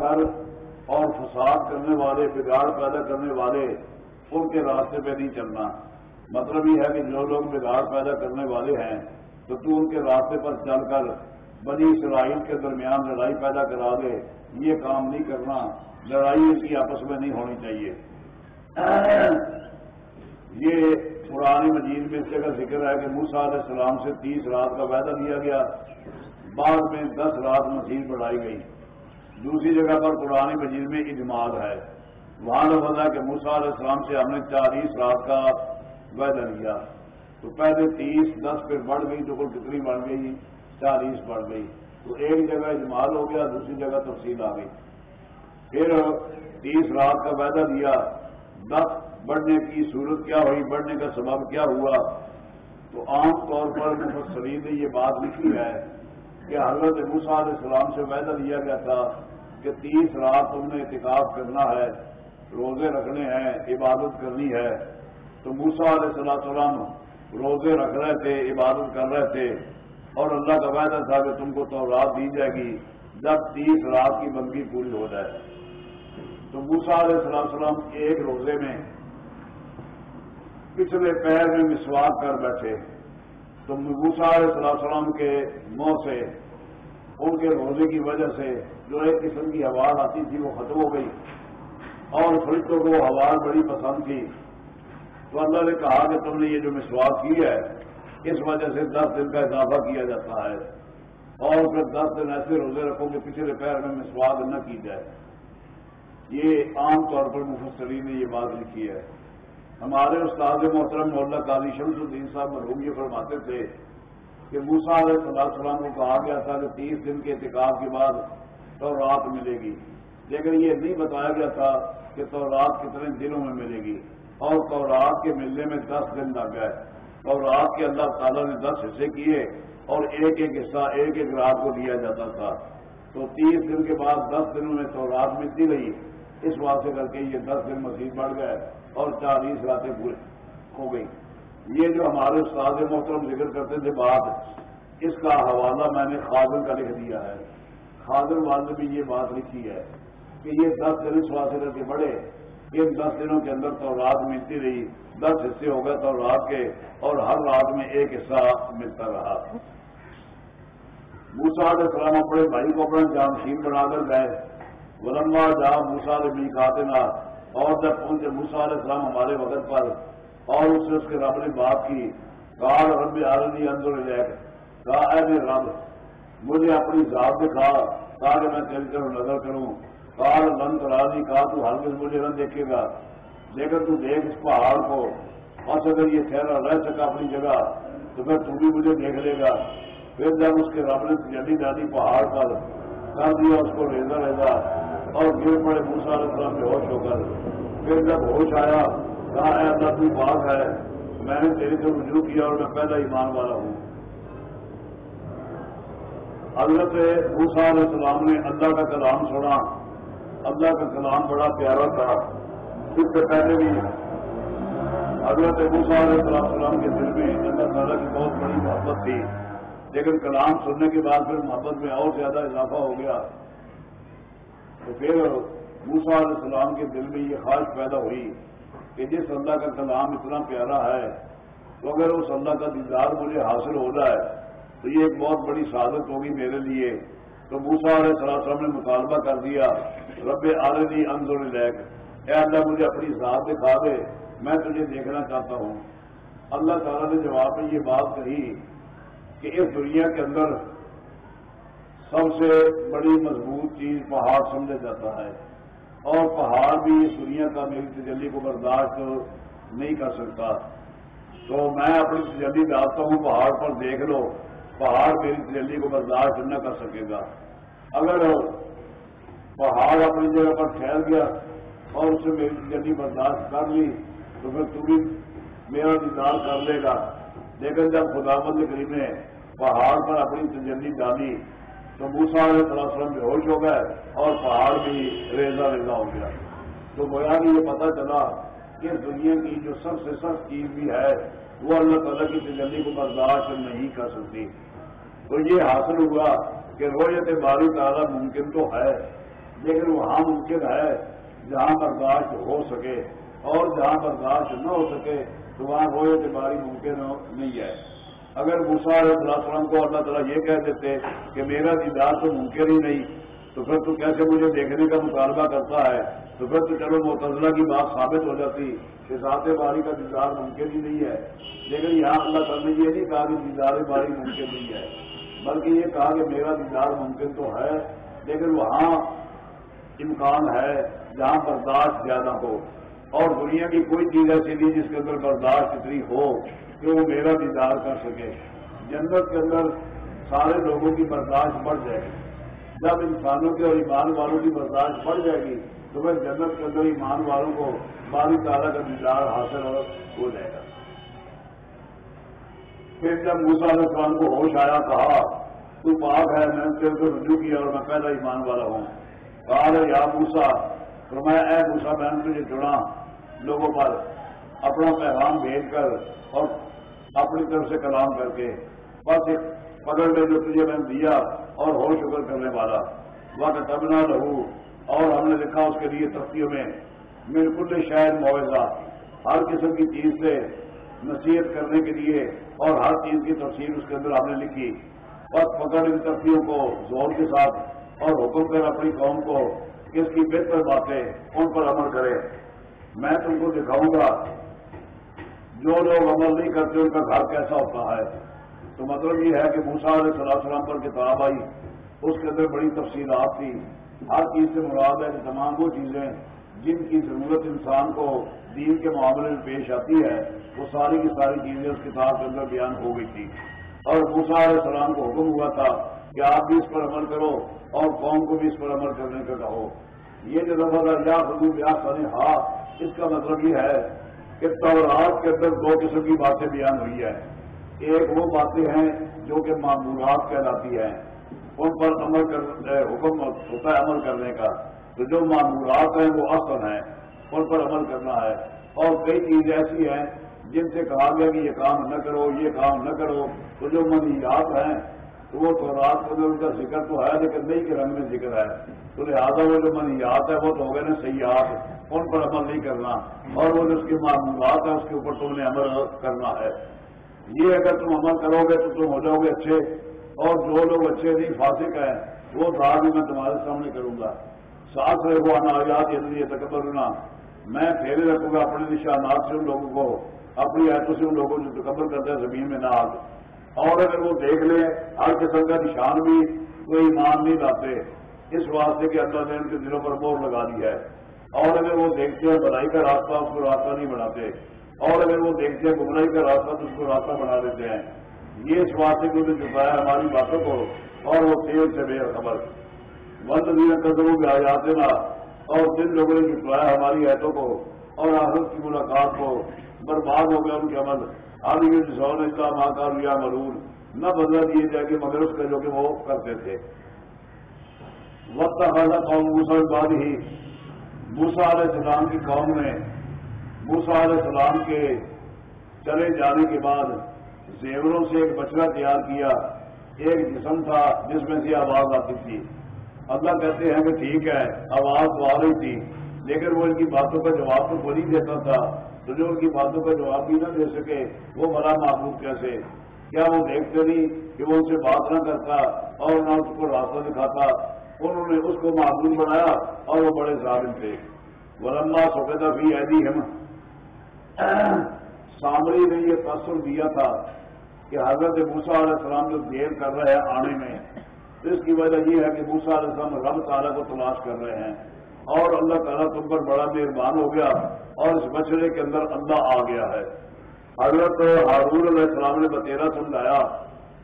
اور فساد کرنے والے، بگاڑ پیدا کرنے والے، ان کے راستے پہ نہیں چلنا۔ مطلب یہ ہے کہ جو لوگ بگاڑ پیدا کرنے والے ہیں، تو تو ان کے راستے پر چل کر بنی اسرائیل کے درمیان لڑائی پیدا کرا دے۔ یہ کام نہیں کرنا، لڑائی ان کی آپس میں نہیں ہونی چاہیے۔ یہ پرانی مجید میں اس جگہ ذکر ہے کہ موسا علیہ السلام سے تیس رات کا وعدہ دیا گیا۔ بعد میں دس رات مزید بڑھائی گئی۔ دوسری جگہ پر قرآن مجید میں اجمال ہے۔ وہاں لفظ ہے کہ موسا علیہ السلام سے ہم نے چالیس رات کا وعدہ لیا۔ تو پہلے تیس، دس پھر بڑھ گئی، تو کل کتنی بڑھ گئی؟ چالیس بڑھ گئی۔ تو ایک جگہ اجمال ہو گیا، دوسری جگہ تفصیل آ گئی۔ پھر تیس رات کا وعدہ دیا دس، بڑھنے کی صورت کیا ہوئی؟ بڑھنے کا سبب کیا ہوا؟ تو عام طور پر مفسرین نے یہ بات لکھی ہے کہ حضرت موسا علیہ السلام سے وعدہ دیا گیا تھا۔ کہ تیس رات تم نے احتکاب کرنا ہے، روزے رکھنے ہیں، عبادت کرنی ہے۔ تو موسا علیہ صلاح السلام روزے رکھ رہے تھے، عبادت کر رہے تھے۔ اور اللہ کا وعدہ تھا کہ تم کو تو رات دی جائے گی، جب تیس رات کی بندگی پوری ہو جائے۔ تو موسا علیہ السلام سلام ایک روزے میں پچھلے پیر میں مسواک کر بیٹھے۔ تو موسا علیہ السلام سلام کے منہ سے ان کے روزے کی وجہ سے جو ایک قسم کی آواز آتی تھی وہ ختم ہو گئی اور فرشتوں کو ہوا بڑی پسند کی تو اللہ نے کہا کہ تم نے یہ جو مسواک کی ہے، اس وجہ سے دس دن کا اضافہ کیا جاتا ہے اور پھر دس دن ایسے روزے رکھو کہ پچھلے پیر میں مسواک نہ کی جائے۔ یہ عام طور پر مفسری نے یہ بات لکھی ہے۔ ہمارے استاد محترم مولانا قاضی شمس الدین صاحب مرحوم یہ فرماتے تھے کہ موسا علیہ السلام کو کہا گیا تھا کہ تیس دن کے احتکاب کے بعد تو رات ملے گی۔ لیکن یہ نہیں بتایا گیا تھا کہ تو رات کتنے دنوں میں ملے گی۔ اور تو رات کے ملنے میں دس دن لگ گئے۔ اور رات کے اللہ تعالیٰ نے دس حصے کیے اور ایک ایک حصہ، ایک ایک رات کو دیا جاتا تھا۔ تو تیس دن کے بعد دس دنوں میں تو رات ملتی رہی۔ اس واسطے کر کے یہ دس دن مزید بڑھ گئے اور چالیس راتیں پورے ہو گئی یہ جو ہمارے استاد محترم ذکر کرتے تھے بات اس کا حوالہ میں نے خاضر کا لکھ دیا ہے۔ خاضر والے نے بھی یہ بات لکھی ہے کہ یہ دس دن اس واسطے کے بڑھے ان دس دنوں کے اندر تو رات ملتی رہی، دس حصے ہو گئے تو رات کے، اور ہر رات میں ایک حصہ ملتا رہا۔ موسا علیہ السلام اپنے بھائی کو اپنا جانشین بنا کر گئے۔ ولما جہاں موسا بھی کھاتے اور جب پہنچے موسا علیہ السلام ہمارے وقت پر اور اس سے اس کے رب نے بات کی۔ کال رب عالمی اندر لے کہا، اے رب، مجھے اپنی ذات دکھا تاکہ میں چل کر نظر کروں۔ کال لن راضی کہا، تو ہر کس مجھے نہ دیکھے گا۔ لیکن تو دیکھ اس پہاڑ کو۔ بس اگر یہ چہرہ رہ سکا اپنی جگہ، تو پھر تو بھی مجھے دیکھ لے گا۔ پھر جب اس کے رب نے جلی دادی پہاڑ پر کر دیا، اس کو ریزا ریزا اور گر پڑے موسا السلام بے ہوش ہو کر۔ پھر جب ہوش آیا کہا ہے، اللہ تو بات ہے۔ میں نے تیری سے رجوع کیا اور میں پہلا ایمان والا ہوں۔ حضرت موسا علیہ السلام نے اللہ کا کلام سنا۔ اللہ کا کلام بڑا پیارا تھا۔ اس سے پہلے بھی حضرت موسا علیہ السلام کے دل میں اللہ تعالیٰ کی بہت بڑی محبت تھی۔ لیکن کلام سننے کے بعد پھر محبت میں اور زیادہ اضافہ ہو گیا۔ تو پھر موسا علیہ السلام کے دل میں یہ خواہش پیدا ہوئی۔ کہ جس اللہ کا کلام اتنا پیارا ہے، تو اگر اس اللہ کا دیدار مجھے حاصل ہو جائے، تو یہ ایک بہت بڑی سعادت ہوگی میرے لیے۔ تو موسا علیہ السلام نے مطالبہ کر دیا، رب عالمی انضر لیک اے اللہ، مجھے اپنی ذات دکھا دے، میں تجھے دیکھنا چاہتا ہوں۔ اللہ تعالیٰ نے جواب میں یہ بات کہی کہ اس دنیا کے اندر سب سے بڑی مضبوط چیز پہاڑ سمجھا جاتا ہے۔ اور پہاڑ بھی اس دنیا کا میری تجلی کو برداشت نہیں کر سکتا۔ تو میں اپنی تجلی ڈالتا ہوں، پہاڑ پر دیکھ لو، پہاڑ میری تجلی کو برداشت نہ کر سکے گا۔ اگر پہاڑ اپنی جگہ پر ٹھہر گیا اور اسے میری تجلی برداشت کر لی، تو پھر تو بھی میرا دیدار کر لے گا۔ لیکن جب خدا بند کریم نے پہاڑ پر اپنی تجلی ڈالی تو موسا علیہ السلام بے ہوش ہو گئے اور پہاڑ بھی ریزا ریزا ہو گیا۔ تو گویا کہ یہ پتا چلا کہ دنیا کی جو سب سے سخت چیز بھی ہے، وہ اللہ تعالیٰ کی تجلی کو برداشت نہیں کر سکتی۔ تو یہ حاصل ہوا کہ رویت باری تعالیٰ ممکن تو ہے، لیکن وہاں ممکن ہے جہاں برداشت ہو سکے۔ اور جہاں برداشت نہ ہو سکے تو وہاں رویت باری ممکن نہیں ہے۔ اگر علیہ السلام کو اللہ تعالیٰ یہ کہہ دیتے کہ میرا دیدار تو ممکن ہی نہیں، تو پھر تو کیسے مجھے دیکھنے کا مطالبہ کرتا ہے؟ تو پھر تو چلو متضلہ کی بات ثابت ہو جاتی کہ ذات باری کا دیدار ممکن ہی نہیں ہے۔ لیکن یہاں اللہ تعالیٰ نے یہ نہیں کہا کہ دیدار باری ممکن نہیں ہے، بلکہ یہ کہا کہ میرا دیدار ممکن تو ہے، لیکن وہاں امکان ہے جہاں برداشت زیادہ ہو۔ اور دنیا کی کوئی چیز ایسی نہیں جس کے اندر برداشت اتنی ہو۔ کہ وہ میرا دیدار کر سکے۔ جنت کے اندر سارے لوگوں کی برداشت بڑھ جائے گی۔ جب انسانوں کے اور ایمان والوں کی برداشت بڑھ جائے گی، تو پھر جنت کے اندر ایمان والوں کو باری تعالیٰ کا دیدار حاصل ہو جائے گا۔ پھر جب موسا علیہ السلام کو ہوش آیا، کہا، تو پاک ہے، میں نے تیرے کو رجوع کیا اور میں پہلا ایمان والا ہوں۔ کہا یا موسا تو میں اے موسا میں نے تجھے جڑا۔ لوگوں پر اپنا پیغام بھیج کر اور اپنی طرف سے کلام کر کے، بس ایک پکڑ لے جو تجھے میں نے دیا اور ہو شکر کرنے والا۔ وقت تب نہ رہو اور ہم نے لکھا اس کے لیے تختیوں میں۔ بالکل شاید معاوضہ ہر قسم کی چیز سے نصیحت کرنے کے لیے اور ہر چیز کی تفصیل اس کے اندر ہم نے لکھی۔ بس پکڑ ان تختیوں کو زور کے ساتھ اور حکم کر اپنی قوم کو اس کی بہتر باتیں ان پر عمل کرے۔ میں تم کو دکھاؤں گا۔ جو لوگ عمل نہیں کرتے ان کا گھر کیسا ہوتا ہے؟ تو مطلب یہ ہے کہ موسا علیہ صلاح السلام پر کتاب آئی، اس کے اندر بڑی تفصیلات تھی ہر چیز سے مراد ہے کہ تمام وہ چیزیں جن کی ضرورت انسان کو دین کے معاملے میں پیش آتی ہے، وہ ساری کی ساری چیزیں اس کتاب کے اندر بیان ہو گئی تھی اور موسا علیہ السلام کو حکم ہوا تھا کہ آپ بھی اس پر عمل کرو اور قوم کو بھی اس پر عمل کرنے کا کہو۔ یہ جو لفظ یا خدو یا سن اس کا مطلب یہ ہے کہ تورات کے اندر دو قسم کی باتیں بیان ہوئی ہے ایک وہ باتیں ہیں جو کہ معمولات کہلاتی ہیں۔ ان پر عمل کر حکم ہوتا ہے عمل کرنے کا۔ تو جو معمولات ہیں وہ اصل ہیں، ان پر عمل کرنا ہے۔ اور کئی چیزیں ایسی ہیں جن سے کہا گیا کہ یہ کام نہ کرو، یہ کام نہ کرو۔ تو جو منیات ہیں تو وہ تو رات ان کا ذکر تو ہے لیکن نہیں کے رنگ میں ذکر ہے۔ تو لہٰذا وہ جو منیات ہے وہ تو ہو گئے نا سیاحت ان پر عمل نہیں کرنا۔ اور وہ جو اس کی معمولات ہیں اس کے اوپر تم نے عمل کرنا ہے۔ یہ اگر تم عمل کرو گے تو تم ہو جاؤ گے اچھے۔ اور جو لوگ اچھے نہیں، فاسق ہیں، وہ دعا بھی میں تمہارے سامنے کروں گا۔ ساتھ رہے وہ انایات یہ تکبر ہونا میں پھیرے رکھوں گا اپنے نشانات سے ان لوگوں کو، اپنی ایتوں سے ان لوگوں جو تکبر کرتے ہیں، زمین میں نہ آگ اور اگر وہ دیکھ لیں ہر قسم کا نشان بھی وہ ایمان نہیں لاتے۔ اس واسطے کہ اللہ نے ان کے دلوں پر مور لگا دی ہے۔ اور اگر وہ دیکھتے ہیں بڑائی کا راستہ، اس کو راستہ نہیں بناتے۔ اور اگر وہ دیکھتے ہیں گمرائی کا راستہ، تو اس کو راستہ بنا دیتے ہیں۔ یہ اس بات سے نے جھکایا ہماری باتوں کو اور وہ تیل سے بے خبر۔ بند بھی قدروں میں آ جاتے نا اور جن لوگوں نے جھکلایا ہماری ایتوں کو اور آخرت کی ملاقات کو برباد ہو گیا ان کے عمل۔ آدمی نے کا ماں کا لیا مرور۔ نہ بدلا دیے جائے گے مگر اس کا جو کہ وہ کرتے تھے۔ وقت خاصا قوم موسا بعد ہی۔ موسا علیہ السلام کی قوم نے موسا علیہ السلام کے چلے جانے کے بعد زیوروں سے ایک بچڑا تیار کیا۔ ایک جسم تھا جس میں سے آواز آتی تھی۔ اللہ کہتے ہیں کہ ٹھیک ہے، آواز تو آ رہی تھی، لیکن وہ ان کی باتوں کا جواب تو بڑی دیتا تھا۔ تو جو ان کی باتوں کا جواب بھی نہ دے سکے، وہ بڑا محبوب کیسے؟ کیا وہ دیکھتے نہیں کہ وہ ان سے بات نہ کرتا اور نہ اس کو راستہ دکھاتا؟ انہوں نے اس کو معبول بنایا اور وہ بڑے ظالم تھے۔ ولما سفید بھی ایدی ہم سامری نے یہ تاثر دیا تھا کہ حضرت موسا علیہ السلام جو دیر کر رہے ہیں آنے میں، اس کی وجہ یہ ہے کہ موسا علیہ السلام رب تعالیٰ کو تلاش کر رہے ہیں۔ اور اللہ تعالیٰ تم پر بڑا مہربان ہو گیا۔ اور اس بچڑے کے اندر اللہ آ گیا ہے۔ حضرت حارور علیہ السلام نے بتیرا سمجھایا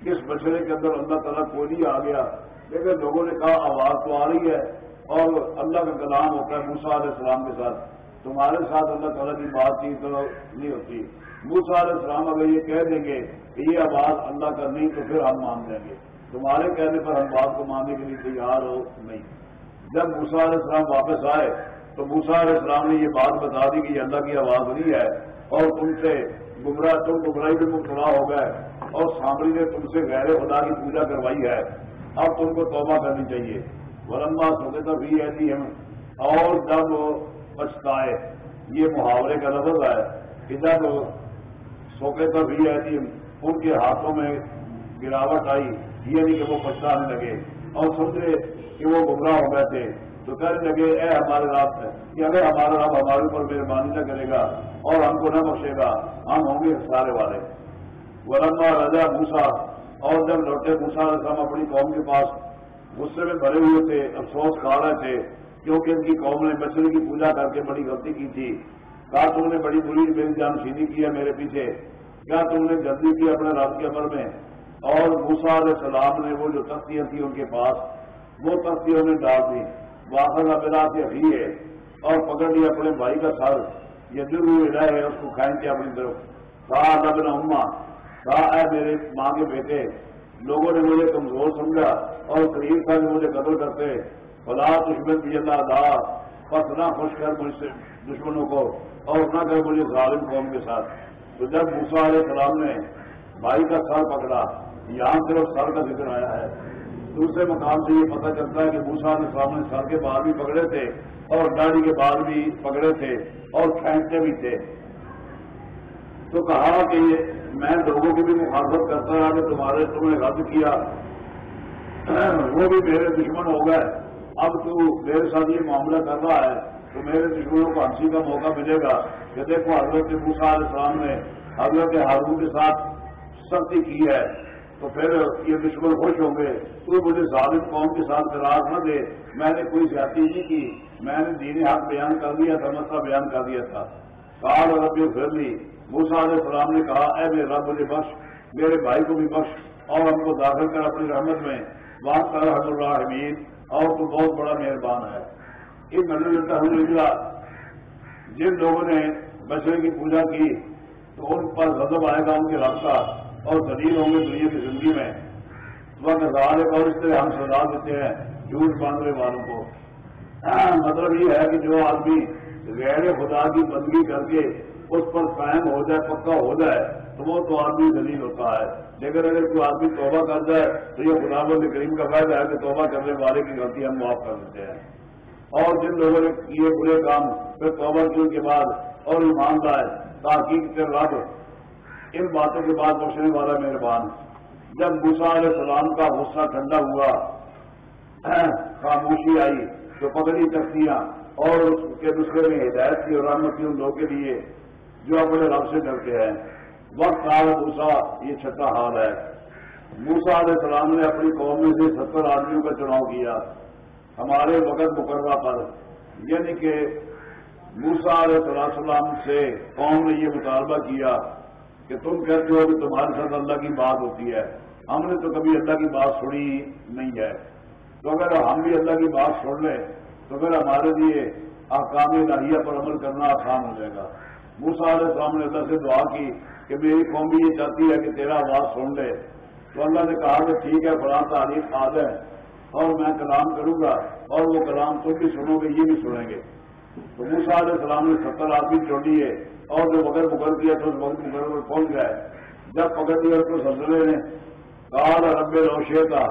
کہ اس بچڑے کے اندر اللہ تعالیٰ کوئی نہیں آ گیا۔ لیکن لوگوں نے کہا آواز تو آ رہی ہے اور اللہ کا کلام ہوتا ہے موسا علیہ السلام کے ساتھ۔ تمہارے ساتھ اللہ تعالیٰ کی بات چیت نہیں ہوتی۔ موسا علیہ السلام اگر یہ کہہ دیں گے کہ یہ آواز اللہ کا نہیں تو پھر ہم مان دیں گے۔ تمہارے کہنے پر ہم بات کو ماننے کے لیے تیار ہو نہیں۔ جب موسا علیہ السلام واپس آئے تو موسا علیہ السلام نے یہ بات بتا دی کہ یہ اللہ کی آواز نہیں ہے اور تم سے گمراہ تم گمراہی میں مبتلا ہو گئے اور سامری نے تم سے غیر خدا کی پوجا کروائی ہے۔ اب تم کو توبہ کرنی چاہیے۔ ورما سوچتا بھی ایسی ہم اور جب پچھتائے۔ یہ محاورے کا لفظ ہے۔ کہ جب سوکے تو بھی ایسی ان کے ہاتھوں میں گراوٹ آئی۔ یہ نہیں کہ وہ پچھتانے لگے اور سمجھے کہ وہ گمراہ ہو گئے تھے۔ تو کہنے لگے، اے ہمارے رات میں کہ اگر ہمارا رب ہمارے اوپر مہربانی نہ کرے گا اور ہم کو نہ بخشے گا، ہم ہوں گے سارے والے. ورما رضا بھوسا اور جب لوٹے بھوسا رسم اپنی قوم کے پاس، غصے میں بھرے ہوئے تھے، افسوس کھا رہے تھے، کیونکہ ان کی قوم نے مچھلی کی پوجا کر کے بڑی غلطی کی تھی۔ کہا تم نے بڑی بری میری جانشینی کی ہے میرے پیچھے؟ کیا تم نے جلدی کی اپنے رات کے عمر میں؟ اور بھوسا علیہ السلام نے وہ جو تختیاں تھیں ان کے پاس، وہ تختیوں نے ڈال دی۔ واقع ابرات ابھی ہے۔ اور پکڑ لیا اپنے بھائی کا سر۔ یہ دل ہوئے رہے اس کو کھائیں گے اپنی طرف۔ کہا لبن اما کہا اے میرے ماں کے بیٹے۔ لوگوں نے مجھے کمزور سمجھا اور قریب تھا کہ مجھے قدر کرتے۔ فلا دشمن بھی اللہ دا، بس نہ خوش کر مجھ سے دشمنوں کو اور نہ کر مجھے ظالم قوم کے ساتھ۔ تو جب موسا علیہ السلام نے بھائی کا سر پکڑا، یہاں صرف سر کا ذکر آیا ہے۔ دوسرے مقام سے یہ پتہ چلتا ہے کہ موسا علیہ السلام نے سر کے بعد بھی پکڑے تھے اور داڑھی کے بعد بھی پکڑے تھے اور کھینچتے بھی تھے۔ تو کہا کہ یہ میں لوگوں کی بھی مخالفت کرتا رہا کہ تمہارے تم نے رد کیا۔ وہ بھی میرے دشمن ہو گئے۔ اب تو میرے ساتھ یہ معاملہ کر رہا ہے۔ تو میرے دشمنوں کو ہنسی کا موقع ملے گا کہ دیکھو حضرت موسا علیہ السلام نے حضرت ہارون کے ساتھ سختی کی ہے۔ تو پھر یہ دشمن خوش ہوں گے۔ تو مجھے ظالم قوم کے ساتھ قرار نہ دے۔ میں نے کوئی زیادتی نہیں کی۔ میں نے دینی حق بیان کر دیا تھا، مسئلہ بیان کر دیا تھا۔ کال اور ربی پھر لی۔ موسا علیہ السلام نے کہا، اے میرے رب، مجھے بخش۔ میرے بھائی کو بھی بخش۔ اور ہم کو داخل کر اپنی رحمت میں۔ بات کر رحم اللہ حمید اور تو بہت بڑا مہربان ہے۔ ان ملتا ہوں نکلا جن لوگوں نے بچے کی پوجا کی، تو ان پر غضب آئے گا، ان کے رابطہ اور دلیل ہوں گے دنیا کی زندگی میں۔ وقت نظارے اور اس طرح ہم سزا دیتے ہیں جھوٹ باندھنے والوں کو۔ مطلب یہ ہے کہ جو آدمی غیر خدا کی بندگی کر کے اس پر قائم ہو جائے، پکا ہو جائے، تو وہ تو آدمی دلیل ہوتا ہے۔ لیکن اگر کوئی آدمی توبہ کر جائے، تو یہ خدا بند کریم کا فائدہ ہے کہ توبہ کرنے والے کی غلطی ہم معاف کر دیتے ہیں۔ اور جن لوگوں نے کیے برے کام پھر توبہ کی کے بعد اور ایمان لائے تاکہ کے رب ان باتوں کے بعد بخشنے والا مہربان جب گسا علیہ السلام کا غصہ ٹھنڈا ہوا، خاموشی آئی تو پکڑی تختیاں اور اس کے دوسرے میں ہدایت کی اور رحمت کی ان لوگوں کے لیے جو اپنے رب سے ڈرتے ہیں۔ وقت آل موسا یہ چھٹا حال ہے۔ موسا علیہ السلام نے اپنی قوم میں سے ستر آدمیوں کا چناؤ کیا ہمارے وقت مقررہ پر۔ یعنی کہ موسا علیہ السلام سے قوم نے یہ مطالبہ کیا کہ تم کہتے ہو کہ تمہارے ساتھ اللہ کی بات ہوتی ہے، ہم نے تو کبھی اللہ کی بات سنی نہیں ہے۔ تو اگر ہم بھی اللہ کی بات سن لیں، تو پھر ہمارے لیے احکام الہیہ پر عمل کرنا آسان ہو جائے گا۔ موسا علیہ السلام نے اللہ سے دعا کی کہ میری قوم بھی یہ چاہتی ہے کہ تیرا آواز سن لے۔ تو اللہ نے کہا کہ ٹھیک ہے، فلاں تعریف آد ہے اور میں کلام کروں گا اور وہ کلام تم بھی سنو گے، یہ بھی سنیں گے۔ تو موسا علیہ السلام نے ستر آدمی چوڑی ہے اور جو مگر مغل کیا تو اس وقت مغل پر پہنچ گئے۔ جب پکڑ دیا تو سلسلے نے کہا رب روشے کا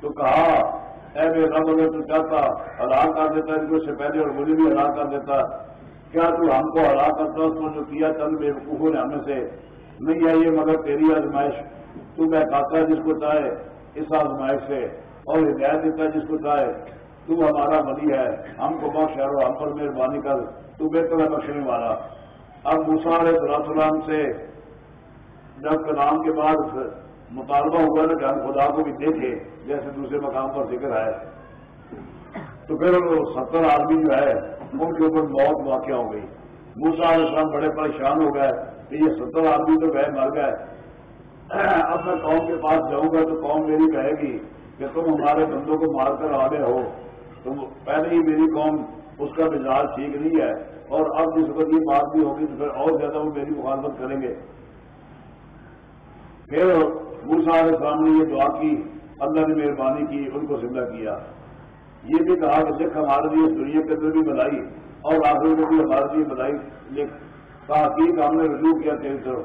تو کہا، اے میرے رب، اگر تو چاہتا، ہلاک کر دیتا، ان کو سے پہلے اور مجھے بھی ہلاک کر دیتا۔ کیا تو ہم کو ہرا کرتا اس کو جو کیا چند بے وقوفوں نے ہمیں سے؟ نہیں آئیے مگر تیری آزمائش۔ تو میں ہے جس کو چاہے، اس آزمائش سے۔ اور ہدایت دیتا ہے جس کو چاہے۔ تو ہمارا ملی ہے۔ ہم کو بخش ہے ہم پر مہربانی کر۔ تو بہتر ہے بخشنے والا۔ اب مسار السلام سے جب کلام کے بعد مطالبہ ہوا نا کہ ہم خدا کو بھی دیکھے جیسے دوسرے مقام پر ذکر ہے۔ تو پھر ستر آدمی جو ہے، ان کے اوپر موت واقع ہو گئی۔ موسا علیہ السلام بڑے پریشان ہو گئے کہ یہ ستر آدمی تو گئے مر گئے۔ اب میں قوم کے پاس جاؤں گا تو قوم میری کہے گی کہ تم ہمارے بندوں کو مار کر آگے ہو۔ تم پہلے ہی میری قوم اس کا مزاج ٹھیک نہیں ہے۔ اور اب جس وقت یہ بات بھی ہوگی تو پھر اور زیادہ وہ میری مخالفت کریں گے۔ پھر موسا علیہ السلام نے یہ دعا کی، اللہ نے مہربانی کی، ان کو زندہ کیا۔ یہ بھی کہا کہ دیکھ ہمارے لیے دنیا کے اندر بھی بنائی اور آخر میں بھی ہمارے لیے بنائی۔ لکھ تحقیق ہم نے رجوع کیا تیری طرف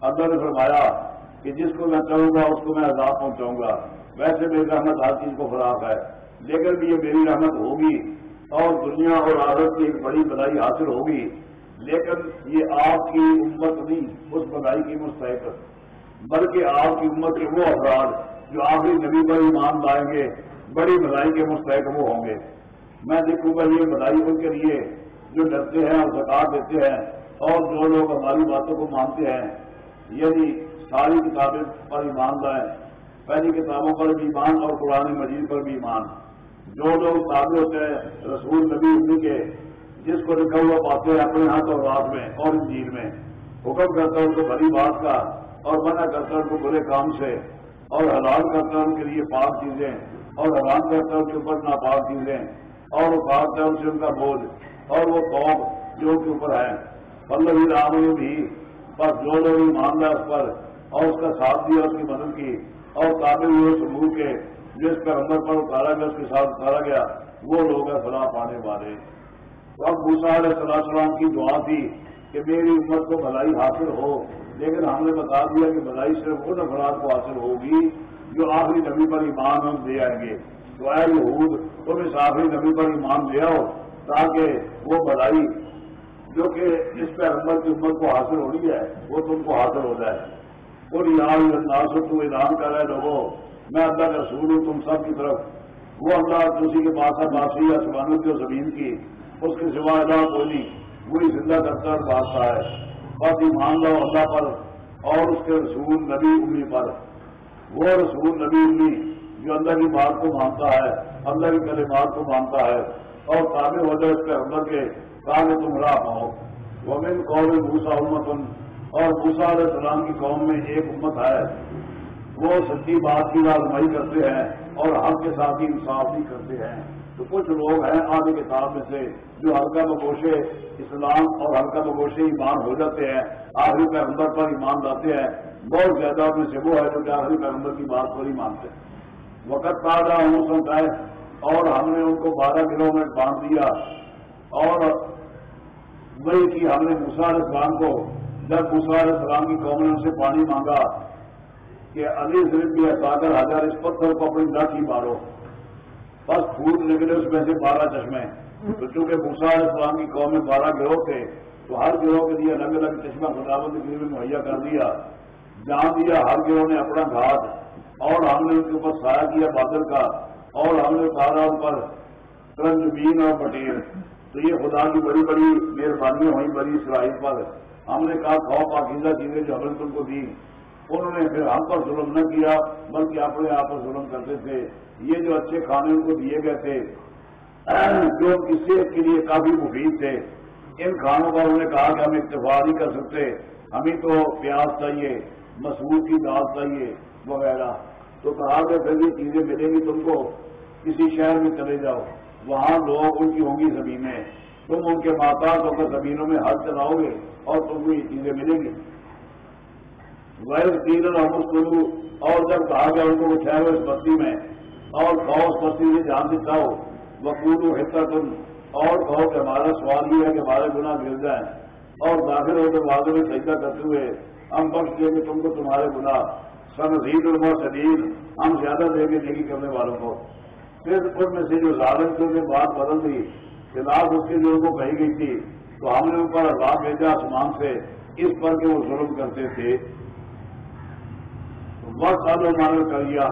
اللہ نے فرمایا کہ جس کو میں چاہوں گا، اس کو میں عذاب پہنچاؤں گا۔ ویسے میری رحمت ہر چیز کو فراق ہے، لیکن بھی یہ میری رحمت ہوگی۔ اور دنیا اور عادت کی ایک بڑی بدائی حاصل ہوگی۔ لیکن یہ آپ کی امت نہیں، اس بدائی کی مستحق۔ بلکہ آپ کی امت کے وہ افراد جو آخری نبی پر ایمان لائیں گے، بڑی بدائی کے مستحق وہ ہوں گے۔ میں دیکھوں گا یہ بدائی ان کے لیے جو ڈرتے ہیں اور زکات دیتے ہیں اور جو لوگ ہماری باتوں کو مانتے ہیں۔ یعنی ساری کتابیں پر ایمان لائیں۔ پہلی کتابوں پر بھی ایمان اور قرآن مجید پر بھی ایمان۔ جو لوگ تابع ہوتے ہیں، رسول نبی اسی کے، جس کو لکھا ہوا پاتے ہیں اپنے ہاتھ اور رات میں اور جیل میں۔ حکم کرتا ہے ان کو بڑی بات کا اور منع کرتا ہے ان کو برے کام سے۔ اور حلال کرتا ہے ان کے لیے پاک چیزیں۔ اور حرام کرتا ہے ان کے اوپر ناپاک چیزیں۔ اور اتارتا ہے ان سے ان کا بوجھ۔ اور وہ قوم جو ان کے اوپر ہے۔ پلو رام نے بھی، بس جو لوگ ایمان اس پر اور اس کا ساتھ دیا، اس کی مدد کی۔ اور قابل ہوئے سمو کے۔ جس پر اندر پر اتارا گیا، اس کے ساتھ اتارا گیا، وہ لوگ ہیں فلاح پانے والے۔ تو اب بھوسا علیہ صلاح السلام کی دعا تھی کہ میری امت کو بھلائی حاصل ہو، لیکن ہم نے بتا دیا کہ بھلائی صرف ان افراد کو حاصل ہوگی جو آخری نبی پر ایمان ہم دے آئیں گے۔ تو اے یہود، تم اس آخری نبی پر ایمان دے آؤ تاکہ وہ بھلائی جو کہ جس پہ احمد کی امت کو حاصل ہونی ہے، وہ تم کو حاصل ہو جائے۔ اور یہاں ناسو تو اعلان کر رہے لوگوں میں اللہ کا رسول ہوں، تم سب کی طرف۔ وہ اللہ کسی کے پاس ہے، باسی یا سبانوں کی زمین کی، اس کے سوا اللہ کوئی نہیں۔ وہی زندہ کرتا بادشاہ ہے۔ بس ایمان لو اللہ پر اور اس کے رسول نبی امی پر۔ وہ رسول نبی امی جو اللہ کی بات کو مانتا ہے، اللہ کی کلمات کو مانتا ہے۔ اور تابع ہو جائے اس کے اندر کے کام تم راہ پاؤ۔ وہ قوم بھوسا امت اور بھوسا علیہ السلام کی قوم میں ایک امت ہے۔ وہ سچی بات کی آزمائی کرتے ہیں اور حق کے ساتھ ہی انصاف بھی کرتے ہیں۔ تو کچھ لوگ ہیں آگے کتاب میں سے جو ہلکا بگوشے اسلام اور ہلکا بگوشے ایمان ہو جاتے ہیں، آخری پیغمبر پر ایمان لاتے ہیں۔ بہت زیادہ میں سے وہ ہے جو کہ آخری پیغمبر کی بات پر ہی مانتے ہیں۔ وقت تازہ ہوں سنتا ہے اور ہم نے ان کو بارہ کلو میں باندھ دیا۔ اور وہی کی ہم نے مسار اسلام کو۔ جب مسار اسلام کی قوم نے ان سے پانی مانگا کہ علی صرف بھی ساگر ہزار اس پتھر کو اپنی لاٹھی مارو۔ بس پھوٹ نکلے اس میں سے بارہ چشمے۔ تو چونکہ بھوسا اسلام کی قوم میں بارہ گروہ تھے، تو ہر گروہ کے لیے الگ الگ چشمہ خداوت کے لیے مہیا کر دیا۔ جان دیا ہر گروہ نے اپنا گھاٹ۔ اور ہم نے ان کے اوپر سایہ کیا بادل کا۔ اور ہم نے اتارا ان پر ترنجبین اور پٹیل تو یہ خدا کی بڑی بڑی مہربانیاں ہوئی بڑی اسرائیل پر۔ ہم نے کہا کھاؤ پاکیزہ چیزیں جو ہم نے تم کو دی انہوں نے پھر ہم پر ظلم نہ کیا، بلکہ اپنے آپ پر ظلم کرتے تھے۔ یہ جو اچھے کھانے ان کو دیے گئے تھے، جو ان کی صحت کے لیے کافی مفید تھے۔ ان کھانوں کا انہوں نے کہا کہ ہم اتفاق نہیں کر سکتے، ہمیں تو پیاز چاہیے مسور کی دال چاہیے، وغیرہ۔ تو کہا کہ پھر یہ چیزیں ملیں گی تم کو، کسی شہر میں چلے جاؤ، وہاں لوگ ان کی ہوں گی زمینیں۔ تم ان کے ماتا ہو کر زمینوں میں ہاتھ چلاؤ گے اور تم کو یہ چیزیں ملیں گی۔ غیر تین کروں اور جب کہا گیا ان کو وہ ٹھہرو اس بستی میں، اور کہو اس بستی سے جان سے چاہو وقول حصہ تم اور کہو کہ ہمارا سوال یہ ہے کہ ہمارے گناہ گر جائیں، اور داخل ہو کر واضح میں سجدہ کرتے ہوئے ہم بخش دیں گے تم کو تمہارے گناہ۔ سن اور شدید ہم زیادہ دیں گے نیکی کرنے والوں کو۔ پھر ان میں سے جو ظالم تھے انہیں بات بدل دی۔ خلاف اس کے لیے کو کہی گئی تھی، تو ہم نے ان پر اللہ بھیجا آسمان سے، اس پر کہ وہ ظلم کرتے تھے۔ بہت سالوں مان کریا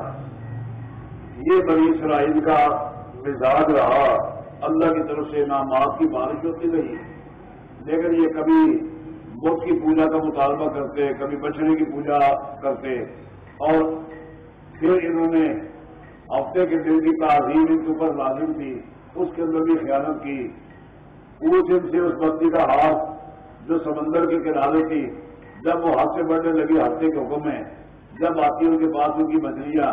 یہ بڑی اسرائیل کا مزاج رہا۔ اللہ کی طرف سے انعامات کی بارش ہوتی رہی۔ لیکن یہ کبھی بدھ کی پوجا کا مطالبہ کرتے، کبھی بچڑے کی پوجا کرتے۔ اور پھر انہوں نے ہفتے کے دن کی تعظیم ان کے اوپر لازم تھی۔ اس کے اندر بھی خیالت کی۔ اس دن سے اس بستی کا ہاتھ جو سمندر کے کنارے تھی، جب وہ ہاتھ سے بڑھنے لگی ہفتے کے حکم میں جب آتی ان کے پاس ان کی مچھلیاں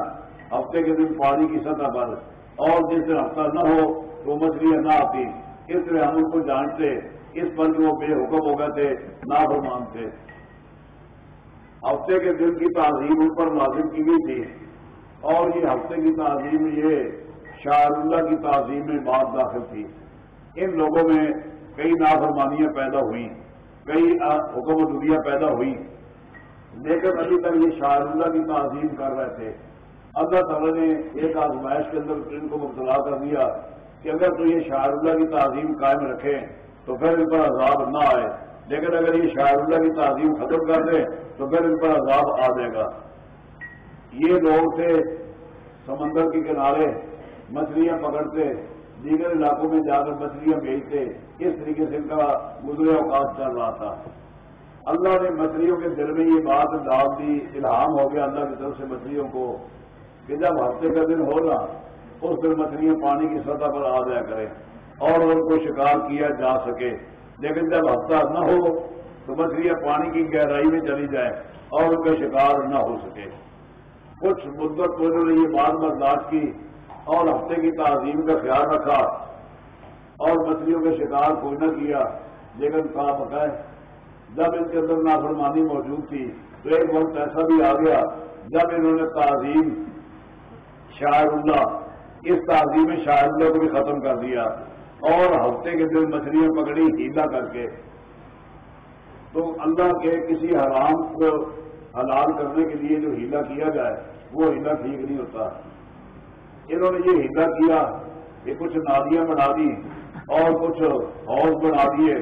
ہفتے کے دن پانی کی سطح پر اور جس دن ہفتہ نہ ہو تو مچھلیاں نہ آتی۔ اس لیے ہم ان کو جانتے، اس پر وہ بے حکم ہو گئے تھے، نہ ہو مانتے۔ ہفتے کے دن کی تعظیم ان پر لازم کی گئی تھی۔ اور یہ ہفتے کی تعظیم یہ شاعر اللہ کی تعظیم میں بات داخل تھی۔ ان لوگوں میں کئی نافرمانیاں پیدا ہوئیں، کئی حکم و دنیا پیدا ہوئی۔ لیکن ابھی تک یہ شاعر اللہ کی تعظیم کر رہے تھے۔ اللہ تعالیٰ نے ایک آزمائش کے اندر ان کو مبتلا کر دیا کہ اگر تو یہ شاعر اللہ کی تعظیم قائم رکھے تو پھر ان پر عذاب نہ آئے۔ لیکن اگر یہ شاعر اللہ کی تعظیم ختم کر دے تو پھر ان پر عذاب آ جائے گا۔ یہ لوگ تھے سمندر کے کنارے، مچھلیاں پکڑتے، دیگر علاقوں میں جا کر مچھلیاں بیچتے۔ اس طریقے سے ان کا گزرے اوقات چل رہا تھا۔ اللہ نے مچھلیوں کے دل میں یہ بات ڈال دی، الہام ہو گیا اللہ کی طرف سے مچھلیوں کو، کہ جب ہفتے کا دن ہوگا، اس دن مچھلیاں پانی کی سطح پر آ جایا کریں اور ان کو شکار کیا جا سکے۔ لیکن جب ہفتہ نہ ہو، تو مچھلیاں پانی کی گہرائی میں چلی جائیں اور ان کا شکار نہ ہو سکے۔ کچھ مدت تو انہوں نے یہ بات برداشت کی اور ہفتے کی تعظیم کا خیال رکھا اور مچھلیوں کا شکار کوئی نہ کیا، لیکن کہاں بتائے جب ان کے اندر نافرمانی موجود تھی تو ایک وقت ایسا بھی آ گیا جب انہوں نے تعظیم شاعر اللہ، اس تعظیم شاعر اللہ کو بھی ختم کر دیا اور ہفتے کے دن مچھلیاں پکڑی ہیلا کر کے۔ تو اللہ کے کسی حرام کو حلال کرنے کے لیے جو ہیلا کیا جائے، وہ ہیلا ٹھیک نہیں ہوتا۔ انہوں نے یہ ہیلا کیا کہ کچھ نادیاں بنا دی اور کچھ ہاؤس بنا دیے۔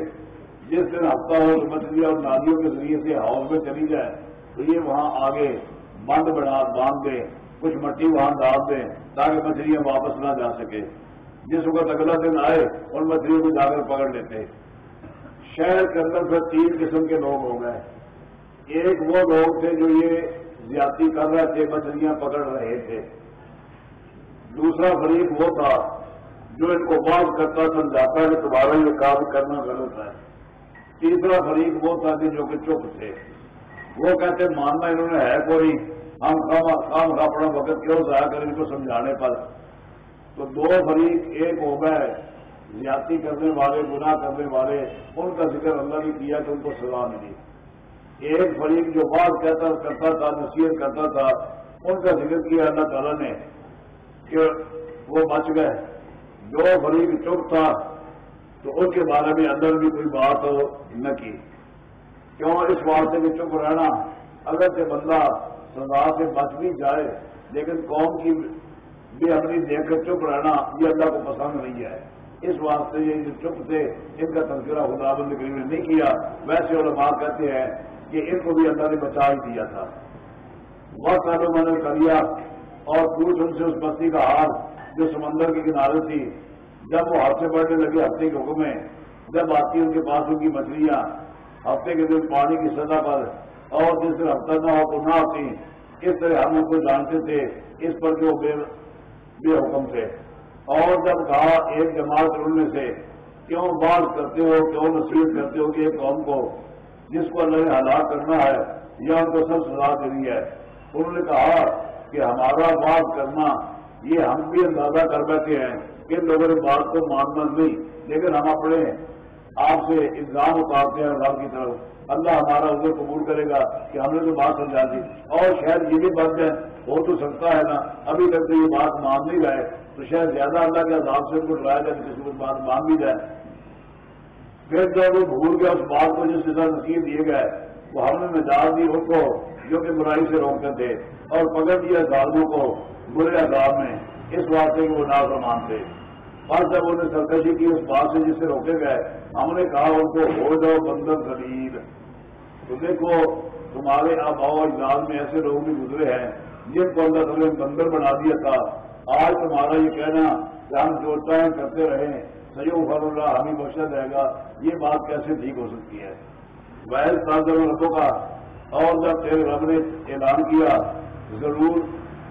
جس دن ہفتہ ہو مچھلیاں اور نادیوں کے ذریعے سے ہاؤس میں چلی جائے، تو یہ وہاں آگے بند بنا باندھ دے، کچھ مٹی وہاں ڈال دیں تاکہ مچھلیاں واپس نہ جا سکے۔ جس وقت اگلا دن آئے، ان مچھلیوں کو جا کر پکڑ لیتے۔ شہر کے اندر پھر تین قسم کے لوگ ہو گئے۔ ایک وہ لوگ تھے جو یہ زیادتی کر رہے تھے، مچھلیاں پکڑ رہے تھے۔ دوسرا فریق وہ تھا جو ان کو بات کرتا سمجھاتا ہے کہ تمہارا یہ کام کرنا غلط ہے۔ تیسرا فریق وہ تھا کہ جو کہ چپ تھے۔ وہ کہتے ماننا انہوں نے ہے کوئی۔ ہم کام کا اپنا وقت کیوں ضائع کریں ان کو سمجھانے پر؟ تو دو فریق ایک ہو گئے، زیادتی کرنے والے، گناہ کرنے والے۔ ان کا ذکر اللہ نے کیا کہ ان کو سزا ملی۔ ایک فریق جو بات کہتا کرتا تھا، نصیحت کرتا تھا، ان کا ذکر کیا اللہ تعالیٰ نے کہ وہ بچ گئے۔ دو فریق چپ تھا۔ تو ان کے بارے میں اندر بھی کوئی بات نہ کی۔ کیوں؟ اس بات سے بھی چپ رہنا۔ اگر سے بندہ سزا سے بچ بھی جائے، لیکن قوم کی بھی اپنی دیکھ کر چپ رہنا یہ اللہ کو پسند نہیں ہے۔ اس واسطے یہ جو چپ تھے، ان کا تذکرہ خدا بند کریم نے نہیں کیا۔ ویسے علماء کہتے ہیں کہ ان کو بھی اللہ نے بچا ہی دیا تھا۔ بہت سارے میں نے کر لیا اور پوچھ ان سے اس بستی کا حال جو سمندر کے کنارے تھی۔ جب وہ ہاتھ سے بڑھنے لگے ہفتے کے حکم میں، جب آتی ان کے پاس ان کی مچھلیاں، ہفتے کے دن پانی کی سطح پر اور جس دن ہفتہ نہ ہو تو نہ آتی اس طرح ہم ان کو جانتے تھے، اس پر جو بے بے حکم تھے۔ اور جب کہا ایک جماعت انہوں سے، کیوں بات کرتے ہو، کیوں نصیحت کرتے ہو کہ ایک قوم کو جس کو اللہ نے ہلاک کرنا ہے، یا ان کو سب سزا دینی ہے؟ انہوں نے کہا کہ ہمارا بات کرنا، یہ ہم بھی اندازہ کر بیٹھے ہیں۔ کہ لوگوں نے بات کو ماننا نہیں، لیکن ہم اپنے آپ سے الزام اتارتے ہیں اللہ کی طرف۔ اللہ ہمارا ادھر قبول کرے گا کہ ہم نے تو بات سمجھا دی۔ اور شاید یہ بھی بات ہے، ہو تو سکتا ہے نا، ابھی تک تو یہ بات مان نہیں رہے۔ تو شاید زیادہ اللہ کے عذاب سے ان کو ڈرایا جائے کسی کو بات مان بھی جائے۔ پھر جب وہ بھول گیا اس بات کو جس طرح نصیب دیے گئے، وہ ہم نے مزاج دی ان کو، جو کہ برائی سے روکتے تھے، اور پکڑ دیا ظالموں کو، برے عذاب میں۔ اس واسطے کہ وہ نافرمان تھے اور جب انہوں نے سرکشی جی کی اس بات سے جس سے روکے گئے، ہم نے کہا ان کو ہو جاؤ بندر غریب۔ تو دیکھو، تمہارے آبا اجلاس میں ایسے لوگ بھی گزرے ہیں۔ جن کو اللہ تعالیٰ نے بندر بنا دیا تھا۔ آج تمہارا یہ کہنا کہ ہم جو چاہیں کرتے رہیں۔ سیو فر اللہ، ہمیں بخشا جائے گا۔ یہ بات کیسے ٹھیک ہو سکتی ہے؟ وحل تازہ ربوں کا۔ اور جب تیرے رب نے اعلان کیا، ضرور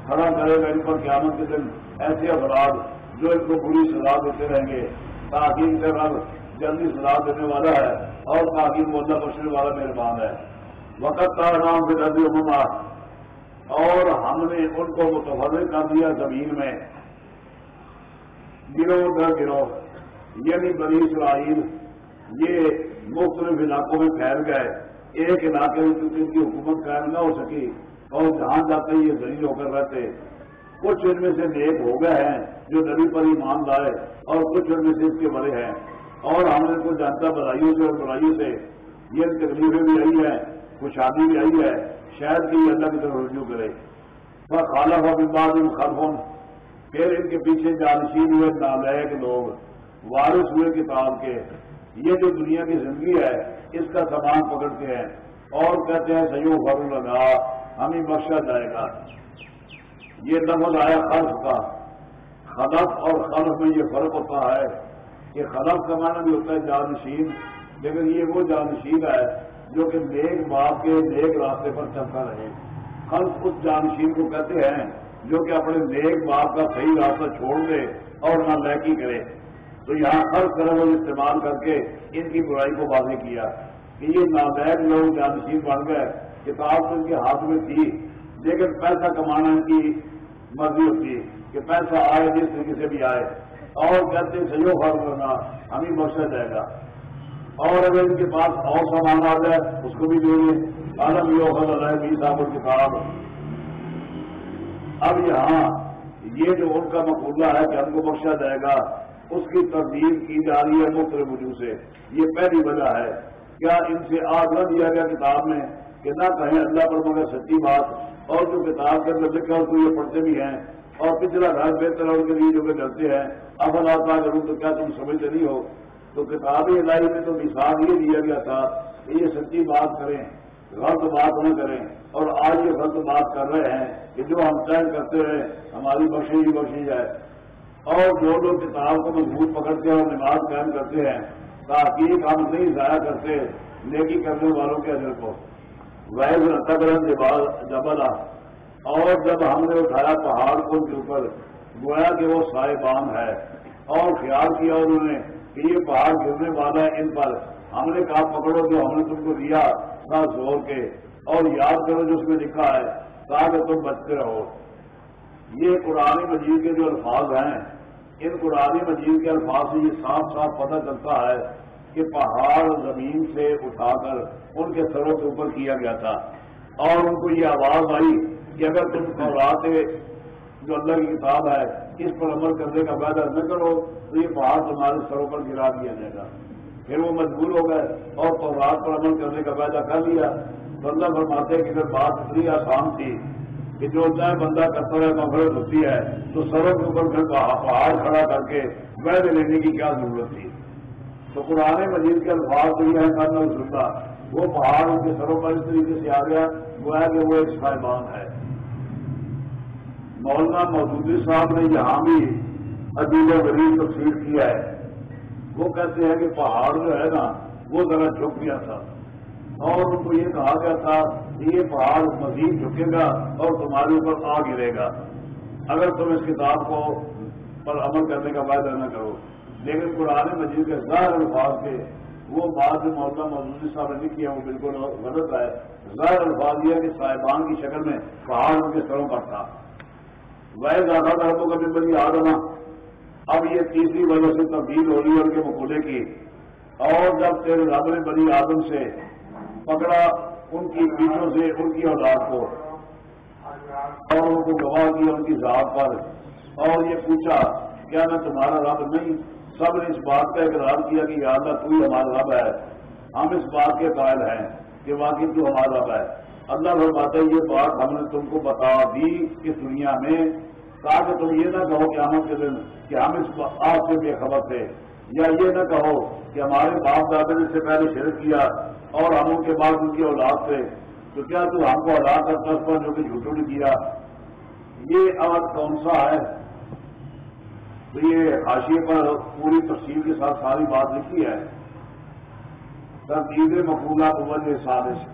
کھڑا کرے گا ان پر قیامت کے دن۔ ایسے افراد جو ان کو بری سزا دیتے رہیں گے۔ تاکہ کا رب جلدی سزا دینے والا ہے اور تاکہ مولا بخشنے والا مہربان ہے۔ وقت کا نام سے درد عما اور ہم نے ان کو متفر کر دیا زمین میں۔ گروہ در گروہ یعنی بنی اسرائیل، یہ مختلف علاقوں میں پھیل گئے۔ ایک علاقے میں کیونکہ ان کی حکومت قائم نہ ہو سکی اور جہاں جاتے یہ ذریع ہو کر رہتے۔ کچھ ان میں سے نیک ہو گئے ہیں جو نبی پر ایمان لائے اور کچھ ان میں سے اس کے بڑے ہیں۔ اور ہم نے کو جانتا بدائیوں سے اور برائیوں سے۔ یہ تکلیفیں بھی آئی ہیں، خوشحالی بھی آئی ہے۔ شاید کہ اللہ کی طرف رجوع کرے۔ پر خالہ بعد ان خلفون پھر ان کے پیچھے جانشین ہوئے نالائق لوگ، وارث ہوئے کتاب کے۔ یہ جو دنیا کی زندگی ہے، اس کا سامان پکڑتے ہیں۔ اور کہتے ہیں سیو فر لگا ہمیں بخشا جائے گا۔ یہ لفظ آیا خلف کا۔ خلف اور خلف میں یہ فرق ہوتا ہے کہ خلف کا معنی بھی ہوتا ہے جانشین، لیکن یہ وہ جانشین ہے جو کہ نیک باپ کے نیک راستے پر چلتا رہے۔ خلف اس جانشین کو کہتے ہیں جو کہ اپنے نیک باپ کا صحیح راستہ چھوڑ دے اور نہ لہکی کرے۔ تو یہاں ہر طرح استعمال کر کے ان کی برائی کو واضح کیا کہ یہ نادیک لوگ جانشین بن گئے، کتاب تو ان کے ہاتھ میں تھی، لیکن پیسہ کمانا ان کی مرضی ہوتی ہے کہ پیسہ آئے جس طریقے سے بھی آئے۔ اور کہتے ہیں سہیو فرق کرنا ہمیں بخشا جائے گا۔ اور اگر ان کے پاس اور سامان آ جائے، اس کو بھی دیں۔ گے عالم یو ہے بھی صاحب کتاب اب یہاں یہ جو ان کا مقولہ ہے کہ ہم کو بخشا جائے گا، اس کی تبدیل کی جا رہی ہے مختلف وجوہ سے۔ یہ پہلی وجہ ہے۔ کیا ان سے آگ نہ دیا گیا کتاب میں کہ نہ کہیں اللہ پر مگر سچی بات اور جو کتاب کے اندر لکھا اس کو یہ پڑھتے بھی ہیں اور پچھلا گھر بہتر ہے ان کے لیے جو کہ ڈرتے ہیں۔ اب اللہ کروں تو کیا تم سمجھتے نہیں ہو، تو کتاب الہی میں تو مثال یہ دیا گیا تھا کہ یہ سچی بات کریں، غلط بات نہ کریں۔ اور آج یہ غلط بات کر رہے ہیں کہ جو ہم چین کرتے رہے ہماری بخشی ہی بخشی جائے۔ اور جو لوگ کتاب کو مضبوط پکڑتے ہیں اور نماز قائم کرتے ہیں تاکہ ہم نہیں ضائع کرتے، نیکی کرنے والوں کے اجر کو۔ جبل اور جب ہم نے اٹھایا پہاڑ کو کے اوپر، گویا کہ وہ صاحبان ہے، اور خیال کیا انہوں نے کہ یہ پہاڑ گرنے والا ہے ان پر۔ ہم نے کہا، پکڑو جو ہم نے تم کو دیا تھا زور کے۔ اور یاد کرو جو اس میں لکھا ہے، تاکہ تم بچتے رہو۔ یہ قرآن مجید کے جو الفاظ ہیں، ان قرآن مجید کے الفاظ سے یہ صاف صاف پتہ چلتا ہے کہ پہاڑ زمین سے اٹھا کر ان کے سروں کے اوپر کیا گیا تھا۔ اور ان کو یہ آواز آئی کہ اگر تم رات جو اللہ کی کتاب ہے، اس پر عمل کرنے کا وعدہ نہ کرو تو یہ پہاڑ تمہارے سروں پر گرا دیا جائے گا۔ پھر وہ مجبور ہو گئے اور تو رات پر عمل کرنے کا وعدہ کر لیا۔ تو اللہ فرماتے کہ اگر بات اتنی آسان تھی کہ جو چاہے بندہ کرتا ہے مفرت ہوتی ہے، تو سروں کے اوپر پھر پہاڑ کھڑا کر کے وعدے لینے کی کیا ضرورت تھی؟ تو قرآن مجید کے الفاظ تو یہ ہے کرنا سنتا وہ پہاڑ ان کے سروں پر اس طریقے سے آ گیا، وہ ہے کہ وہ ایک صاحبان ہے۔ مولانا مودودی صاحب نے یہاں بھی عجیب و غریب تفصیل کیا ہے۔ وہ کہتے ہیں کہ پہاڑ جو ہے نا، وہ ذرا جھک گیا تھا۔ اور ان کو یہ کہا گیا تھا کہ یہ پہاڑ مزید جھکے گا اور تمہارے اوپر آ گرے گا۔ اگر تم اس کتاب کو پر عمل کرنے کا وعدہ نہ کرو۔ لیکن قرآن مجید کے ظاہر الفاظ کے وہ بات جو مولانا مودودی صاحب نے کیا وہ بالکل غلط ہے۔ ظاہر الفاظ یہ کہ صاحبان کی شکل میں پہاڑ ان کے سروں پر تھا۔ وہ زیادہ تر تو کبھی بڑی آدما اب یہ تیسری وجہ سے تبدیل ہو رہی ہے ان کے مقولے کی۔ اور جب تیرے رب نے بنی آدم سے پکڑا ان کی بیچوں سے ان کی اولاد کو، اور ان کو گواہ کیا ان کی ذات پر، اور یہ پوچھا، کیا میں تمہارا رب نہیں؟ سب نے اس بات کا اقرار کیا کہ اللہ تو ہی ہمارا رب ہے۔ ہم اس بات کے قائل ہیں کہ واقعی تو ہمارا رب ہے۔ اللہ فرماتا ہے، یہ بات ہم نے تم کو بتا دی اس دنیا میں۔ تاکہ تم یہ نہ کہو کہ ہم کے دن کہ ہم اس بات سے بے خبر تھے۔ یا یہ نہ کہو کہ ہمارے باپ دادا نے اس سے پہلے شرک کیا اور ہم ان کے بعد ان کی اولاد تھے۔ تو کیا تو ہم کو ادا کرتا اس پر جو کہ جھوٹوں نے کیا؟ یہ آج کون سا ہے تو یہ حاشیے پر پوری تفصیل کے ساتھ ساری بات لکھی ہے۔ ترتیب مقبولہ وجہ سازش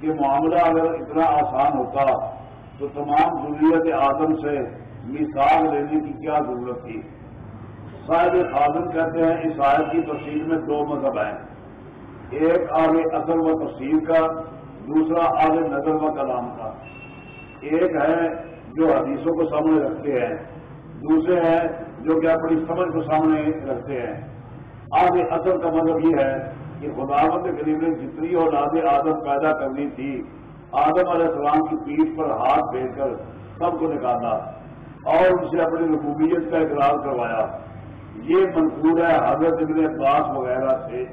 کہ معاملہ اگر اتنا آسان ہوتا تو تمام ضروریت آدم سے مثال لینے کی کیا ضرورت تھی؟ صاحب خادم کہتے ہیں اس آیت کی تفصیل میں دو مذہب ہیں۔ ایک آگے اصل و تفصیل کا، دوسرا آگے نظر و کلام کا۔ ایک ہے جو حدیثوں کو سامنے رکھتے ہیں، دوسرے ہیں جو کہ اپنی سمجھ کو سامنے رکھتے ہیں۔ آگے اصل کا مطلب یہ ہے کہ خدا کے قریب نے جتنی اولاد آدم پیدا کرنی تھی، آدم علیہ السلام کی پیٹ پر ہاتھ پھیر کر سب کو نکالا اور ان سے اپنی رقوبیت کا اقرار کروایا۔ یہ منصور ہے حضرت ابن عباس وغیرہ سے۔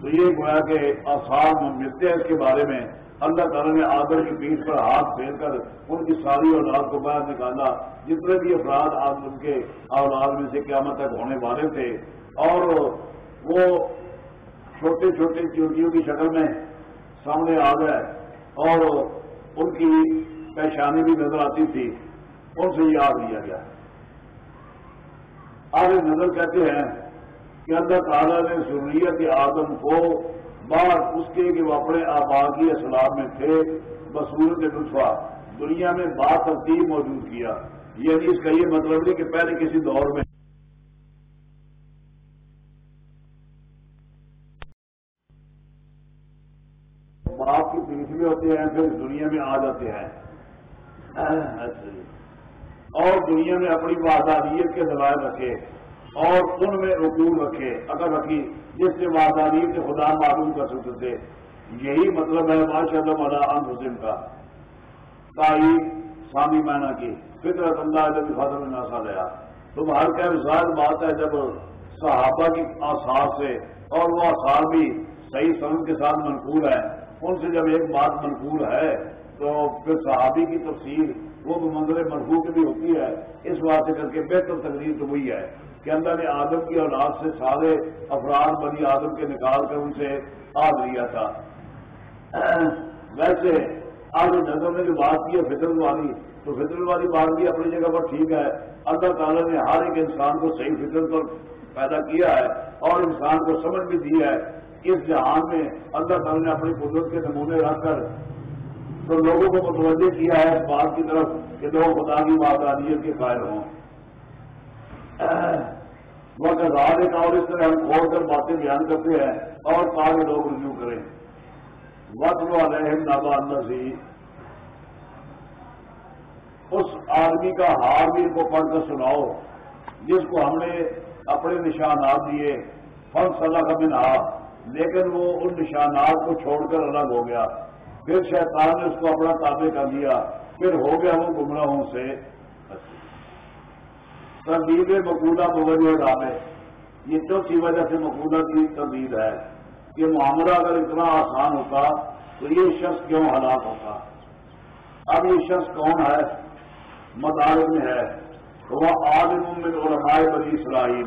تو یہ گویا کہ آسان ملتے ہیں اس کے بارے میں اللہ تعالیٰ نے آدر کی پیٹ پر ہاتھ پھیر کر ان کی ساری اولاد کو باہر نکالا، جتنے بھی افراد آج ان کے اولاد میں سے قیامت تک ہونے والے تھے، اور وہ چھوٹے چھوٹے چوٹیوں کی شکل میں سامنے آ گئے، اور ان کی پہچانی بھی نظر آتی تھی، ان سے یاد لیا گیا۔ آگے نظر کہتے ہیں کہ اللہ تعالیٰ نے ضروریت آدم کو بعد اس کے کہ وہ اپنے آبادی اسلام میں تھے بصورت لطفہ دنیا میں بات ترتیب موجود کیا۔ یعنی اس کا یہ مطلب نہیں کہ پہلے کسی دور میں۔ باپ کی پیٹ میں ہوتے ہیں، پھر دنیا میں آ جاتے ہیں۔ اچھا جی۔ اور دنیا میں اپنی وادانیت کے دلائل رکھے۔ اور ان میں رکول رکھے، اگر رکھی، جس سے وادانیت کے خدا معلوم کر سکتے تھے۔ یہی مطلب ہے ماشاء اللہ مولا حسین کا۔ تائی سامی مینا کی فطرت اللہ جب فتح ناسا لیا۔ تو ہر کا مثال بات ہے جب صحابہ کی آثار سے، اور وہ آثار بھی صحیح سمجھ کے ساتھ منقول ہے ان سے جب ایک بات منقول ہے، تو پھر صحابی کی تفصیل وہ منظر مرفوع کی بھی ہوتی ہے۔ اس بات سے کر کے بہتر تقریر تو وہی ہے۔ کہ اللہ نے آدم کی اولاد سے سارے افراد بنی آدم کے نکال کر ان سے آگ لیا تھا۔ ویسے آج نظر نے جو بات کی ہے فطرت والی، تو فطرت والی بات بھی اپنی جگہ پر ٹھیک ہے۔ اللہ تعالیٰ نے ہر ایک انسان کو صحیح فطرت پر پیدا کیا ہے اور انسان کو سمجھ بھی دی ہے۔ اس جہان میں اللہ تعالیٰ نے اپنی قدرت کے نمونے رکھ کر تو لوگوں کو متوجہ کیا ہے اس بات کی طرف کہ لوگ خدا کی بادانیت کے قائل ہوں۔ وہ رات ایک اور اس طرح ہم کھول کر باتیں بیان کرتے ہیں اور تاکہ لوگ رجوع کریں۔ وقت وہ علیہم نابا سی اس آدمی کا ہار بھی کو پڑھ کر سناؤ، جس کو ہم نے اپنے نشانات دیے فن صلاح کا بنا لیکن وہ ان نشانات کو چھوڑ کر الگ ہو گیا۔ پھر شیطان نے اس کو اپنا تابع کر دیا پھر ہو گیا وہ گمراہوں سے۔ تردید مقولہ موجود رابع یہ چوتھی وجہ سے مقولہ کی تردید ہے کہ معاملہ اگر اتنا آسان ہوتا تو یہ شخص کیوں ہلاک ہوتا؟ اب یہ شخص کون ہے؟ مدارت میں ہے۔ وہ عالم میں علماء بنی اسرائیل۔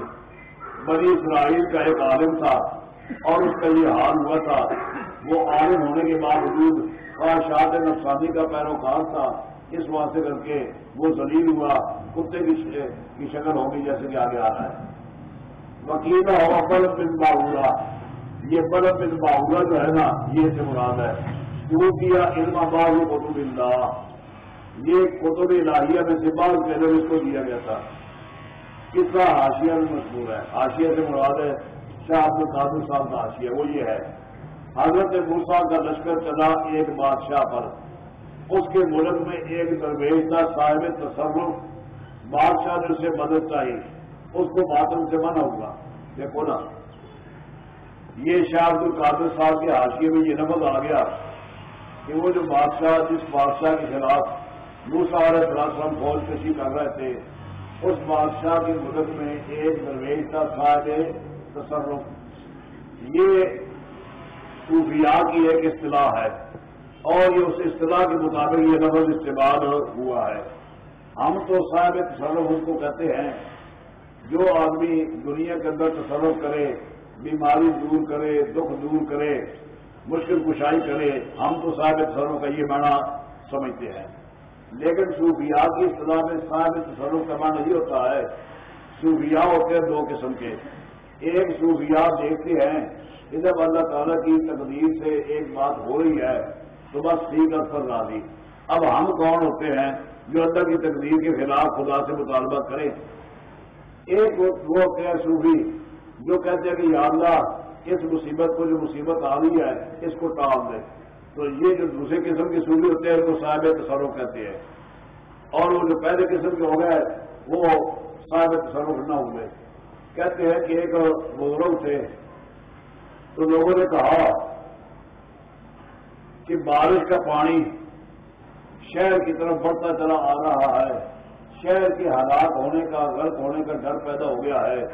بنی اسرائیل کا ایک عالم تھا اور اس کا یہ حال ہوا تھا۔ وہ عالم ہونے کے باوجود خواہشات نفسانی کا پیروکار تھا۔ اس واسطے کر کے وہ زلیل ہوا۔ کتے کی شکل ہوگی جیسے کہ آگے آ رہا ہے۔ وکیل ہوا بلب بن باہلا یہ بلب بن باہلا جو ہے نا، یہ سے مراد ہے۔ شروع کیا؟ علم آباد قطب اللہ۔ یہ قطب الہیہ میں سے بعض پہلے اس کو دیا گیا تھا۔ کس کا حاشیہ بھی مشہور ہے۔ حاشیہ سے مراد ہے، شاہ عبد القادر صاحب کا حاشیہ، وہ یہ ہے۔ حضرت موسا کا لشکر چلا ایک بادشاہ پر۔ اس کے ملک میں ایک درویش تھا، صاحب تصرف۔ بادشاہ نے اسے مدد چاہیے اس کو باطن سے منع ہوگا دیکھو نا، یہ شاہ عبد القادر صاحب کے حاشیے میں یہ نمبر آ گیا کہ وہ جو بادشاہ، جس بادشاہ کے خلاف موسا علیہ السلام فوج کشی کر رہے تھے، اس بادشاہ کے ملک میں ایک درویش تھا، صاحب تصرف۔ یہ صوفیاء کی ایک اصطلاح ہے اور یہ اس اصطلاح کے مطابق یہ لفظ استعمال ہوا ہے۔ ہم تو صاحب تصرف اس کو کہتے ہیں، جو آدمی دنیا کے اندر تصرف کرے، بیماری دور کرے، دکھ دور کرے، مشکل کشائی کرے، ہم تو صاحب تصرف کا یہ معنی سمجھتے ہیں۔ لیکن صوفیاء کی اصطلاح میں صاحب تصرف کا معنی نہیں ہوتا ہے، صوفیاء ہوتے ہیں دو قسم کے۔ ایک صوفیاء دیکھتے ہیں جب اللہ تعالیٰ کی تقدیر سے ایک بات ہو رہی ہے، تو بس ٹھیک پر راضی۔ اب ہم کون ہوتے ہیں؟ جو اللہ کی تقدیر کے خلاف خدا سے مطالبہ کریں ایک وہ کہ صوفی جو کہتے ہیں کہ یا اللہ، اس مصیبت کو جو مصیبت آ رہی ہے، اس کو ٹال دے۔ تو یہ جو دوسرے قسم کے صوفی ہوتے ہیں وہ صاحب تصرف کہتے ہیں۔ اور وہ جو پہلے قسم کے ہو گئے، وہ صاحب تصرف نہ ہوئے کہتے ہیں کہ ایک بزرگ تھے، تو لوگوں نے کہا کہ بارش کا پانی شہر کی طرف بڑھتا چلا آ رہا ہے۔ شہر کے حالات ہونے کا، غلط ہونے کا ڈر پیدا ہو گیا ہے۔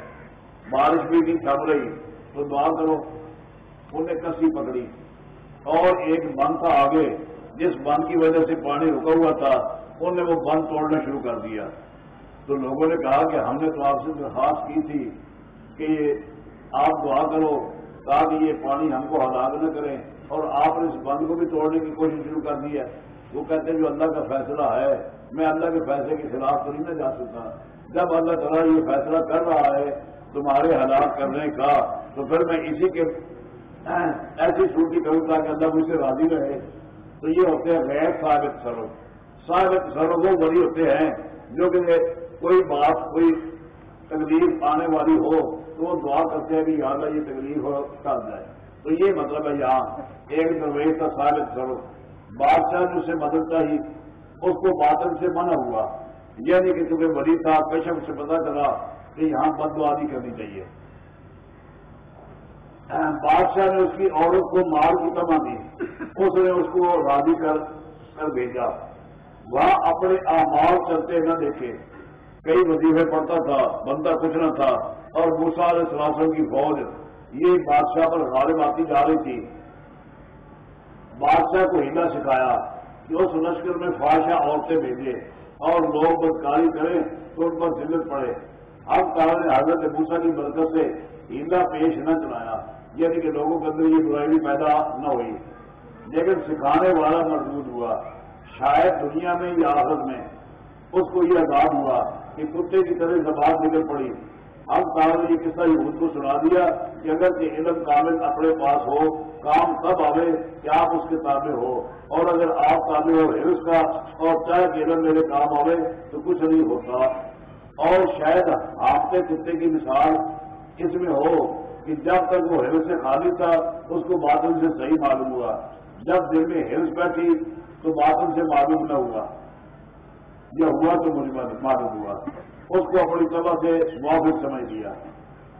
بارش بھی نہیں تھم رہی۔ تو دعا کرو۔ انہیں کسی پکڑی۔ اور ایک بند تھا آگے۔ جس بند کی وجہ سے پانی رکا ہوا تھا انہوں نے وہ بند توڑنا شروع کر دیا۔ تو لوگوں نے کہا کہ ہم نے تو آپ سے درخواست کی تھی کہ آپ دعا کرو تاکہ یہ پانی ہم کو ہلاک نہ کریں۔ اور آپ نے اس بند کو بھی توڑنے کی کوشش شروع کر دی ہے۔ وہ کہتے ہیں جو اللہ کا فیصلہ ہے، میں اللہ کے فیصلے کے خلاف تو نہیں نہ جا سکتا۔ جب اللہ تعالیٰ یہ فیصلہ کر رہا ہے، تمہارے ہلاک کرنے کا، تو پھر میں اسی کے ایسی چھوٹی کروں تاکہ اللہ مجھ سے راضی رہے۔ تو یہ ہوتے ہیں غیر ثابت سرو ثابت سرو وہ بڑی ہوتے ہیں جو کہ کوئی بات، کوئی تکلیف آنے والی ہو، تو وہ دعا کرتے ہیں کہ یاد یہ تکلیف ہو کر جائے تو یہ مطلب ہے یہاں، ایک درویش کا ثابت سرو بادشاہ جو اسے مدد چاہیے اس کو باطل سے منع ہوا۔ یعنی کہ تمہیں بڑی تھا کشم سے پتا چلا کہ یہاں بدوادی کرنی چاہیے۔ بادشاہ نے اس کی عورت کو مار کی تما دی۔ اس نے اس کو راضی کر کر بھیجا۔ وہاں اپنے آمار چلتے نہ دیکھے۔ کئی وظیفے پڑتا تھا، بندہ کچھ نہ تھا اور علیہ السلام کی فوج یہ بادشاہ پر غالب آتی جا رہی تھی۔ بادشاہ کو ہیلا سکھایا کہ اس لشکر میں فاشا عورتیں بھیجے اور لوگ بدکاری کریں تو ان پر ذلت پڑے۔ اب کہا نے حضرت موسا کی برکت سے ہیلا پیش نہ چلایا یعنی کہ لوگوں کے اندر یہ برائی پیدا نہ ہوئی۔ لیکن سکھانے والا مضبوط ہوا۔ شاید دنیا میں یا آخر میں اس کو یہ عذاب ہوا کہ کتے کی طرح زبان نکل پڑی۔ اب کہا نے یہ قصہ یہود کو سنا دیا کہ اگر کہ علم کامل اپنے پاس ہو کام تب آئے کہ آپ اس کے تابع ہو اور اگر آپ تابع ہو ہرس کا اور چاہے کہ علم میرے کام آئے تو کچھ نہیں ہوتا۔ اور شاید آپ کے کتے کی مثال اس میں ہو کہ جب تک وہ ہرس سے خالی تھا، اس کو باطل سے صحیح معلوم ہوا۔ جب دل میں ہرس بیٹھی تو باطل سے معلوم نہ ہوا۔ یا ہوا تو مجھے معلوم ہوا۔ اس کو اپنی طرح سے موافق سمجھ لیا۔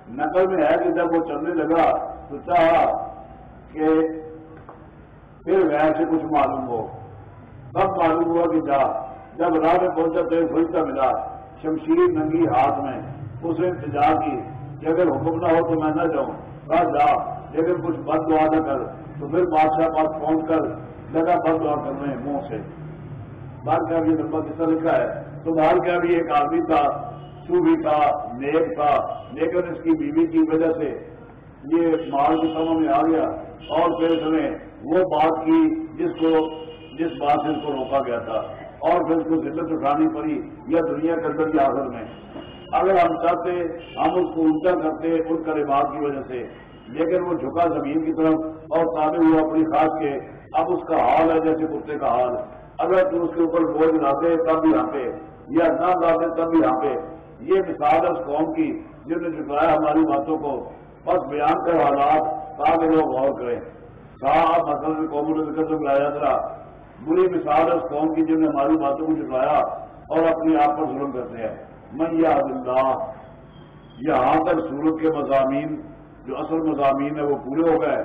نقل میں ہے کہ جب وہ چلنے لگا تو چاہا کہ پھر ویسے سے کچھ معلوم ہو۔ تب معلوم ہوا کہ جا، جب راہ میں پہنچا تو ایک فرشتہ ملا، شمشیر ننگی ہاتھ میں۔ اس نے انتظار کی، کہ اگر حکم نہ ہو تو میں نہ جاؤں۔ کہا جا، لیکن کچھ بد دعا نہ کر۔ تو پھر بادشاہ پاس پہنچ کر لگا بد دعا کرنے منہ سے۔ بات کا بھی نمبر کس طرح لکھا ہے؟ تو بال کا بھی ایک آدمی تھا بھی تھا، نیک تھا۔ لیکن اس کی بیوی کی وجہ سے یہ مال کی سمجھ میں آ گیا اور پھر اس نے وہ بات کی جس کو جس بات سے اس کو روکا گیا تھا اور پھر اس کو ذلت اٹھانی پڑی یا دنیا کے اندر کی آخر میں۔ اگر ہم چاہتے، ہم اس کو الٹا کرتے ان کا رواج کی وجہ سے، لیکن وہ جھکا زمین کی طرف اور تعلیم ہوا اپنی خاص کے۔ اب اس کا حال ہے جیسے کتے کا حال۔ اگر تم اس کے اوپر بوجھ لاتے تب بھی یہاں پہ یا نہ لاتے تب بھی یہاں پہ یہ مثال ہے اس قوم کی جن نے جھکایا ہماری باتوں کو۔ بس بیان کر حالات تاکہ لوگ غور کریں۔ صاحب مثلاً قوم نے ذکر سے بلایا تھا۔ بری مثال ہے اس قوم کی جن نے ہماری باتوں کو جھکایا اور اپنی آپ پر ظلم کرتے ہیں۔ میں یہ اللہ، یہاں تک سورت کے مضامین، جو اصل مضامین ہے وہ پورے ہو گئے۔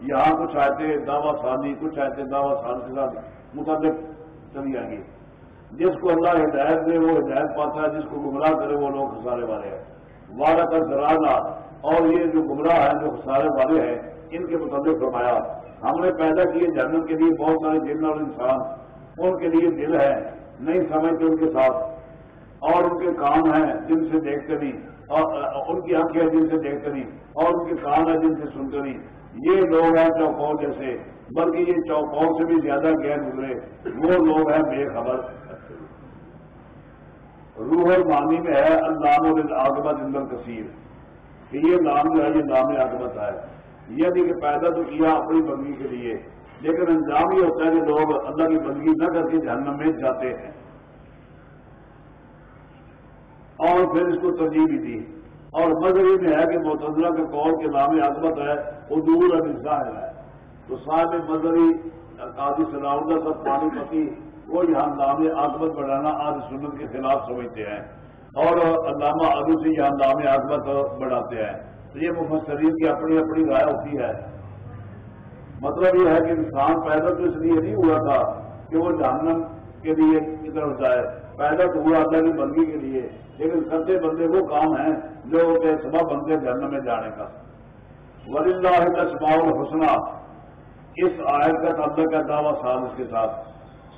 یہاں کچھ آئے دعوی سازی کچھ آئے دعوی ساز کے ساتھ متعلق چلی آئیں گی جس کو اللہ ہدایت دے، وہ ہدایت پاتا ہے۔ جس کو گمراہ کرے، وہ لوگ خسارے والے ہیں۔ وعدہ کا زرانہ اور یہ جو گمراہ ہیں، جو خسارے والے ہیں، ان کے متعلق فرمایا، ہم نے پیدا کیے جنم کے لیے بہت سارے جن اور انسان، ان کے لیے دل ہے نہیں سمجھتے ان کے ساتھ، اور ان کے کام ہیں جن سے دیکھتے نہیں، اور ان کی آنکھیں جن سے دیکھتے نہیں، اور ان کے کام ہیں جن سے سنتے نہیں۔ یہ لوگ ہیں چوپاؤں جیسے، بلکہ یہ چوپاؤں سے بھی زیادہ گہر گزرے۔ وہ لوگ ہیں بے خبر۔ روح المانی میں ہے اللہ آگمت اندر کثیر کہ یہ نام جو ہے یہ نام آگمت ہے۔ یہ نہیں کہ پیدا تو کیا اپنی بندگی کے لیے۔ لیکن انجام یہ ہوتا ہے کہ لوگ اللہ کی بندگی نہ کر کے جہنم میں جاتے ہیں۔ اور پھر اس کو ترجیح بھی دی۔ اور مذہبی میں ہے کہ متضرہ کے قول کے نام عظمت ہے وہ دور ابھی ظاہر ہے۔ تو صاحب مذہبی قاضی صلاح سب پانی پتی وہ یہاں نام عظمت بڑھانا آج سنت کے خلاف سمجھتے ہیں۔ اور علامہ ابو سے یہاں عظمت بڑھاتے ہیں۔ تو یہ مفسرین کی اپنی اپنی رائے ہوتی ہے۔ مطلب یہ ہے کہ انسان پیدا تو اس لیے نہیں ہوا تھا کہ وہ جہنم کے لیے کی طرف جائے۔ پیدا تو ہوا اللہ کی بندگی کے لیے، لیکن کرتے بندے وہ کام ہیں جو کہ سبب بنتے جنم میں جانے کا۔ ولی اللہ کا سماؤ حسنا اس آیت کا اللہ کا دعویٰ سال اس کے ساتھ۔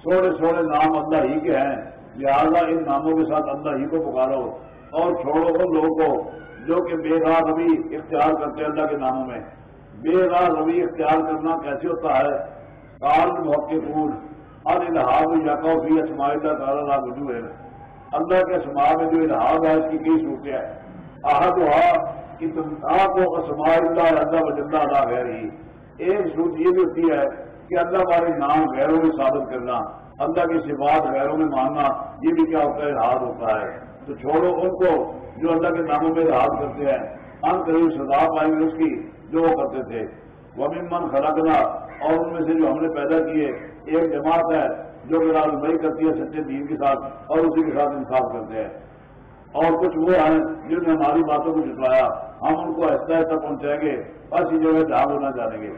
سوڑے سوڑے نام اللہ ہی کے ہیں۔ لہٰذا ان ناموں کے ساتھ اللہ ہی کو پکارو اور چھوڑو ان لوگوں کو جو کہ بے راہ روی اختیار کرتے اللہ کے ناموں میں۔ بے راہ روی اختیار کرنا کیسے ہوتا ہے؟ کال موقع پور اور الحاظ یقو بھی اسماء اللہ تعالیٰ لا وجو ہے۔ اللہ کے اسماء میں جو الحاظ ہے، اس کی کئی صورتیں ہیں۔ آہد ہوا کہ تم کو اسماء اللہ اللہ وجندہ ادا ہے رہی ایک صورت یہ بھی ہوتی ہے کہ اللہ والے نام غیروں میں ثابت کرنا۔ اللہ کی صفات غیروں میں ماننا، یہ بھی کیا ہوتا ہے؟ الحاظ ہوتا ہے۔ تو چھوڑو ان کو جو اللہ کے ناموں میں الحاظ کرتے ہیں۔ ان قریب سزا پائیں گے اس کی، جو وہ کرتے تھے۔ وہ من خلقنا، اور ان میں سے جو ہم نے پیدا کیے، ایک جماعت ہے جو کہ رازمائی کرتی ہے سچے دین کے ساتھ، اور اسی کے ساتھ انصاف کرتے ہیں۔ اور کچھ وہ ہیں جنہوں نے ہماری باتوں کو جٹلایا ہم ان کو ایسا ایسا پہنچائیں گے، بس جگہ جہاں ہونا جانیں گے۔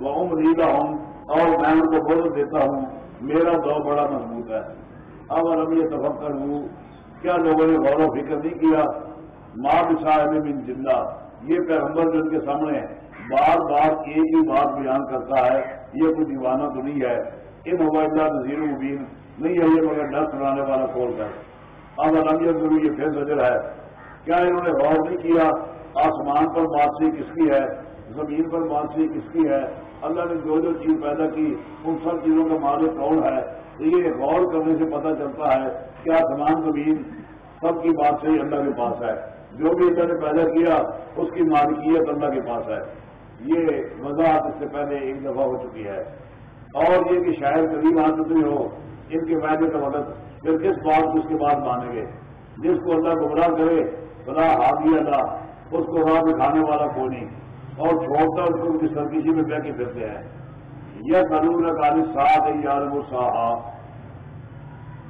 وہ عمر ریلا ہوں اور میں ان کو بول دیتا ہوں۔ میرا دو بڑا مضبوط ہے۔ اب اب یہ تفکر ہوں۔ کیا لوگوں نے غور و فکر نہیں کیا؟ ماں بسا بن زندہ۔ یہ پیغمبر جو ان کے سامنے بار بار ایک ہی بات بیان کرتا ہے، یہ کوئی دیوانہ تو نہیں ہے۔ ان اللہ نظیر مبین نہیں ہے یہ مگر ڈر سنانے والا کھول کر اب الگ ضرور یہ پھر نظر ہے۔ کیا انہوں نے غور نہیں کیا؟ آسمان پر بادشاہی کس کی ہے؟ زمین پر بادشاہی کس کی ہے؟ اللہ نے جو جو چیز پیدا کی، ان سب چیزوں کا مالک کون ہے؟ یہ غور کرنے سے پتہ چلتا ہے کیا تمام زمین سب کی بادشاہی اللہ کے پاس ہے۔ جو بھی اللہ نے پیدا کیا، اس کی مالکیت اللہ کے پاس ہے۔ یہ وضاحت اس سے پہلے ایک دفعہ ہو چکی ہے۔ اور یہ کہ شاید قریب آ چکی ہو، ان کے فائدے کا وقت پھر کس بات کو اس کے بعد مانیں گے۔ جس کو اللہ گمراہ کرے بلا حاضی اللہ اس کو راہ دکھانے والا کونی اور چھوڑتا اس کو ان کی سرکشی میں بہ کے پھرتے ہیں۔ یہ قانون کالی ساتھ ہے یار وہ صاحب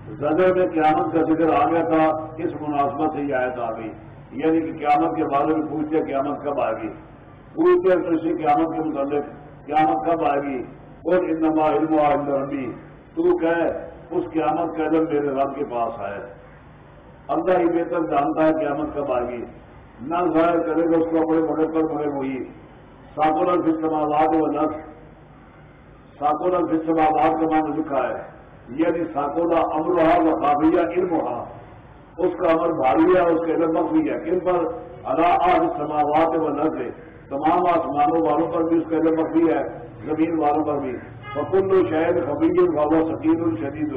زدر میں قیامت کا ذکر آ گیا تھا، اس مناسبت سے یہ آیت آ گئی۔ یعنی کہ قیامت کے بارے میں پوچھتے قیامت کب آئے گی؟ پوچھتے کسی قیامت کے متعلق، قیامت کب آئے گی؟ اور انما علم ربی۔ تو کہ اس قیامت کا علم میرے رب کے پاس ہے۔ اللہ ہی بہتر جانتا ہے قیامت کب آئے گی۔ نہ ظاہر کرے گا، اس کو اپنے مدد پر مگر ہوئی ساکولہ فسلمات و نقص ساکولہ فسلمات کا مان لکھا ہے۔ یعنی ساکولہ امرحا و قابیہ علم ہوا اس کا عمر بھاری ہے، اس کے علم مخفی ہے۔ کن پر؟ اللہ آج سماوات و نظر تمام آسمانوں والوں پر بھی اس کا علم مخفی ہے، زمین والوں پر بھی۔ فکل شہد خبیر بابا سکین الشدید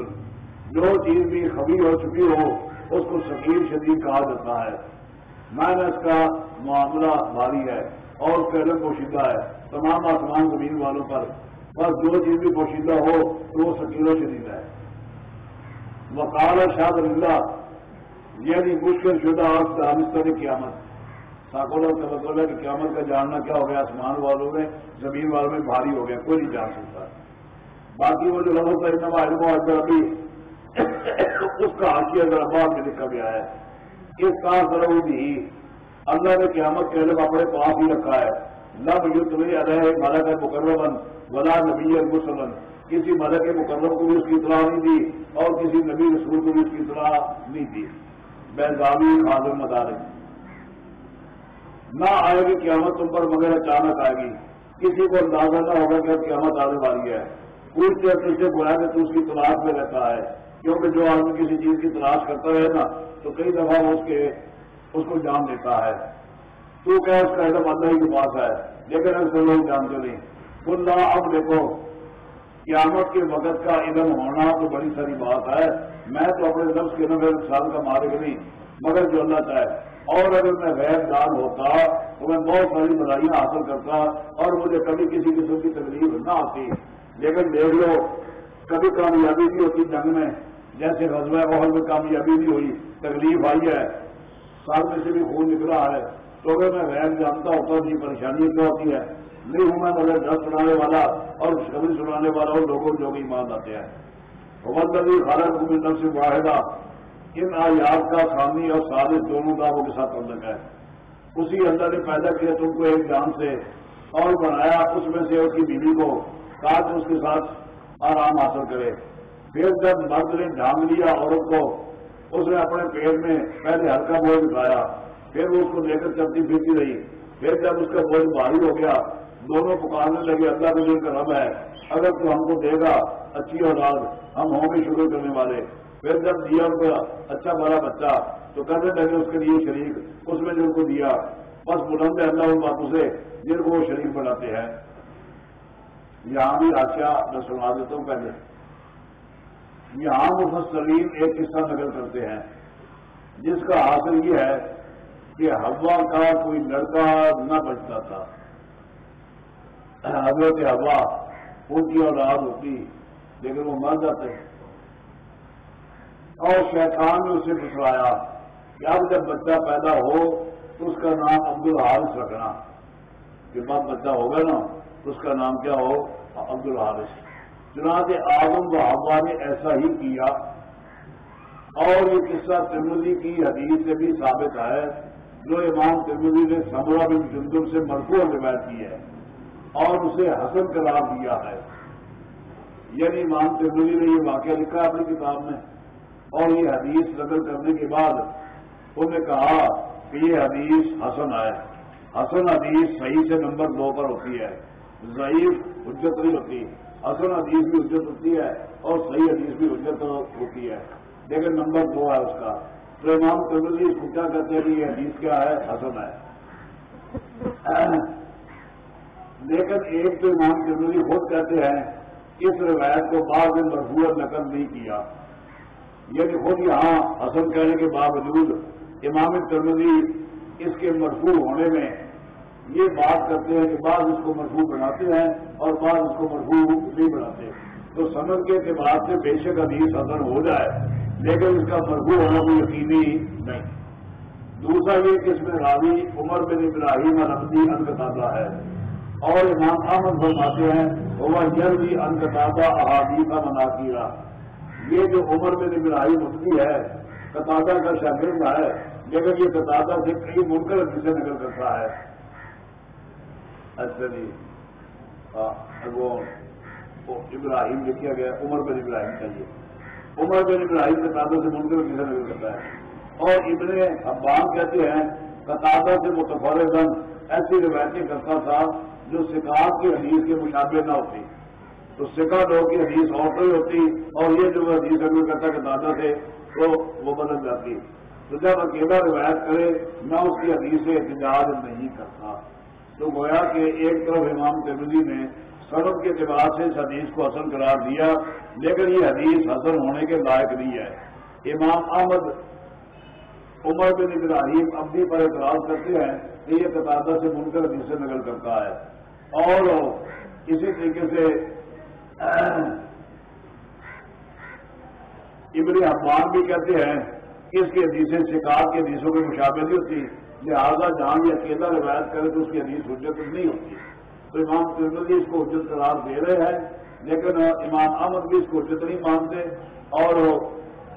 جو چیز بھی خبیر ہو چکی ہو، اس کو سکین شدید کہا جاتا ہے۔ میں نے اس کا معاملہ بھاری ہے اور اس کا علم پوشیدہ ہے، تمام آسمان زمین والوں پر۔ بس جو چیز بھی پوشیدہ ہو، تو وہ سکین و شدید ہے۔ وقال شاہ یعنی اللہ یعنی مشکل شدہ اور دانستہ قیامت۔ ساکولہ کا مطلب قیامت کا جاننا کیا ہو گیا؟ آسمان والوں میں، زمین والوں میں بھاری ہو گیا، کوئی نہیں جان سکتا۔ باقی وہ جو لوگوں کا اتنا علم و اس کا حاشی اگر اباد میں لکھا گیا ہے۔ اس کا ضرور بھی اللہ نے قیامت کے علم اپنے پاس ہی رکھا ہے۔ لب یو تمہیں ادہ ملک مقربن ولا نبی المسلم کسی ملک مقرر کو بھی اس کی اطلاع نہیں دی اور کسی نبی رسول کو بھی اس کی اطلاع نہیں دی۔ بیزاوی خاضر مدارک نہ آئے گی قیامت تم پر مگر اچانک آئے گی۔ کسی کو اندازہ نہ ہوگا کہ اب قیامت آنے والی ہے۔ پوچھتے تجھ سے بولا کہ تو اس کی تلاش میں رہتا ہے۔ کیونکہ جو آدمی کسی چیز کی تلاش کرتا ہے نا، تو کئی دفعہ اس کے، اس کو جان دیتا ہے۔ تو کیا اس کا علم اللہ ہی کے پاس ہے، لیکن ایسے لوگ جانتے نہیں۔ اللہ اب دیکھو، قیامت کے وقت کا علم ہونا تو بڑی ساری بات ہے۔ میں تو اپنے لفظ کے نظر سال کا مالک نہیں، مگر جو اللہ چاہے۔ اور اگر میں غیر دان ہوتا، تو میں بہت ساری بدائیاں حاصل کرتا، اور مجھے کبھی کسی قسم کی تکلیف نہ آتی۔ لیکن دیکھ لو کبھی کامیابی نہیں ہوتی جنگ میں جیسے غزوہ محل میں کامیابی نہیں ہوئی، تکلیف آئی ہے سال میں سے بھی خون نکلا ہے۔ تو اگر میں غیر جانتا ہوتا جی پریشانی کیا ہوتی ہے نہیں ہوں میں مگر ڈر سنانے والا اور خوشخبری سنانے والا اور لوگوں جو بھی مان آتے ہیں۔ محمد نبی خالد کو بھی سے واحدہ۔ ان آیات کا سامی اور سازش دونوں کا وہ کے ساتھ تعلق ہے۔ اسی اللہ نے پیدا کیا تم کو ایک جان سے اور بنایا، اس میں سے اس کی بیوی کو تاکہ اس کے ساتھ آرام حاصل کرے۔ پھر جب مرد نے ڈھانگ لیا عورت کو، اس نے اپنے پیٹ میں پہلے ہلکا بوجھ اٹھایا، پھر وہ اس کو لے کر چلتی پھرتی رہی۔ پھر جب اس کا بوجھ بھاری ہو گیا، دونوں پکارنے لگے، اللہ کے کا رب ہے۔ اگر تو ہم کو دے گا اچھی اولاد، ہم ہوں گے شروع کرنے والے۔ پھر جب دیا ان کو اچھا بڑا بچہ، تو کرنے لگے اس کے لیے شریک، اس میں جو ان کو دیا۔ بس بلند ہے اللہ ان باتوں سے، جن کو وہ شریک بناتے ہیں۔ یہاں بھی آشیا میں سنا دیتا ہوں پہلے یہاں مفسرین ایک قصہ نقل کرتے ہیں۔ جس کا حاصل یہ ہے کہ ہوا کا کوئی لڑکا نہ بچتا تھا۔ حضرت ہوا ان کی اولاد ہوتی، لیکن وہ مر جاتے۔ اور شیطان نے اسے پھسلایا کہ اب جب بچہ پیدا ہو تو اس کا نام عبد الحارث رکھنا۔ کہ بعد بچہ ہوگا نا، تو اس کا نام کیا ہو؟ عبد الحارث چنانچہ آدم و نے ایسا ہی کیا اور یہ قصہ ترمزی کی حدیث سے بھی ثابت ہے جو امام ترمزی نے سمرا بن جندر سے مرفوع روایت کی ہے اور اسے حسن قرار دیا ہے۔ یعنی امام ترمزی نے یہ واقعہ لکھا اپنی کتاب میں اور یہ حدیث نقل کرنے کے بعد انہوں نے کہا کہ یہ حدیث حسن ہے۔ حسن حدیث صحیح سے نمبر دو پر ہوتی ہے۔ ضعیف، حجت نہیں ہوتی۔ حسن حدیث بھی حجت ہوتی ہے اور صحیح حدیث بھی حجت ہوتی ہے۔ لیکن نمبر دو ہے اس کا۔ تو امام ترمزی اس کو کیا کہتے ہیں کہ یہ حدیث کیا ہے؟ حسن ہے۔ لیکن ایک تو امام ترمزی خود کہتے ہیں اس روایت کو بعض میں مرفوع نقل نہیں کیا۔ یعنی خود یہاں حسن کہنے کے باوجود امام ترمزی اس کے مرفوع ہونے میں یہ بات کرتے ہیں کہ بعض اس کو مرفوع بناتے ہیں اور بعض اس کو مرفوع نہیں بناتے۔ تو سمجھ کے اعتبار سے بے شک حدیث حسن ہو جائے، لیکن اس کا مرفوع ہونا کوئی یقینی نہیں۔ دوسرا یہ کہ اس میں راوی عمر بن ابراہیم الحمدی انکتاتا ہے۔ اور امام احمد فرماتے ہیں وہ جلدی انکتاتا احادی کا مناقیرہ یہ جو عمر میں ابراہیم مفتی ہے قطادہ کا شاگرد ہے، لیکن یہ قطادہ سے کئی منکر جسے نکل کرتا ہے۔ اچھا جی ابراہیم لکھا گیا عمر بن ابراہیم کا یہ۔ عمر بن ابراہیم قطادہ سے منکر جسے نکل کرتا ہے؟ اور ابن ابان کہتے ہیں، قطادہ سے متفر بند ایسی روایتیں کرتا تھا جو سکاط کی حدیث کے مشابہ نہ ہوتی۔ تو سکھا لوگ کی حدیث اور کوئی ہوتی اور یہ جو حدیث اگر کرتا کہ دادا تھے تو وہ بدل جاتی۔ تو جب اکیلا روایت کرے میں اس کی حدیث سے احتجاج نہیں کرتا۔ تو گویا کہ ایک طرف امام تبدیلی نے سڑک کے اعتبار سے اس حدیث کو حسن قرار دیا، لیکن یہ حدیث حسن ہونے کے لائق نہیں ہے۔ امام احمد، عمر بن ابراہیم ابھی پر اعتراض کرتے ہیں کہ یہ قطادہ سے من کر حدیث سے نقل کرتا ہے۔ اور اسی طریقے سے ابن افغان بھی کہتے ہیں اس کی حدیثیں شکار کی حدیثوں کی مشابہ نہیں ہوتی۔ لہٰذا جہاں یہ اکیلا روایت کرے تو اس کی حدیث حجت نہیں ہوتی۔ تو امام ترمزی اس کو حجت قرار دے رہے ہیں، لیکن امام احمد بھی اس کو حجت نہیں مانتے اور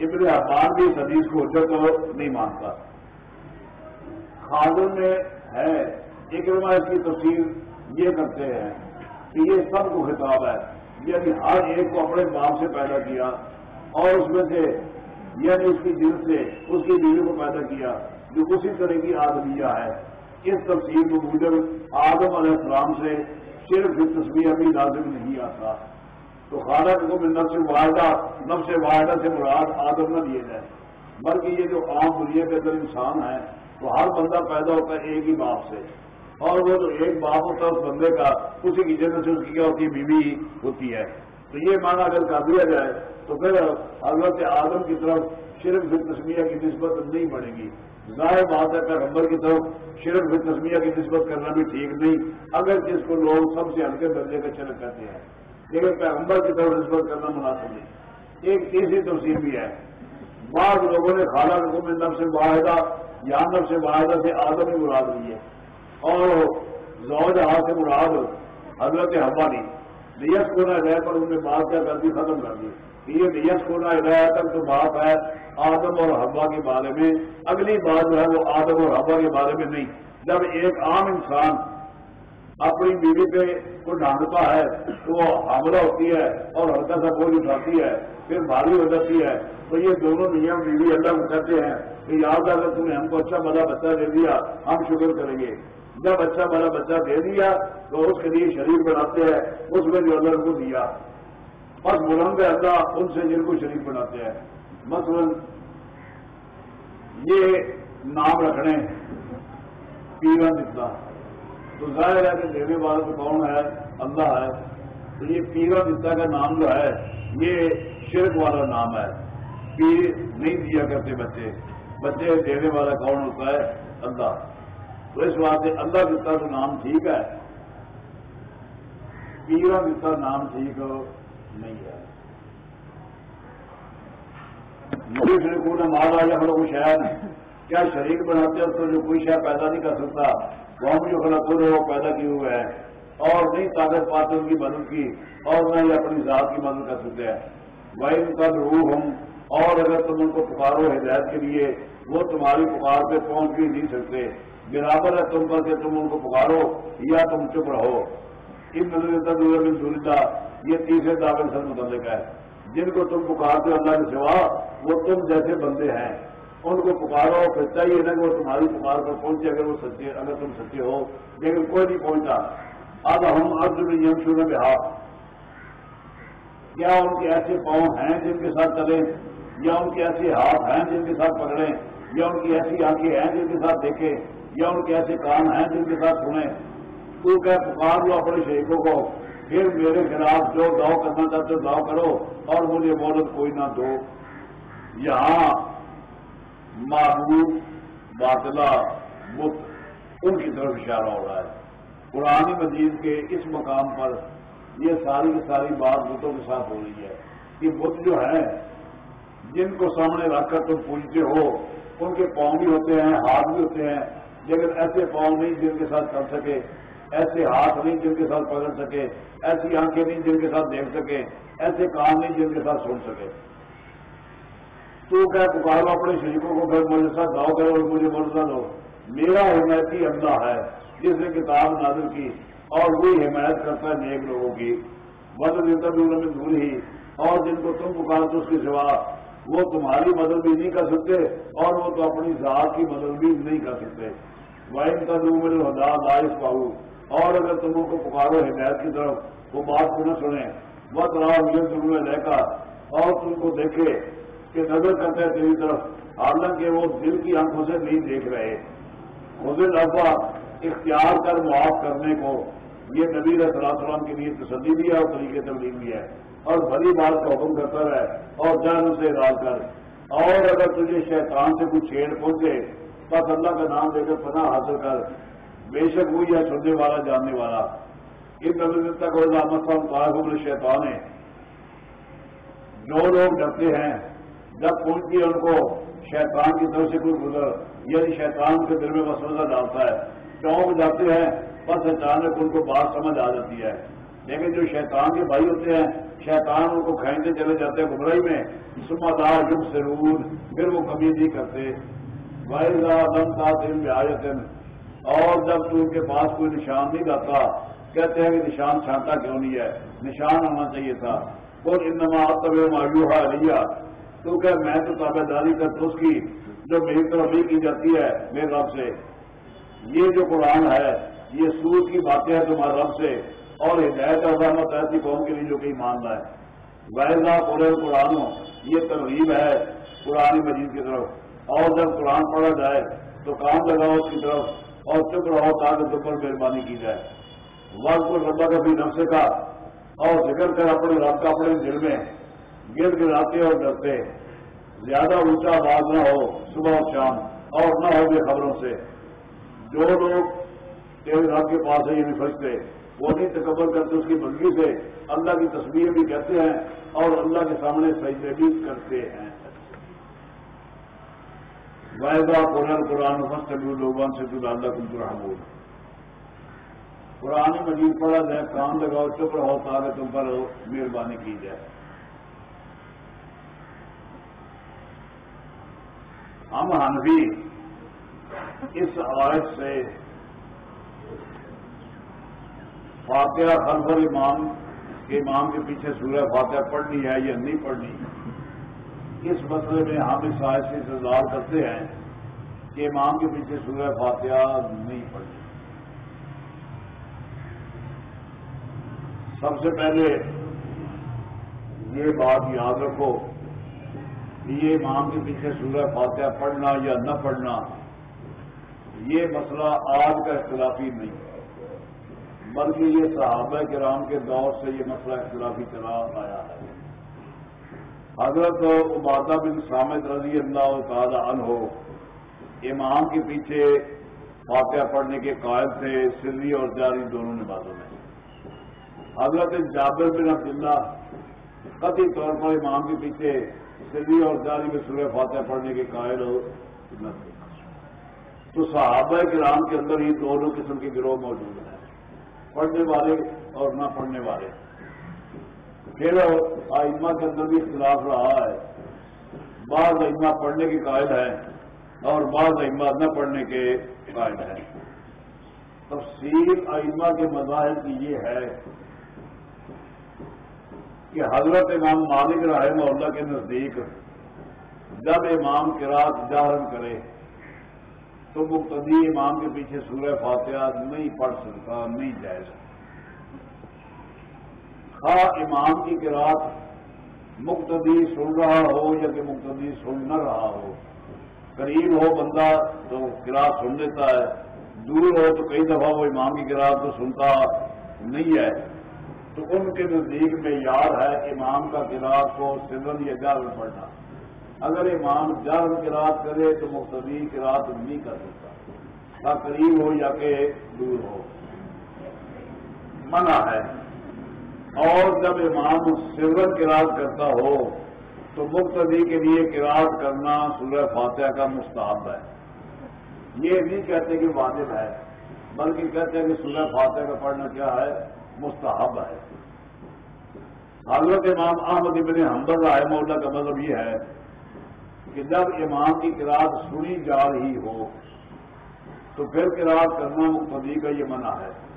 ابن افغان بھی اس حدیث کو حجت نہیں مانتا۔ خاضر میں ہے، ایک اس کی تفصیل یہ کرتے ہیں کہ یہ سب کو خطاب ہے۔ یعنی ہر ایک کو اپنے باپ سے پیدا کیا اور اس میں سے یعنی اس کی دل سے، اس کی بیوی کو پیدا کیا۔ جو اسی طرح کی آدمیہ ہے۔ اس تفصیل کو موجب آدم علیہ السلام سے صرف تصویر بھی لازم نہیں آتا۔ تو خالد کو بھی نفس واحدہ نفس واحدہ سے مراد آدم نہ دیے جائے بلکہ یہ جو عام دنیا کے اندر انسان ہے تو ہر بندہ پیدا ہوتا ہے ایک ہی باپ سے۔ اور وہ جو ایک باپ ہوتا ہے، اس بندے کا اسی کی جگہ سے اس کی کیا ہوتی ہے بیوی ہوتی ہے۔ تو یہ معنی اگر کر دیا جائے، تو پھر حضرت آدم کی طرف شرف فر تسمیہ کی نسبت نہیں بڑھے گی۔ ظاہر بات ہے، پیغمبر کی طرف شرف فر تسمیہ کی نسبت کرنا بھی ٹھیک نہیں، اگر جس کو لوگ سب سے ہلکے درجے کا شرک کہتے ہیں۔ لیکن پیغمبر کی طرف نسبت کرنا مناسب نہیں۔ ایک تیسری تفصیل بھی ہے۔ بعض لوگوں نے خالہ رقم نب سے واحدہ یا نب سے واحدہ سے آدم مراد لی ہے۔ اور زوج ہاتھ سے مراد حضرت ہوا نہیں۔ نیس کونا رہ پر انہوں نے بات کیا کر دی ختم کر دی۔ یہ نیس کونا ہدایت تک تو بات ہے آدم اور ہوا کے بارے میں۔ اگلی بات جو ہے وہ آدم اور ہوا کے بارے میں نہیں۔ جب ایک عام انسان اپنی بیوی پہ کو ڈھانٹتا ہے تو وہ حاملہ ہوتی ہے اور ہلکا سا بوجھ اٹھاتی ہے، پھر بھاری ہو جاتی ہے۔ تو یہ دونوں نیم بیوی اللہ کو کہتے ہیں کہ یاد اگر تم نے ہم کو اچھا بڑا بچہ دے دیا، ہم شکر کریں گے۔ جب اچھا بڑا بچہ دے دیا تو اس کے لیے شریف بناتے ہیں، اس میں جو اللہ کو دیا۔ بس بلند اللہ ان سے جن کو شریف بناتے ہیں۔ مثلا یہ نام رکھنے پیرا دکھتا تو ظاہر ہے کہ دینے والا تو کون ہے، اللہ ہے۔ تو یہ پیرا دتا کا نام جو ہے، یہ شرک والا نام ہے۔ پیر نہیں دیا کرتے بچے۔ بچے دینے والا کون ہوتا ہے؟ اللہ۔ تو اس واسطے اللہ دتا تو نام ٹھیک ہے۔ پیرا دتا نام ٹھیک نہیں ہے۔ شریف کو مالا یا شہر کیا شریک بناتے ہیں؟ تو جو کوئی شہر پیدا نہیں کر سکتا۔ وہ ہم جو خلا خود وہ پیدا کیے ہوئے ہیں۔ اور نہیں، طاقت پاتے ان کی مدد کی۔ اور نہ ہی اپنی ذات کی مدد کر سکتے ہیں۔ بھائی ان کا روح ہم اور اگر تم ان کو پکارو ہدایت کے لیے، وہ تمہاری پکار پہ پہنچ بھی نہیں سکتے۔ برابر ہے تم پر کہ تم ان کو پکارو یا تم چپ رہو۔ ان نظر یہ تیسرے دعوے سے متعلق ہے۔ جن کو تم پکارتے اللہ کے سوا، وہ تم جیسے بندے ہیں۔ ان کو پکارو، پھر چاہیے نا کہ وہ تمہاری پکار پر پہنچے، اگر وہ سچے، اگر تم سچے ہو۔ لیکن کوئی نہیں پہنچا۔ اب ہم اب میں یم شروع میں ہاتھ کیا ان کے ایسے پاؤں ہیں جن کے ساتھ چلیں، یا ان کے ایسے ہاتھ ہیں جن کے ساتھ پکڑیں، یا ان کی ایسی آنکھیں ہیں جن کے ساتھ دیکھیں، یا ان کے ایسے کام ہیں جن کے ساتھ سنیں۔ تو کیا پکار لو اپنے شریکوں کو پھر میرے خلاف جو داؤ کرنا چاہتے ہو داؤ کرو اور مجھے مولت کوئی نہ دو۔ یہاں محبوب باطلا بت ان کی طرف اشارہ ہو رہا ہے۔ پرانی مجید کے اس مقام پر یہ ساری کی ساری بات بتوں کے ساتھ ہو رہی ہے کہ بت جو ہے جن کو سامنے رکھ کر تم پوچھتے ہو، ان کے پاؤں بھی ہوتے ہیں، ہاتھ بھی ہوتے ہیں، لیکن ایسے پاؤں نہیں جن کے ساتھ چل سکے۔ ایسے ہاتھ نہیں جن کے ساتھ پکڑ سکے، ایسی آنکھیں نہیں جن کے ساتھ دیکھ سکے، ایسے کام نہیں جن کے ساتھ سن سکے۔ تو کیا پکارو اپنے شریکوں کو، پھر مجھے ساتھ داؤ کرو اور مجھے مرزا دو۔ میرا حمایتی اللہ ہے، جس نے کتاب نازل کی اور وہی حمایت کرتا ہے نیک لوگوں کی۔ مدد دیتا بھی انہوں نے دور ہی۔ اور جن کو تم پکارتے اس کی سوا، وہ تمہاری مدد بھی نہیں کر سکتے اور وہ تو اپنی ذات کی مدد بھی نہیں کر سکتے۔ وائن کا دوں میرے خدا دائش پاؤ اور اگر تم ان کو پکارو ہدایت کی طرف، وہ بات کو نہ سنیں۔ بہت رہا مجھے تمہیں لے کر اور تم کو دیکھے کہ نظر کرتے ہیں تیری طرف، حالانکہ وہ دل کی آنکھوں سے نہیں دیکھ رہے۔ مجھے لفا اختیار کر معاف کرنے کو، یہ نبی علیہ السلام کے لیے تسلی بھی ہے اور طریقے تبدیل بھی ہے۔ اور بھلی بات کا حکم کرتا رہے اور جان اسے رال کر۔ اور اگر تجھے شیطان سے کچھ چھیڑ پہنچے، بس اللہ کا نام دے کر پناہ حاصل کر۔ بے شک وہی ہے سننے والا، جاننے والا۔ ان نظر تک حکم شیطان ہے جو لوگ ڈرتے ہیں، جب پہنچتی ان کو، شیطان کی طرف سے کوئی گزر یعنی شیطان کے دل میں مسئلہ ڈالتا ہے۔ چونک جاتے ہیں، بس اچانک ان کو بات سمجھ آ جاتی ہے۔ لیکن جو شیطان کے بھائی ہوتے ہیں، شیطان ان کو کھینچتے چلے جاتے ہیں گمرائی میں۔ سما دار یوگ ضرور، پھر وہ کمی نہیں کرتے۔ بھائی اور جب تو ان کے پاس کوئی نشان نہیں لاتا کہتے ہیں کہ نشان چھانتا کیوں نہیں ہے؟ نشان ہونا چاہیے تھا۔ کچھ انما طب مایوہا لیا تو کہ میں تو تابے داری کر اس کی، جو میری طرف نہیں کی جاتی ہے میرے رب سے۔ یہ جو قرآن ہے، یہ سور کی باتیں ہیں تمہارے رب سے۔ اور ہدایت اور رحمت ایسی قوم کے لیے جو کہ مان رہا ہے ویزا پورے قرآن یہ ترغیب ہے قرآن مجید کی طرف۔ اور جب قرآن پڑھا جائے، تو کام لگاؤ اس کی طرف۔ اور چپ رہو تاکہ تم پر مہربانی کی جائے۔ وقت کو ربا کا بھی نقشے کا اور ذکر کر اپنے رب کا اپنے دل میں گر گراتے اور ڈرتے۔ زیادہ اونچا آواز نہ ہو صبح اور شام اور نہ ہو بے خبروں سے۔ جو لوگ تیرے رب کے پاس ہے یہ نہیں سوچتے وہ نہیں تکبر کرتے، اس کی بندگی سے اللہ کی تصویر بھی کہتے ہیں اور اللہ کے سامنے سجدے بھی کرتے ہیں۔ وائدہ قرآن قرآن لوگوں سے تو اللہ کن قرآن قرآن مجید پڑا جائے کام لگاؤ، چپ رہو تاکہ تم پر مہربانی کی جائے۔ ہم ہنفی اس آیت سے فاتحہ خلف امام کے امام کے پیچھے سورہ فاتحہ پڑھنی ہے یا نہیں پڑھنی؟ اس مسئلے میں ہم اس آئے سے انتظار کرتے ہیں کہ امام کے پیچھے سورہ فاتحہ نہیں پڑھنی سب سے پہلے یہ بات یاد رکھو کہ یہ امام کے پیچھے سورہ فاتحہ پڑھنا یا نہ پڑھنا، یہ مسئلہ آج کا اختلافی نہیں۔ بلکہ یہ صحابہ کرام کے دور سے یہ مسئلہ اختلافی چلا آیا ہے۔ حضرت عبادہ بن سامد رضی اللہ تعالی عنہ امام کے پیچھے فاتحہ پڑھنے کے قائد تھے، سری اور جاری دونوں نمازوں میں۔ حضرت جابر بن عبداللہ قطعی طور پر امام کے پیچھے سری اور جاری میں سورہ فاتحہ پڑھنے کے قائد نہ تھے۔ تو صحابہ کرام کے اندر ہی دونوں قسم کے گروہ موجود ہیں، پڑھنے والے اور نہ پڑھنے والے۔ پھر آئمہ کے اندر بھی اختلاف رہا ہے۔ بعض آئمہ پڑھنے کے قائد ہیں اور بعض آئمہ نہ پڑھنے کے قائد ہیں۔ تفصیل آئمہ کے مذاہب کی یہ ہے کہ حضرت امام مالک رحمہ اللہ کے نزدیک جب امام کراط جہرن کرے تو مقتدی امام کے پیچھے سورہ فاتحہ نہیں پڑھ سکتا، نہیں جائز۔ خواہ امام کی کراط مقتدی سن رہا ہو یا کہ مقتدی سن نہ رہا ہو۔ قریب ہو بندہ تو کراط سن لیتا ہے، دور ہو تو کئی دفعہ وہ امام کی کراط تو سنتا نہیں ہے۔ تو ان کے نزدیک میں یاد ہے امام کا کراط کو سندن یا جال پڑھنا۔ اگر امام جرم کی کرے تو مختلف کی نہیں کر سکتا۔ قریب ہو یا کہ دور ہو۔ منع ہے۔ اور جب امام سرت کی رات کرتا ہو، تو مقتدی کے لیے کراط کرنا سورہ فاتحہ کا مستحب ہے۔ یہ نہیں کہتے کہ واجب ہے، بلکہ کہتے ہیں کہ سورہ فاتحہ کا پڑھنا کیا ہے؟ مستحب ہے۔ حضرت امام احمد ابن حمد رائے اللہ کا مطلب یہ ہے کہ جب امام کی کراط سنی جا رہی ہو، تو پھر کراط کرنا مقتدی کا یہ منع ہے۔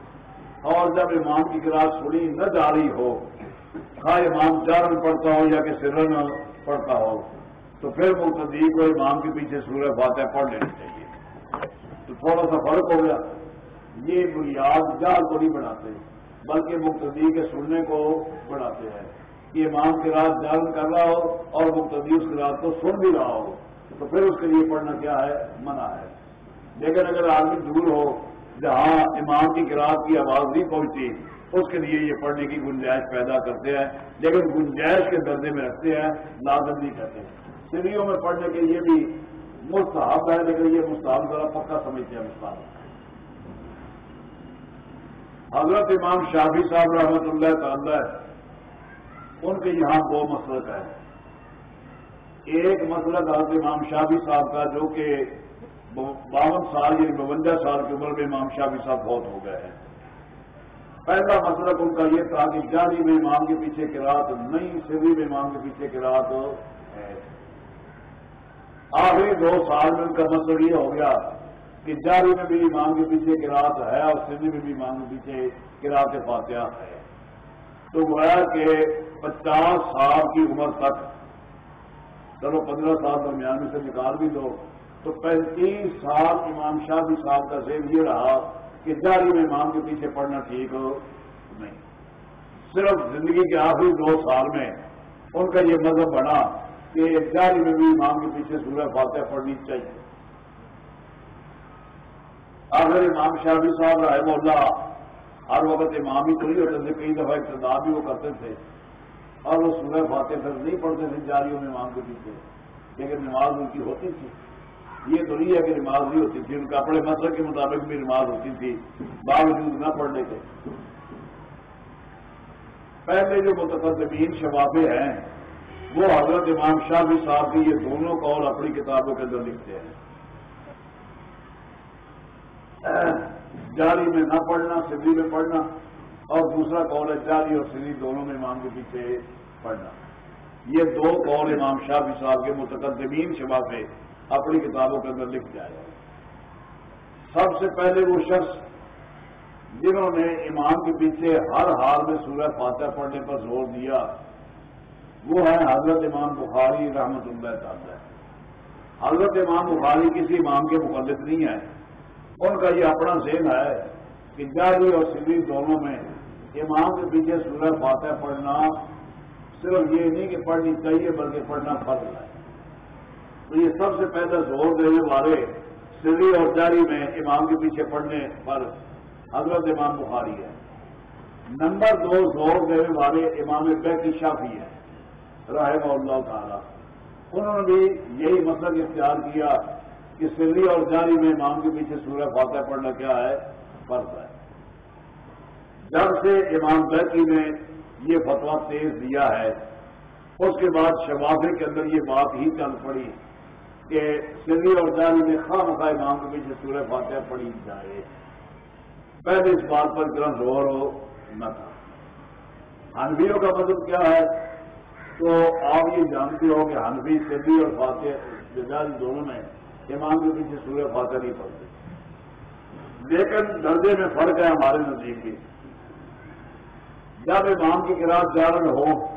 اور جب امام کی کراط سنی، نہ جا رہی ہو خواہ امام چارن پڑھتا ہو یا کہ سرن پڑھتا ہو، تو پھر مقتدی کو امام کے پیچھے سورہ فاتح پڑھ لینی چاہیے۔ تو تھوڑا سا فرق ہو گیا۔ یہ بنیاد جال کو نہیں بڑھاتے بلکہ مقتدی کے سننے کو بڑھاتے ہیں۔ کہ امام کی رات جان کر رہا ہو اور مقتدی اس کی رات کو سن بھی رہا ہو، تو پھر اس کے لیے پڑھنا کیا ہے؟ منع ہے۔ لیکن اگر آدمی دور ہو جہاں امام کی کراط کی آواز نہیں پہنچی اس کے لیے یہ پڑھنے کی گنجائش پیدا کرتے ہیں، لیکن گنجائش کے درجے میں رکھتے ہیں، لازم نہیں کرتے سریوں میں پڑھنے کے لیے بھی مستحب ہے، لیکن یہ مستحب ذرا پکا سمجھتے ہیں مستحب۔ حضرت امام شافی صاحب رحمۃ اللہ تعالی ان کے یہاں دو مسلک ہے ایک مسلک حضرت امام شافی صاحب کا، جو کہ باون سال یعنی بونجا سال کی عمر میں امام شافی صاحب بہت ہو گئے ہیں۔ پہلا مسلک ان کا یہ تھا کہ جاری میں امام کے پیچھے کی رات نہیں سری میں امام کے پیچھے کی رات ہے۔ آخری دو سال میں ان کا مسئلہ یہ ہو گیا کہ جاری میں بھی امام کے پیچھے کی رات ہے اور سری میں بھی امام کے پیچھے کی رات فاتحہ ہے۔ تو گویا کہ پچاس سال کی عمر تک، چلو پندرہ سال درمیان میں سے نکال بھی دو۔ تو پینتیس سال امام شاہ صاحب کا ذہن یہ رہا کہ جاری میں امام کے پیچھے پڑھنا ٹھیک ہو؟ نہیں. صرف زندگی کے آخری دو سال میں ان کا یہ مذہب بنا کہ جاری میں بھی امام کے پیچھے سورہ فاتحہ پڑھنی چاہیے۔ اگر امام شاہی صاحب رحمہ اللہ ہر وقت امام ہی تو نہیں ہوتے تھے کئی دفعہ ابتدا بھی وہ کرتے تھے۔ اور وہ سورہ فاتح پھر نہیں پڑھتے تھے جاریوں میں امام کے پیچھے، لیکن نماز ان کی ہوتی تھی۔ یہ تو نہیں ہے کہ نماز نہیں ہوتی تھی، ان کا اپنے مسئلہ کے مطابق بھی نماز ہوتی تھی، باوجود نہ پڑھنے کے۔ پہلے جو متقدمین شبابے ہیں، وہ حضرت امام شاہ بھی صاحب کی یہ دونوں قول اپنی کتابوں کے اندر لکھتے ہیں۔ جاری میں نہ پڑھنا سدھی میں پڑھنا، اور دوسرا قول ہے جاری اور سدھی دونوں میں امام کے پیچھے پڑھنا۔ یہ دو قول امام شافی صاحب کے متقدمین شبا سے اپنی کتابوں کے اندر لکھ جائے۔ سب سے پہلے وہ شخص جنہوں نے امام کے پیچھے ہر حال میں سورہ فاتح پڑھنے پر زور دیا، وہ ہے حضرت امام بخاری رحمت اللہ تعالی۔ حضرت امام بخاری کسی امام کے مقدس نہیں ہے ان کا یہ اپنا ذہن ہے کہ جاری اور سلی دونوں میں امام کے پیچھے سورہ فاتح پڑھنا صرف یہ نہیں کہ پڑھنی چاہیے، بلکہ پڑھنا فرض ہے۔ تو یہ سب سے پہلے زور دینے والے سری اور جاری میں امام کے پیچھے پڑھنے پر حضرت امام بخاری ہے۔ نمبر دو زور دینے والے امام کی شافی ہے رحمہ اللہ تعالیٰ۔ انہوں نے بھی یہی مسئلہ اختیار کیا کہ سلی اور جاری میں امام کے پیچھے سورہ فاتح پڑھنا کیا ہے؟ فرض ہے۔ جب سے امام بیکی نے یہ فتوا تیز دیا ہے، اس کے بعد شبافے کے اندر یہ بات ہی چل پڑی۔ کہ سلی اور جاری میں خواہ مخواہ امام کے پیچھے سورہ فاتح پڑھی جائے۔ پہلے اس بات پر اتنا زور ہو نہ تھا ہنویوں کا مطلب کیا ہے؟ تو آپ یہ جانتے ہو کہ حنفی سبھی اور فاتح جزاری دونوں میں امام کے پیچھے سورہ فاتح نہیں پڑتے لیکن درجے میں فرق ہے ہمارے نزدیک کی جب امام کی کراط جان میں ہو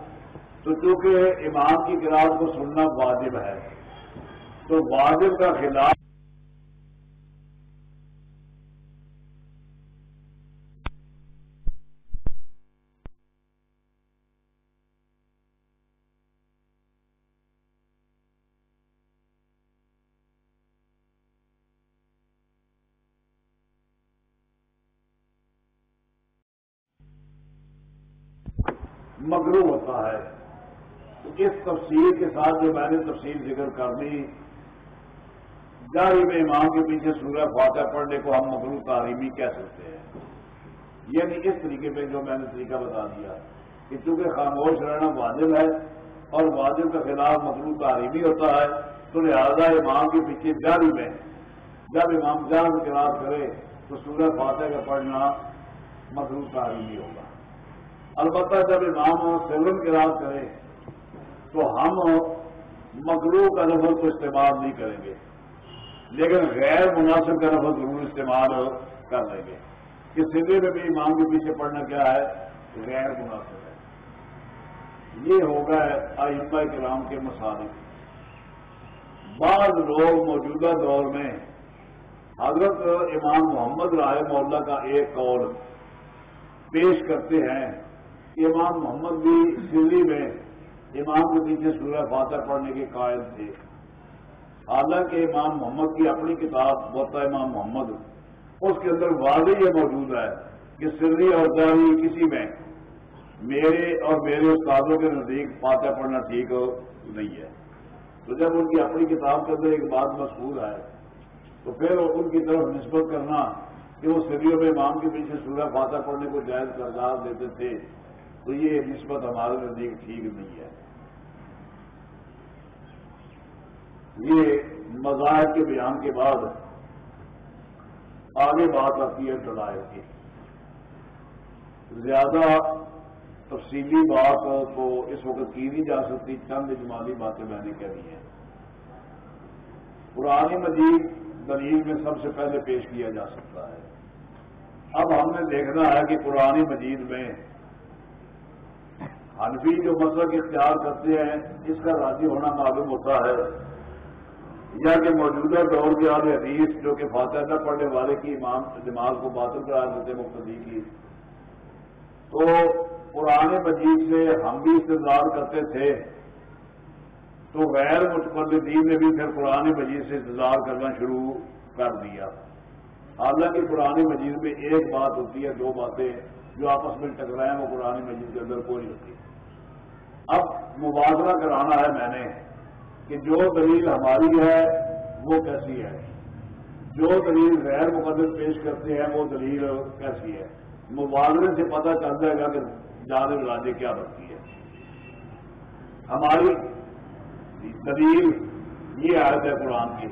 تو چونکہ امام کی کراط کو سننا واجب ہے تو واجب کا خلاف مگرو ہوتا ہے۔ اس تفصیل کے ساتھ جو میں نے تفصیل ذکر کر دی جاری میں امام کے پیچھے سورہ فاتح پڑھنے کو ہم مغرو تعلیمی کہہ سکتے ہیں۔ یعنی اس طریقے پہ جو میں نے طریقہ بتا دیا کہ چونکہ خاموش رہنا واجب ہے اور واجب کے خلاف مغرو تعلیمی ہوتا ہے، تو لہٰذا امام کے پیچھے جاری میں جب امام جان کلاس کرے تو سورہ فاتح کا پڑھنا مغرو تعلیمی ہوگا۔ البتہ جب امام سلم کی رات کرے تو ہم مغلو کا لفظ کو استعمال نہیں کریں گے۔ لیکن غیر مناسب کا لفظ ضرور استعمال کر لیں گے کہ سلے میں بھی امام کے پیچھے پڑھنا کیا ہے؟ غیر مناسب ہے۔ یہ ہوگا آئمہ کرام کے مسالے بعض لوگ موجودہ دور میں حضرت امام محمد رائے مولا کا ایک قول پیش کرتے ہیں۔ امام محمد بھی سلی میں امام کے پیچھے سورہ فاتح پڑھنے کے قائل تھے۔ حالانکہ امام محمد کی اپنی کتاب بوتا امام محمد، اس کے اندر واضح یہ موجود ہے کہ سری اور جاری کسی میں میرے اور میرے استادوں کے نزدیک فاتح پڑھنا ٹھیک نہیں ہے۔ تو جب ان کی اپنی کتاب کے اندر ایک بات مشہور ہے، تو پھر ان کی طرف نسبت کرنا کہ وہ سریوں میں امام کے پیچھے سورہ فاتح پڑھنے کو جائز کردار دیتے تھے، تو یہ نسبت ہمارے نزدیک ٹھیک نہیں ہے۔ یہ مذاہب کے بیان کے بعد آگے بات آتی ہے دلائل کی۔ زیادہ تفصیلی بات تو اس وقت کی نہیں جا سکتی، چند اجمالی باتیں میں نے کہی ہیں۔ پرانی مجید دلیل میں سب سے پہلے پیش کیا جا سکتا ہے۔ اب ہم نے دیکھنا ہے کہ پرانی مجید میں حنفی جو مسلک اختیار کرتے ہیں، اس کا راضی ہونا معلوم ہوتا ہے۔ یا کہ موجودہ دور کے آگے حدیث جو کہ فاتح نہ پڑھنے والے کی امام دماغ کو باطل قرار دیتے مقتدی کی۔ تو قرآن مجید سے ہم بھی استظار کرتے تھے۔ تو غیر متمدین نے بھی پھر قرآن مجید سے انتظار کرنا شروع کر دیا۔ حالانکہ قرآن مجید میں ایک بات ہوتی ہے، دو باتیں جو آپس میں ٹکرائیں، وہ قرآن مجید کے اندر کوئی نہیں ہوتی۔ اب مبادلہ کرانا ہے میں نے۔ کہ جو دلیل ہماری ہے وہ کیسی ہے؟ جو دلیل غیر مقدس پیش کرتے ہیں وہ دلیل کیسی ہے؟ مبادلے سے پتہ چل جائے گا کہ جان ارادے کیا بنتی ہے۔ ہماری دلیل یہ آیت ہے قرآن کی۔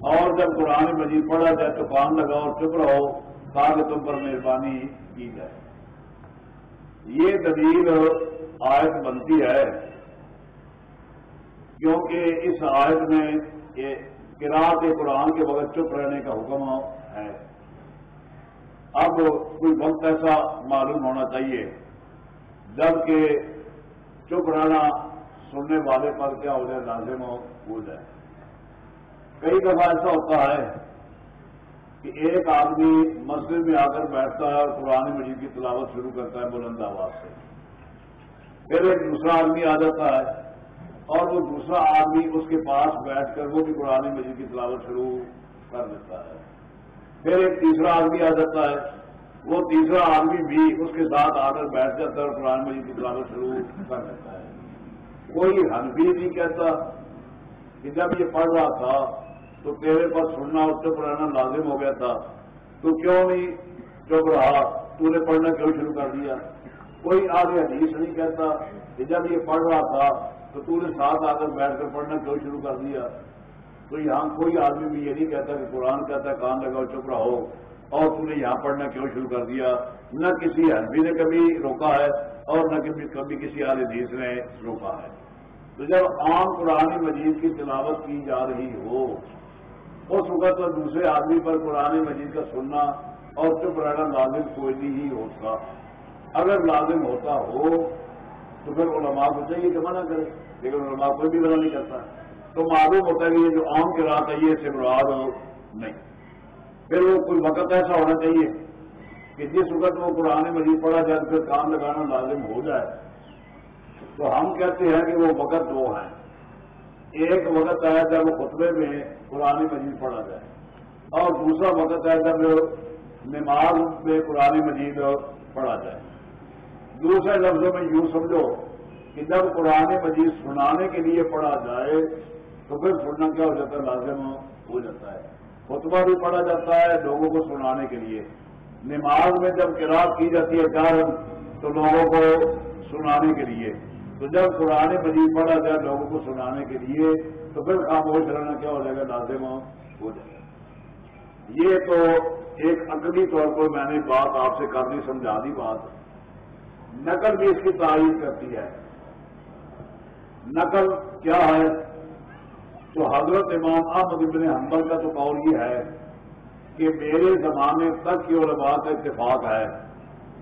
اور جب قرآن مجید پڑھا جائے تو کام لگاؤ چپ رہو تاکہ تم پر مہربانی کی جائے۔ یہ دلیل آیت بنتی ہے۔ کیونکہ اس آیت میں قرآن قرآن کے بغیر چپ رہنے کا حکم ہے۔ اب کوئی وقت ایسا معلوم ہونا چاہیے، جبکہ چپ رہنا سننے والے پر کیا ہو جائے، لازم ہو جائے۔ کئی دفعہ ایسا ہوتا ہے کہ ایک آدمی مسجد میں آ کر بیٹھتا ہے اور قرآن مجید کی تلاوت شروع کرتا ہے بلند آواز سے۔ پھر ایک دوسرا آدمی آ جاتا ہے۔ اور وہ دوسرا آدمی اس کے پاس بیٹھ کر وہ بھی قرآن مجید کی تلاوت شروع کر دیتا ہے۔ پھر ایک تیسرا آدمی آ جاتا ہے۔ وہ تیسرا آدمی بھی اس کے ساتھ آ کر بیٹھ جاتا ہے اور قرآن مجید کی تلاوت شروع کر دیتا ہے۔ کوئی بھی نہیں کہتا کہ جب یہ پڑھ رہا تھا تو تیرے پر سننا اور چپ رہنا لازم ہو گیا تھا۔ تو کیوں نہیں؟ چپ رہا۔ تو نے پڑھنا کیوں شروع کر دیا؟ کوئی آگے حدیث نہیں کہتا کہ جب یہ پڑھ رہا تھا تو تو نے ساتھ آ کر بیٹھ کر پڑھنا کیوں شروع کر دیا؟ تو یہاں کوئی آدمی بھی یہ نہیں کہتا کہ قرآن کہتا ہے، کان لگاؤ، چپ رہا ہو اور تم نے یہاں پڑھنا کیوں شروع کر دیا؟ نہ کسی حربی نے کبھی روکا ہے اور نہ کبھی کبھی کسی آل حدیث نے روکا ہے۔ تو جب عام قرآن مجید کی تلاوت کی جا رہی ہو، اس وقت تو دوسرے آدمی پر قرآن مجید کا سننا اور چپ رہنا لازم کوئی نہیں ہی ہوتا۔ اگر لازم ہوتا ہو تو پھر علماء کو چاہیے کہ منع کرے، لیکن علماء کوئی بھی منع نہیں کرتا۔ تو معلوم ہوتا ہے کہ یہ جو عام کی رات ہے، یہ سے مراد ہو نہیں۔ پھر وہ کوئی وقت ایسا ہونا چاہیے کہ جس وقت وہ قرآن مجید پڑا جائے پھر کام لگانا لازم ہو جائے۔ تو ہم کہتے ہیں کہ وہ وقت دو ہیں۔ ایک وقت آیا جب وہ خطبے میں قرآن مجید پڑھا جائے۔ اور دوسرا وقت آیا جب نماز میں قرآن مجید پڑھا جائے۔ دوسرے لفظوں میں یوں سمجھو کہ جب قرآن مجید سنانے کے لیے پڑھا جائے تو پھر سننا کیا ہو جاتا ہے؟ لازم ہو جاتا ہے۔ خطبہ بھی پڑھا جاتا ہے لوگوں کو سنانے کے لیے۔ نماز میں جب کراط کی جاتی ہے کارن تو لوگوں کو سنانے کے لیے۔ تو جب قرآن مجید پڑھا جائے لوگوں کو سنانے کے لیے، تو پھر خاموش رہنا کیا ہو جائے گا؟ لازم ہو جائے گا۔ یہ تو ایک عقلی طور پر میں نے بات آپ سے کرنی، سمجھا دی بات۔ نقل بھی اس کی تعریف کرتی ہے۔ نقل کیا ہے؟ تو حضرت امام احمد ابن حنبل کا تو قول یہ ہے کہ میرے زمانے تک کی علماء کا اتفاق ہے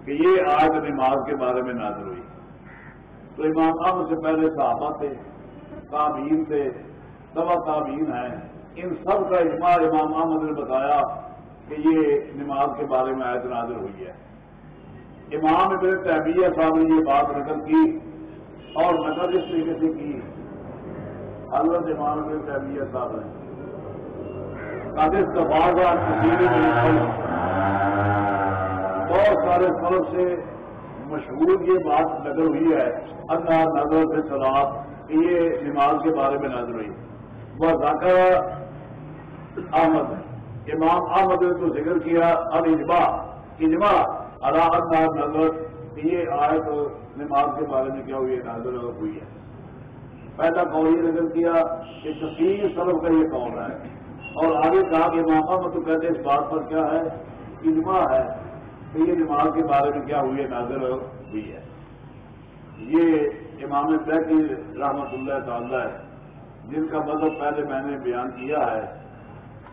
کہ یہ آج نماز کے بارے میں نازل ہوئی۔ تو امام احمد سے پہلے صحابہ تھے تعبین تھے دوا تعبین ہیں۔ ان سب کا اجماع امام احمد نے بتایا کہ یہ نماز کے بارے میں آیت نازل ہوئی ہے۔ امام ابن تحبیہ صاحب نے یہ بات نقل کی اور نقل اس طریقے سے کی۔ حضرت امام ابن تحبیہ صاحب نے۔ بہت سارے فرق سے مشہور یہ بات نظر ہوئی ہے۔ اللہ نظر سے سلاب یہ نماز کے بارے میں نظر ہوئی۔ وہ ذاکر احمد، امام احمد نے تو ذکر کیا اب اجبا اجبا اللہ اللہ نظر یہ آئے تو نماز کے بارے میں کیا ہوئی نظر ہوئی ہے۔ پہلا قول یہ نظر کیا کہ تفصیل سرف کا یہ قول ہے۔ اور آگے کہا کہ امام احمد تو کہتے اس بات پر کیا ہے، اجماع ہے یہ نماز کے بارے میں کیا ہوئی ہے، نازل ہوئی ہے۔ یہ امام کی رحمت اللہ تعالی ہے، جن کا مذہب پہلے میں نے بیان کیا ہے،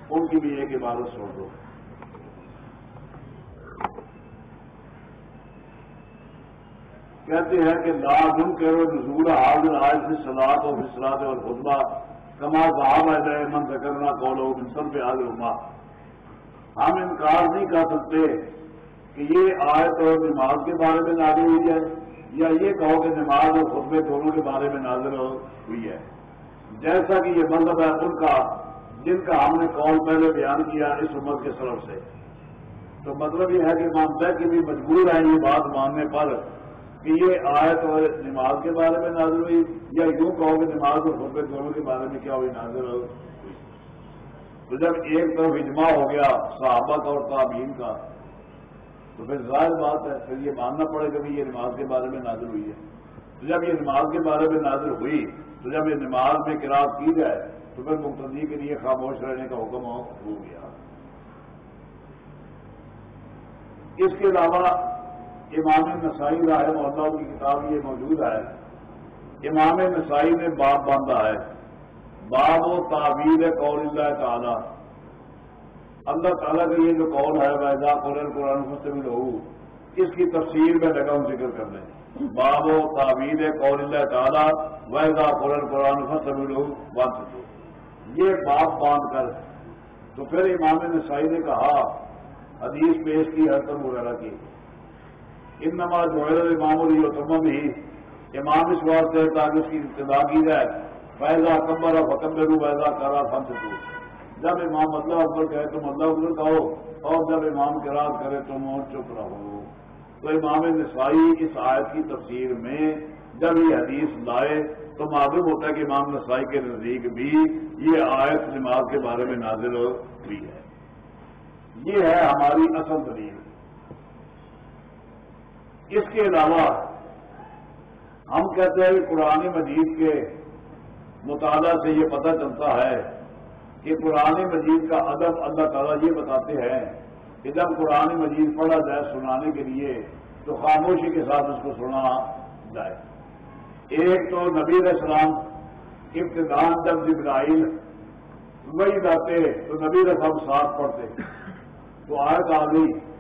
ان کی بھی ایک عبادت چھوڑ دو کہتے ہیں کہ لازم کرو، نزول حاضر، آج سے سلاد اور فصلات اور خطبہ، کما صاحب ہے من کرنا کالو سب پہ حاضر ہوگا ہم انکار نہیں کر سکتے کہ یہ آیت اور نماز کے بارے میں نازل ہوئی ہے، یا یہ کہو کہ نماز اور خطبے دونوں کے بارے میں نازل ہوئی ہے۔ جیسا کہ یہ مذہب ہے ان کا، جن کا ہم نے قول پہلے بیان کیا اس امت کے طرف سے۔ تو مطلب یہ ہے کہ مانتا کہ بھی مجبور ہیں یہ بات ماننے پر۔ کہ یہ آیت اور نماز کے بارے میں نازل ہوئی یا یوں کہو کہ نماز اور خطبے دونوں کے بارے میں کیا ہوئی نازل ہوئی؟ تو جب ایک طرف اجماع ہو گیا صحابت اور تعبین کا، تو پھر ظاہر بات ہے، پھر یہ ماننا پڑے گا کہ یہ نماز کے بارے میں نازل ہوئی ہے۔ تو جب یہ نماز کے بارے میں نازل ہوئی، تو جب یہ نماز میں کراط کی جائے، تو پھر مقتدی کے لیے خاموش رہنے کا حکم ہو گیا۔ اس کے علاوہ امام نسائی رائے محلہ کی کتاب یہ موجود ہے۔ امام نسائی نے باپ باندھا ہے۔ باب و تعبیر قول اللہ تعالی۔ اللہ تعالیٰ کا یہ جو قول ہے ویزا قرآن قرآن فصل لہو اس کی تفصیل میں لگا ہوں، ذکر کرنے۔ باب و تعبیر قول اللہ تعالیٰ ویزا قرآن قرآن فصل لہو بات یہ باپ باندھ کر تو پھر امام نسائی نے کہا، حدیث پیش کی حرکت وغیرہ کی۔ ان نماز جو امام علی و تمام ہی امام اس واسطے تاکہ اس کی ابتدا کی جائے۔ فیضا کمبر فکمبر ویزا کرا فن سے جب امام مطلب اللہ اکبر کہے تم مطلب اللہ اکبر کہو، اور جب امام کے راز کرے تم چپ رہو۔ تو امام نسائی اس آیت کی تفسیر میں جب یہ حدیث لائے تو معلوم ہوتا ہے کہ امام نسائی کے نزدیک بھی یہ آیت نماز کے بارے میں نازل ہوئی ہے۔ یہ ہے ہماری اصل دلیل۔ اس کے علاوہ ہم کہتے ہیں کہ قرآن مجید کے مطالعہ سے یہ پتہ چلتا ہے کہ قرآن مجید کا ادب اللہ تعالیٰ یہ بتاتے ہیں کہ جب قرآن مجید پڑھا جائے سنانے کے لیے تو خاموشی کے ساتھ اس کو سنا جائے۔ ایک تو نبی السلام ابتدان جب جبرائیل وہی جاتے تو نبی رسم ساتھ پڑھتے۔ تو آئے آ گئی۔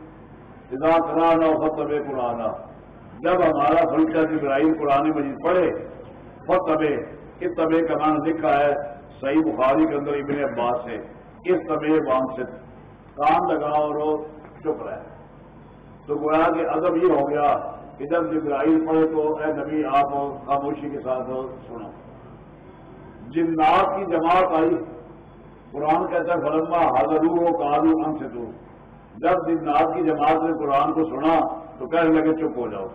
ادا کرانا فتب قرآن. جب ہمارا فرشہ جبرائیل قرآن مجید پڑھے فتب اس طبے کا نام لکھا ہے، صحیح بخاری کے اندر ابن عباس ہے۔ اس طبع وام سے کام لگا اور چپ رہے۔ تو گویا کہ ادب یہ ہو گیا کہ جب جبرائیل پڑھے تو اے نبی آپ خاموشی کے ساتھ سنو۔ جنات کی جماعت آئی۔ قرآن کہتا ہے، فلما حاضر ہو کالو ہم سے تو جب جنات کی جماعت نے قرآن کو سنا تو کہنے لگے چپ ہو جاؤ۔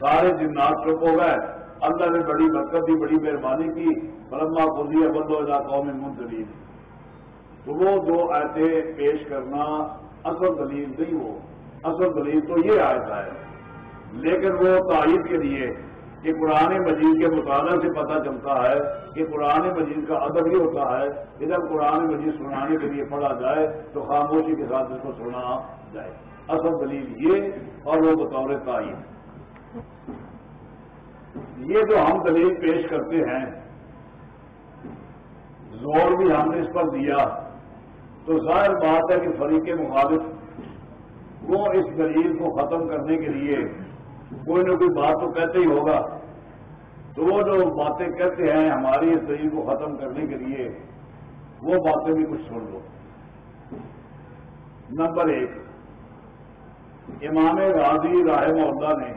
سارے جنات چپ ہو گئے۔ اللہ نے بڑی برکت دی، بڑی مہربانی کی۔ فلما کو دیا بندو قوم منتظر تو وہ دو ایسے پیش کرنا اصل دلیل نہیں وہ۔ اصل دلیل تو یہ آیت ہے۔ لیکن وہ تائید کے لیے کہ قرآن مجید کے مطالعہ سے پتہ چلتا ہے کہ قرآن مجید کا ادب یہ ہوتا ہے کہ جب قرآن مجید سنانے کے لیے پڑھا جائے تو خاموشی کے ساتھ اس کو سنا جائے۔ اصل دلیل یہ اور وہ بطور تعین۔ یہ جو ہم دلیل پیش کرتے ہیں، زور بھی ہم نے اس پر دیا۔ تو ظاہر بات ہے کہ فریق مخالف وہ اس دلیل کو ختم کرنے کے لیے کوئی نہ کوئی بات تو کہتے ہی ہوگا۔ تو وہ جو باتیں کہتے ہیں ہماری اس دلیل کو ختم کرنے کے لیے، وہ باتیں بھی کچھ سن لو نمبر ایک، امام راضی رائے محدہ نے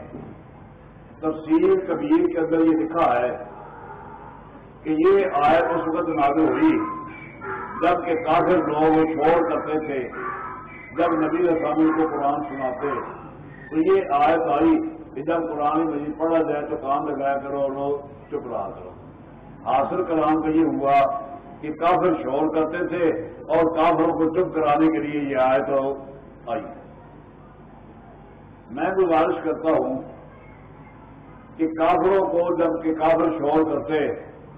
تفسیر کبیر کے اندر یہ لکھا ہے کہ یہ آیت اس وقت لاگو ہوئی جبکہ کافر لوگ شور کرتے تھے، جب نبی رسامی کو قرآن سناتے، تو یہ آیت آئی۔ جب قرآن مجید پڑھا جائے تو کام لگایا کرو اور لوگ چپ رہا کرو۔ حاصل کلام کا یہ ہوا کہ کافر شور کرتے تھے اور کافروں کو چپ کرانے کے لیے یہ آیت آئی۔ میں گزارش کرتا ہوں کہ کافروں کو جبکہ کافر شور کرتے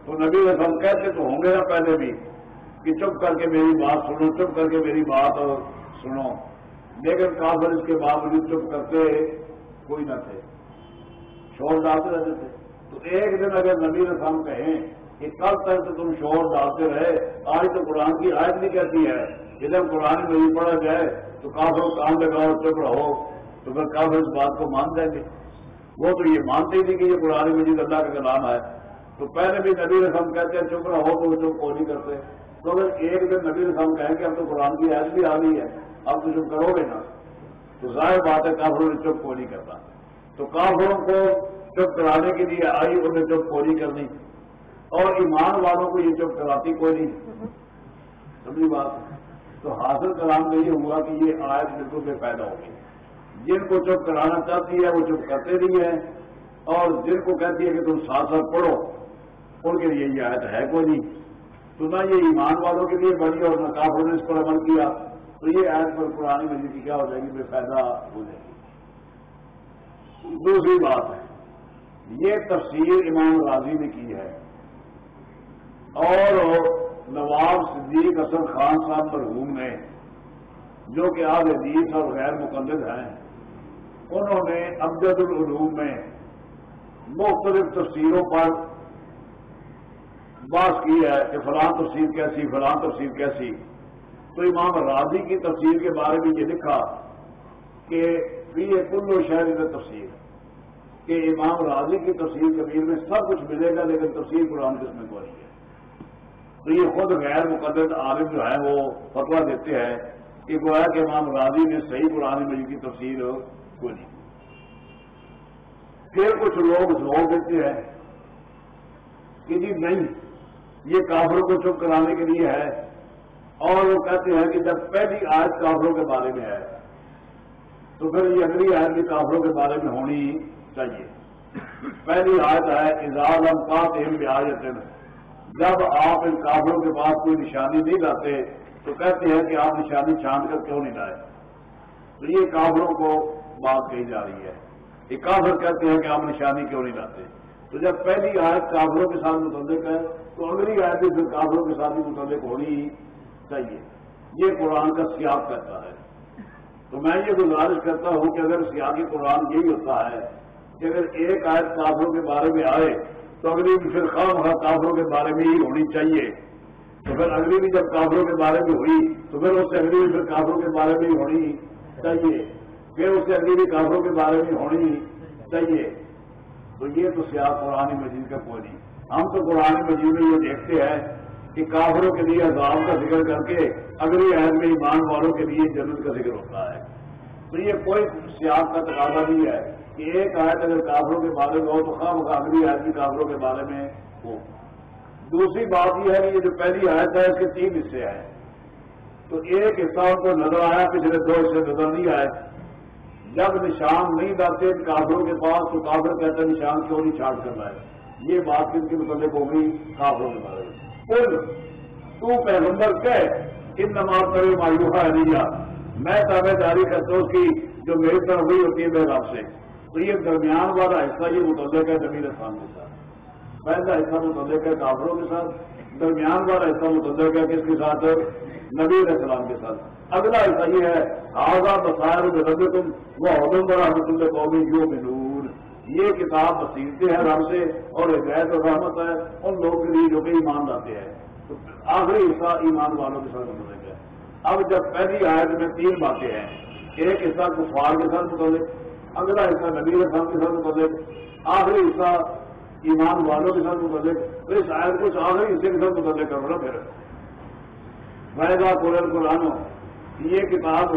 تو نبی رسم کہتے تو ہوں گے نا پہلے بھی کہ چپ کر کے میری بات سنو، چپ کر کے میری بات سنو۔ لیکن کافر اس کے باوجود چپ کرتے کوئی نہ تھے۔ شور ڈالتے رہتے تھے۔ تو ایک دن اگر نبی رسم کہیں کہ کل تک تو تم شور ڈالتے رہے؟ آج تو قرآن کی آیت نہیں کہتی ہے کہ جب قرآن میں پڑھا جائے تو کافر کام لگاؤ چپ رہو، تو پھر کافر اس بات کو مان جائیں گے۔ وہ تو یہ مانتے ہی نہیں کہ یہ قرآن مجید اللہ کا کلام ہے۔ تو پہلے بھی نبی رسم کہتے ہیں، چپ رہو تو وہ چپ کو نہیں کرتے۔ تو اگر ایک دن نبی رسم کہیں کہ اب تو قرآن کی ایس بھی آ گئی ہے، اب تو چپ کرو گے نا؟ تو ظاہر بات ہے، کافروں نے چپ کو نہیں کرتا تو کافروں کو چپ کرانے کے لیے آئی، انہیں چپ کو کرنی۔ اور ایمان والوں کو یہ چپ کراتی کوئی نہیں۔ سبھی بات۔ تو حاصل کلام میں یہ ہوا کہ یہ آیت بالکل بے پیدا ہوگی جن کو چپ کرانا چاہتی ہے، وہ چپ کرتے نہیں ہیں۔ اور جن کو کہتی ہے کہ تم ساتھ ساتھ پڑھو، ان کے لیے یہ آیت ہے کوئی نہیں۔ تو نہ یہ ایمان والوں کے لیے بنی اور نہ کافروں نے اس پر عمل کیا۔ تو یہ آیت پر پرانی مجھے کی کیا ہو جائے گی؟ بے فائدہ ہو جائے گی۔ دوسری بات ہے، یہ تفسیر امام راضی نے کی ہے۔ اور نواب صدیق اصل خان صاحب مرحوم نے، جو کہ آج حدیث اور غیر مقدد ہیں، انہوں نے امجد العلوم میں مختلف تفسیروں پر بات کی ہے کہ فلاں تفسیر کیسی، فلاں تفسیر کیسی۔ تو امام راضی کی تفسیر کے بارے میں یہ لکھا کہ یہ کل و شہر کا تفسیر کہ امام راضی کی تفسیر کبیر میں سب کچھ ملے گا، لیکن تفسیر قرآن کس میں کوئی ہے۔ تو یہ خود غیر مقدس عالم جو ہے وہ فتوا دیتے ہیں کہ گویا کہ امام راضی نے صحیح قرآن مجید کی تفسیر کو نہیں۔ پھر کچھ لوگ زور دیتے ہیں کہ جی نہیں، یہ کافروں کو چپ کرانے کے لیے ہے۔ اور وہ کہتے ہیں کہ جب پہلی آیت کافروں کے بارے میں ہے تو پھر یہ اگلی آیت بھی کافروں کے بارے میں ہونی چاہیے۔ پہلی آیت ہے اظہار امکات آیت جب آپ ان کافروں کے پاس کوئی نشانی نہیں لاتے، تو کہتے ہیں کہ آپ نشانی چھانٹ کر کیوں نہیں لائے؟ تو یہ کافروں کو بات کہی جا رہی ہے۔ یہ کافر کہتے ہیں کہ آپ نشانی کیوں نہیں لاتے؟ تو جب پہلی آیت کافروں کے ساتھ متعلق ہے، تو اگلی آیت بھی پھر کافروں کے ساتھ بھی متعلق ہونی چاہیے۔ یہ قرآن کا سیاق کہتا ہے۔ تو میں یہ گزارش کرتا ہوں کہ اگر سیاقی قرآن یہی ہوتا ہے کہ اگر ایک آیت کافروں کے بارے میں آئے تو اگلی بھی پھر خواہ کافروں کے بارے میں ہی ہونی چاہیے۔ تو پھر اگلی بھی جب کافروں کے بارے میں ہوئی تو پھر اس سے اگلی بھی پھر کافروں کے بارے میں ہی ہونی چاہیے۔ پھر اس سے اگلی بھی کافروں کے بارے میں ہونی چاہیے۔ تو یہ تو سیاح قرآن مجید کا کوئی نہیں۔ ہم تو قرآن مجید میں یہ دیکھتے ہیں کہ کافروں کے لیے عذاب کا ذکر کر کے اگلی عہد میں ایمان والوں کے لیے جنت کا ذکر ہوتا ہے۔ تو یہ کوئی سیاح کا تقاضا نہیں ہے کہ ایک آیت اگر کافروں کے بارے میں ہو تو خواہ مقابلی آیت بھی کافروں کے بارے میں ہو۔ دوسری بات یہ ہے کہ یہ جو پہلی آیت ہے اس کے تین حصے ہیں۔ تو ایک حصہ ان کو نظر آیا، پچھلے دو حصے نظر نہیں آئے۔ جب نشان نہیں ڈالتے کافروں کے پاس تو کافر کہتے ہیں نشان کیوں نہیں چھاٹ کر رہا ہے یہ بات کن کے متعلق ہوگی کافروں کے بارے میں۔ تو پیغمبر کہ ان نماز کرے مایوہا علیہ میں تابے داری کرتا ہوں اس کی جو میری طرف ہوئی ہوتی ہے میرے آپ سے۔ تو یہ درمیان والا حصہ، یہ متعلق ہے نبی اسلام کے ساتھ۔ پہلا حصہ متعلق ہے کافروں کے ساتھ، درمیان والا حصہ متعلق ہے کس کے ساتھ؟ نبی السلام کے ساتھ۔ اگلا حصہ یہ ہے آزاد بسائر رب تم وہ عدم بڑا مطلب قومی یو منور یہ کتاب بصیرتے ہیں رب سے اور ہدایت اور رحمت ہے ان لوگوں کے لیے جو کہ ایمان لاتے ہیں۔ تو آخری حصہ ایمان والوں کے ساتھ متعلق ہے۔ اب جب پہلی آیت میں تین باتیں ہیں۔ ایک حصہ کفار کے ساتھ متعلق، اگلا حصہ نبی صاحب کے ساتھ متعلق، آخری حصہ ایمان والوں کے ساتھ متعلق۔ تو اس آیت کچھ آخری حصے کے ساتھ متعلق کرو نا پھر۔ فائدہ قرآن قرآن یہ کتاب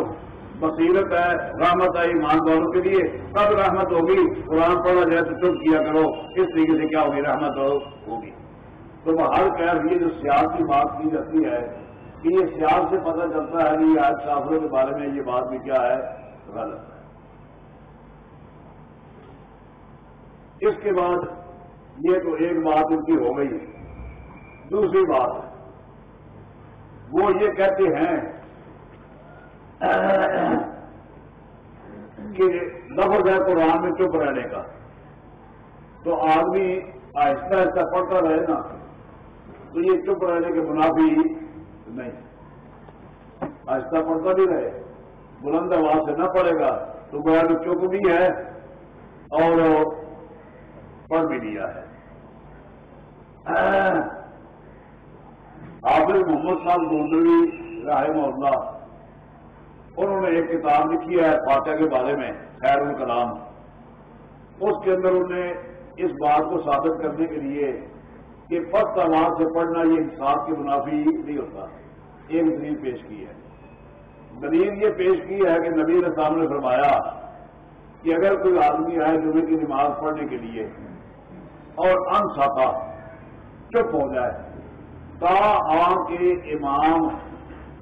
بصیرت ہے، رحمت ہے ایمان والوں کے لیے۔ تب رحمت ہوگی، قرآن پڑھا جائے تو چپ کیا کرو۔ اس طریقے سے کیا ہوگی؟ رحمت ہوگی۔ تو وہ ہر خیر، یہ جو سیاسی بات کی جاتی ہے، کہ یہ سیاست سے پتہ چلتا ہے کہ یہ آج کافروں کے بارے میں یہ بات بھی کیا ہے؟ غلط اس کے بعد یہ تو ایک بات ان کی ہو گئی۔ دوسری بات، وہ یہ کہتے ہیں کہ لفظ ہے قرآن میں چپ رہنے کا۔ تو آدمی آہستہ آہستہ پڑھتا رہے نا، تو یہ چپ رہنے کے منافی نہیں۔ آہستہ پڑھتا بھی رہے، بلند آواز سے نہ پڑے گا، تو گویا تو چپ بھی ہے اور پڑھ بھی لیا ہے۔ حافظ محمد صاحب گوندوی رحم اللہ انہوں نے ایک کتاب لکھی ہے فاتح کے بارے میں، خیر الکلام۔ اس کے اندر انہوں نے اس بات کو ثابت کرنے کے لیے کہ فسٹ آواز سے پڑھنا یہ انصاف کی منافی نہیں ہوتا۔ ایک دلیل پیش کی ہے۔ دلیل یہ پیش کی ہے کہ نبی السلام نے فرمایا کہ اگر کوئی آدمی آئے جمعے کی نماز پڑھنے کے لیے اور انسا چپ ہو جائے تا آ کے امام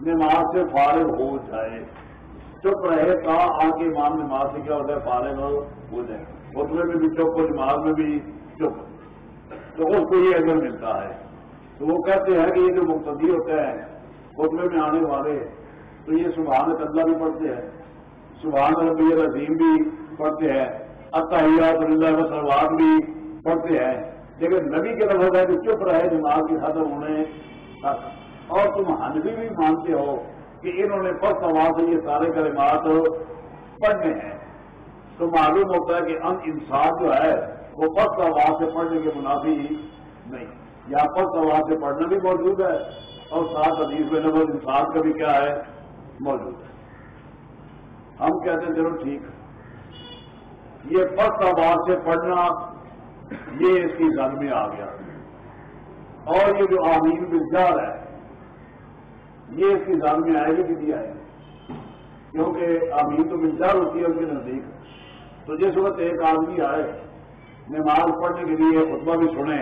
نماز سے فارغ ہو جائے۔ چپ رہے تا آ کے امام نماز سے کیا ہوتا ہے فارغ ہو جائے خطبے میں بھی چپ ہو نماز میں بھی چپ۔ تو اس کو یہ اگر ملتا ہے۔ تو وہ کہتے ہیں کہ یہ جو مقتدی ہوتے ہیں خطبے میں آنے والے، تو یہ سبحان اللہ بھی پڑھتے ہیں۔ سبحان ربی العظیم بھی پڑھتے ہیں۔ اتحیات اللہ وسلوات بھی پڑھتے ہیں۔ لیکن نبی کے لفظ ہے کہ چپ رہے دماغ کی ختم ہونے تک اور تم ہنبی بھی مانتے ہو۔ کہ انہوں نے پس آواز سے یہ سارے کلمات پڑھنے ہیں۔ تو معلوم ہوتا ہے کہ ان انصاف جو ہے، وہ پس آواز سے پڑھنے کے منافی نہیں۔ یا پس آواز سے پڑھنا بھی موجود ہے اور ساتھ حدیث میں نمبر انسان کا بھی کیا ہے، موجود ہے۔ ہم کہتے ہیں، چلو ٹھیک یہ پس آواز سے پڑھنا، یہ اس کی زن میں آ گیا۔ اور یہ جو آمین بلچار ہے یہ اس کی زن میں آئے گی کہ نہیں آئے گی۔ کیونکہ آمین تو بلچار ہوتی ہے ان کے نزدیک۔ تو جس وقت ایک آدمی آئے، نماز پڑھنے کے لیے خطبہ بھی سنے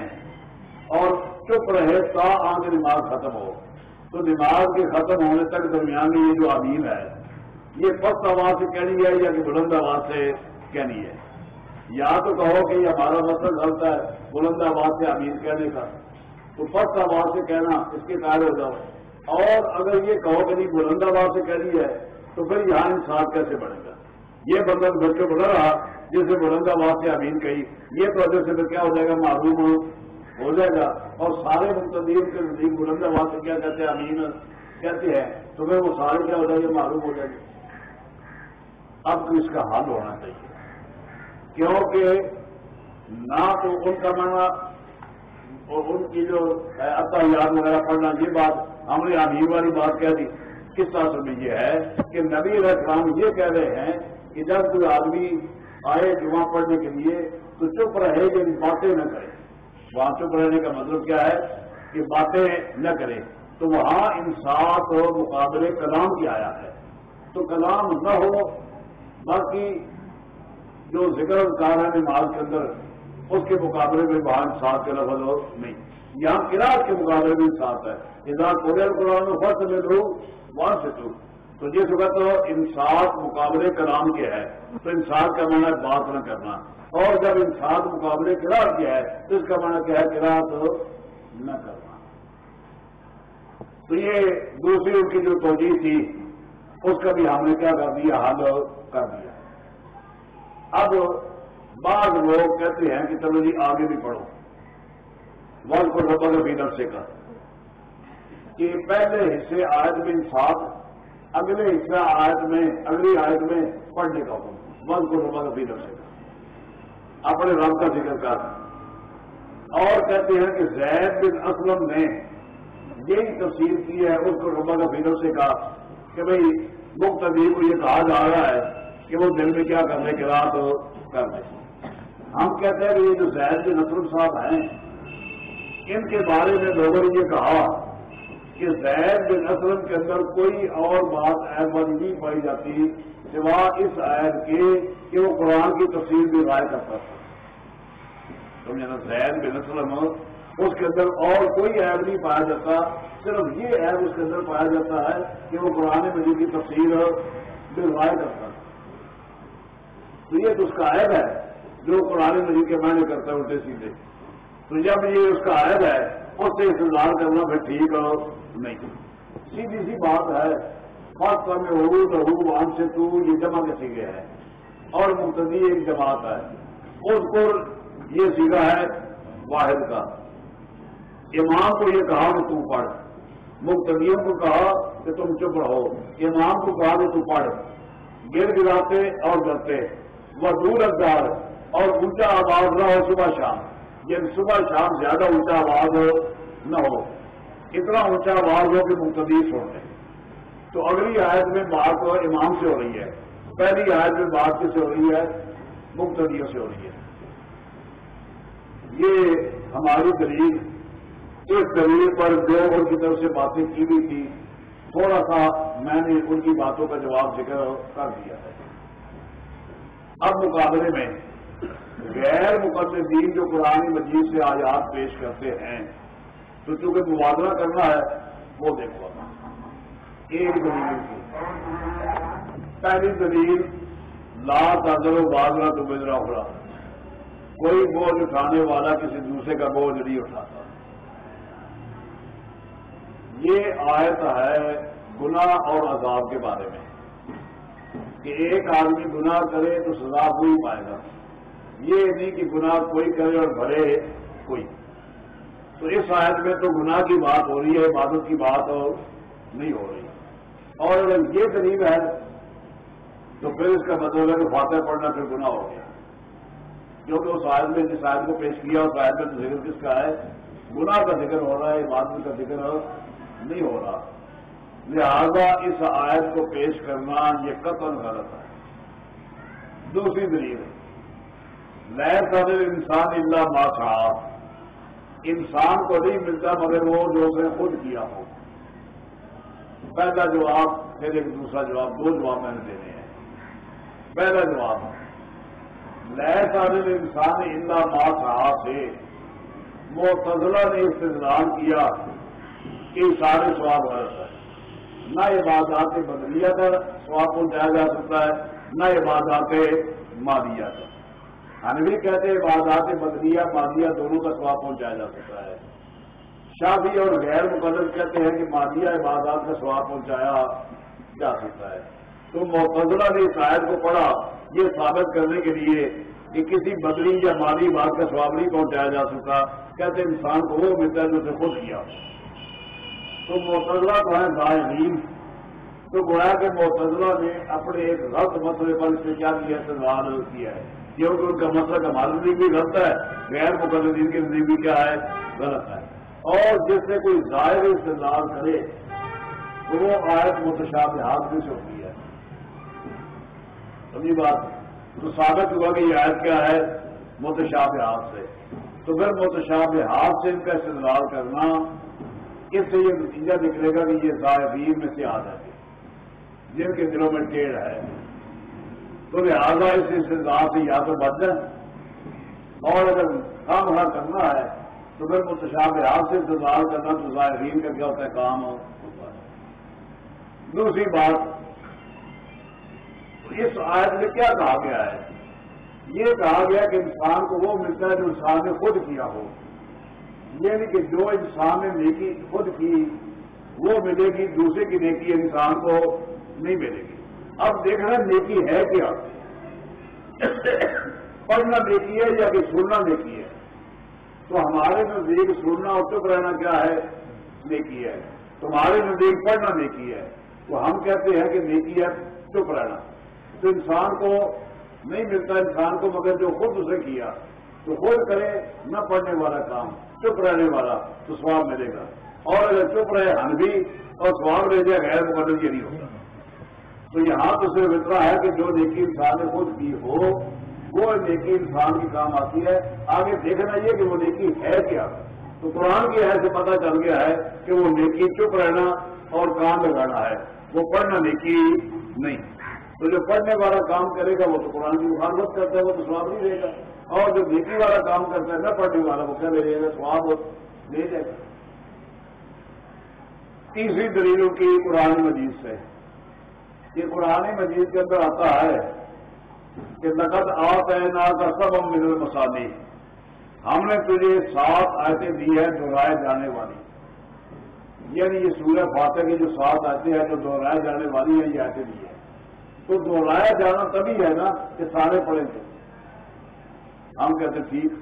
اور چپ رہے تا آگے نماز ختم ہو، تو نماز کے ختم ہونے تک درمیان میں یہ جو آمین ہے، یہ پست آواز سے کہنی ہے یا کہ بلند آواز سے کہنی ہے؟ یا تو کہو کہ یہ ہمارا مطلب غلط ہے، بلند آواز سے امین کہنے کا۔ تو پست آواز سے کہنا اس کے قائل ہو جاؤ۔ اور اگر یہ کہو کہ نہیں، بلند آواز سے کہنی ہے، تو پھر یہاں انصاف کیسے بڑھے گا؟ یہ بندہ بچوں بڑھ رہا جس سے بلند آواز سے امین کہی۔ یہ تو سے پھر کیا ہو جائے گا؟ معلوم ہو جائے گا۔ اور سارے مقتدین کے نزدیک بلند آواز سے کیا کہتے ہیں؟ امین کہتے ہیں۔ تو پھر وہ سارے کیا ہو جائے گا معلوم ہو جائے گا اب تو اس کا حل ہونا چاہیے۔ کیونکہ نہ تو ان کا مانا اور ان کی جو اتا یاد وغیرہ پڑھنا، یہ بات ہم نے امیر والی بات کہہ دی۔ کس طرح سے یہ ہے کہ نبی السلام یہ کہہ رہے ہیں کہ جب کوئی آدمی آئے جمعہ پڑھنے کے لیے تو چپ رہے کہ باتیں نہ کرے۔ وہاں چپ رہنے کا مطلب کیا ہے کہ باتیں نہ کرے۔ تو وہاں انصاف اور مقابلے کلام کی آیا ہے۔ تو کلام نہ ہو، باقی جو ذکر کار ہے نماز کے اندر، اس کے مقابلے میں وہاں انصاف کے لفظ ہو نہیں۔ یہاں کراط کے مقابلے میں انصاف ہے۔ ادھر کوریل قرآن فرق میں لوں وہاں سے تو تو جس وقت انصاف مقابلے کلام کے ہے، تو انصاف کا معنی بات نہ کرنا۔ اور جب انصاف مقابلے کراط کیا ہے، تو اس کا معنی کیا ہے کراط نہ کرنا۔ تو یہ دوسری ان کی جو توجہ تھی، اس کا بھی ہم نے کیا کر دیا، حل کر دیا۔ اب بعض لوگ کہتے ہیں کہ چلو جی آگے بھی پڑھو۔ ون کو ربا بھی نفسے کا۔ کہ پہلے حصے آیت میں انصاف اگلے حصہ آیت میں، اگلی آیت میں پڑھنے کا حکم۔ ون کو ربا بھی نفسے کا اپنے رب کا ذکر کر۔ اور کہتے ہیں کہ زید بن اسلم نے یہی تفصیل کی ہے، اس کو ربا کا فیڈر سے کہا کہ بھائی مختلف کو یہ کہا جا رہا ہے کہ وہ دل میں کیا کرنے کے رات کر دیں ہم کہتے ہیں کہ یہ جو زید کے نسر صاحب ہیں، ان کے بارے میں لوگوں نے یہ کہا کہ زید بن اسلم کے اندر کوئی اور بات ایسی نہیں پائی جاتی سوا اس عید کے کہ وہ قرآن کی تفصیل بھی رائے کرتا تھا۔ سمجھے نا؟ زید بن اسلم اس کے اندر اور کوئی عیب نہیں پایا جاتا، صرف یہ عیب اس کے اندر پایا جاتا ہے کہ وہ قرآن مجید کی تفصیل بھی رائے کرتا تھا۔ تو یہ تو اس کا عائد ہے جو قرآن مجید کے معنی کرتا ہے الٹے سیدھے۔ تو جب یہ اس کا عائد ہے، اس سے انتظار کرنا پھر ٹھیک ہو نہیں۔ سیدھی سی بات ہے۔ خاص طور میں ہو رہو وہاں سے تو یہ جمع کے سیکھے ہے۔ اور مقتدی ایک جماعت ہے۔ اس کو یہ سیکھا ہے واحد کا۔ امام کو یہ کہا کہ تم پڑھ۔ مقتدیوں کو کہا کہ تم چپ رہو۔ امام کو کہا کہ تم پڑھ۔ گر گراتے اور ڈرتے وہ دور اقدار۔ اور اونچا آواز نہ ہو صبح شام۔ یہ صبح شام زیادہ اونچا آواز ہو نہ ہو۔ اتنا اونچا آواز ہو کہ مقتدیس ہو جائے تو اگلی آیت میں بات امام سے ہو رہی ہے۔ پہلی آیت میں بات کس سے ہو رہی ہے؟ مقتدیوں سے ہو رہی ہے۔ یہ ہماری دلیل اس دلیل پر جو ان کی طرف سے باتیں کی بھی تھی تھوڑا سا میں نے ان کی باتوں کا جواب ذکر کر دیا ہے۔ اب مقابلے میں غیر مقدس جو قرآن مجید سے آیات پیش کرتے ہیں تو چونکہ موازنہ کرنا ہے، وہ دیکھو۔ ایک دلیل کی پہلی دلیل، لا تاجر و بازرا تو بجرا ہو کوئی بوجھ اٹھانے والا کسی دوسرے کا بوجھ نہیں اٹھاتا۔ یہ آیت ہے گناہ اور عذاب کے بارے میں۔ کہ ایک آدمی گناہ کرے تو سزا کوئی پائے گا۔ یہ نہیں کہ گناہ کوئی کرے اور بھرے کوئی۔ تو اس آیت میں تو گناہ کی بات ہو رہی ہے، عبادت کی بات نہیں ہو رہی۔ اور اگر یہ قریب ہے، تو پھر اس کا مطلب ہے کہ فاتح پڑھنا پھر گناہ ہو گیا۔ کیونکہ اس آیت میں، جس آیت کو پیش کیا، اس آیت میں تو ذکر کس کا ہے؟ گناہ کا ذکر ہو رہا ہے، عبادت کا ذکر نہیں ہو رہا۔ لہذا اس آیت کو پیش کرنا یہ قتل غلط ہے۔ دوسری دلیل نئے سر انسان اللہ ماسا انسان کو نہیں ملتا مگر وہ جو اس نے خود کیا ہو۔ پہلا جواب، پھر ایک دوسرا جواب، دو جواب میں نے دینے ہیں۔ پہلا جواب نئے سارے انسان اللہ ماسا سے۔ وہ نے استعمال کیا کہ سارے سواب غلط ہے نہ یہ بات بدلیا کر سواب پہنچایا جا سکتا ہے، نہ یہ بات آتے ہم بھی کہتے ہیں عبادات بدلیا مادیا دونوں کا سواب پہنچایا جا سکتا ہے۔ شادی اور غیر مقدر کہتے ہیں کہ مادیا عبادات کا سواب پہنچایا جا سکتا ہے۔ تو متضرہ نے اس آیت کو پڑھا، یہ ثابت کرنے کے لیے کہ کسی بدلی یا مالی بات کا سواب نہیں پہنچایا جا سکتا۔ کہتے انسان کو وہ ملتا ہے جو اسے خود کیا۔ تو متضرہ تو ہے ظاہرین تو گویا کہ متضرہ نے اپنے ایک غلط مسئلے پر اس سے کیا کیا استعمال کیا ہے۔ کیونکہ ان کا مسئلہ ہمارے نزدیک بھی غلط ہے، غیر مقدین کے نزدیک بھی کیا ہے؟ غلط ہے۔ اور جس سے کوئی ظاہر استعمال کرے، تو وہ آیت متشاب ہاتھ بھی سے ہوتی ہے۔ سمجھی بات؟ تو ثابت ہوا کہ یہ آیت کیا ہے؟ متشاب ہاتھ سے۔ تو پھر متشاب ہاتھ سے ان کا استعمال کرنا، اس سے یہ نتیجہ نکلے گا کہ یہ ظاہرین میں سے آ جائے جن کے دلوں میں ٹیڑھ ہے تو لہٰذا اس استدار سے یا تو بچ جائیں۔ اور اگر کام ہر کرنا ہے، تو پھر متشاب سے انتظار کرنا تو ظاہرین کا کیا ہوتا ہے، کام ہوتا ہے۔ دوسری بات، اس آیت میں کیا کہا گیا ہے؟ یہ کہا گیا کہ انسان کو وہ ملتا ہے جو انسان نے خود کیا ہو۔ یعنی کہ جو انسان نے نیکی خود کی، وہ ملے گی، دوسرے کی نیکی انسان کو نہیں ملے گی۔ اب دیکھنا نیکی ہے کیا؟ پڑھنا نیکی ہے یا کہ سننا نیکی ہے؟ تو ہمارے نزدیک سننا اور چپ رہنا کیا ہے؟ نیکی ہے۔ تمہارے نزدیک پڑھنا نیکی ہے۔ تو ہم کہتے ہیں کہ نیکی ہے، چپ رہنا۔ تو انسان کو نہیں ملتا، انسان کو مگر جو خود اسے کیا، تو خود کرے نہ پڑھنے والا کام، چپ رہنے والا تو سواب ملے گا۔ اور اگر چپ رہے ہن بھی، اور سواب لے جائے، غیر مقدر یہ نہیں ہوگا تو یہاں تو صرف اتنا ہے کہ جو نیکی انسان نے خود کی ہو، وہ نیکی انسان کی کام آتی ہے۔ آگے دیکھنا یہ کہ وہ نیکی ہے کیا؟ تو قرآن کی ہے سے پتہ چل گیا ہے کہ وہ نیکی چپ رہنا اور کام لگانا ہے۔ وہ پڑھنا نیکی نہیں۔ تو جو پڑھنے والا کام کرے گا، وہ تو قرآن کی مخالفت کرتا ہے، وہ تو سواب نہیں دے گا۔ اور جو نیکی والا کام کرتا ہے، نہ پڑھنے والا، وہ کیا لے جائے گا؟ سواب لے جائے گا۔ تیسری دلیلوں کی قرآن مجید سے یہ قرآن مجید کے اندر آتا ہے کہ نقد آپ نا کا سب ہم مل مسالی ہم نے تجھے سات آیتیں دی ہے دہرائے جانے والی۔ یعنی یہ سورہ فاتح کی جو سات آیتیں ہیں جو دہرائے جانے والی ہیں، یہ آیتیں دی ہے تو دہرایا جانا تبھی ہے نا کہ سارے پڑھیں گے۔ ہم کہتے ٹھیک۔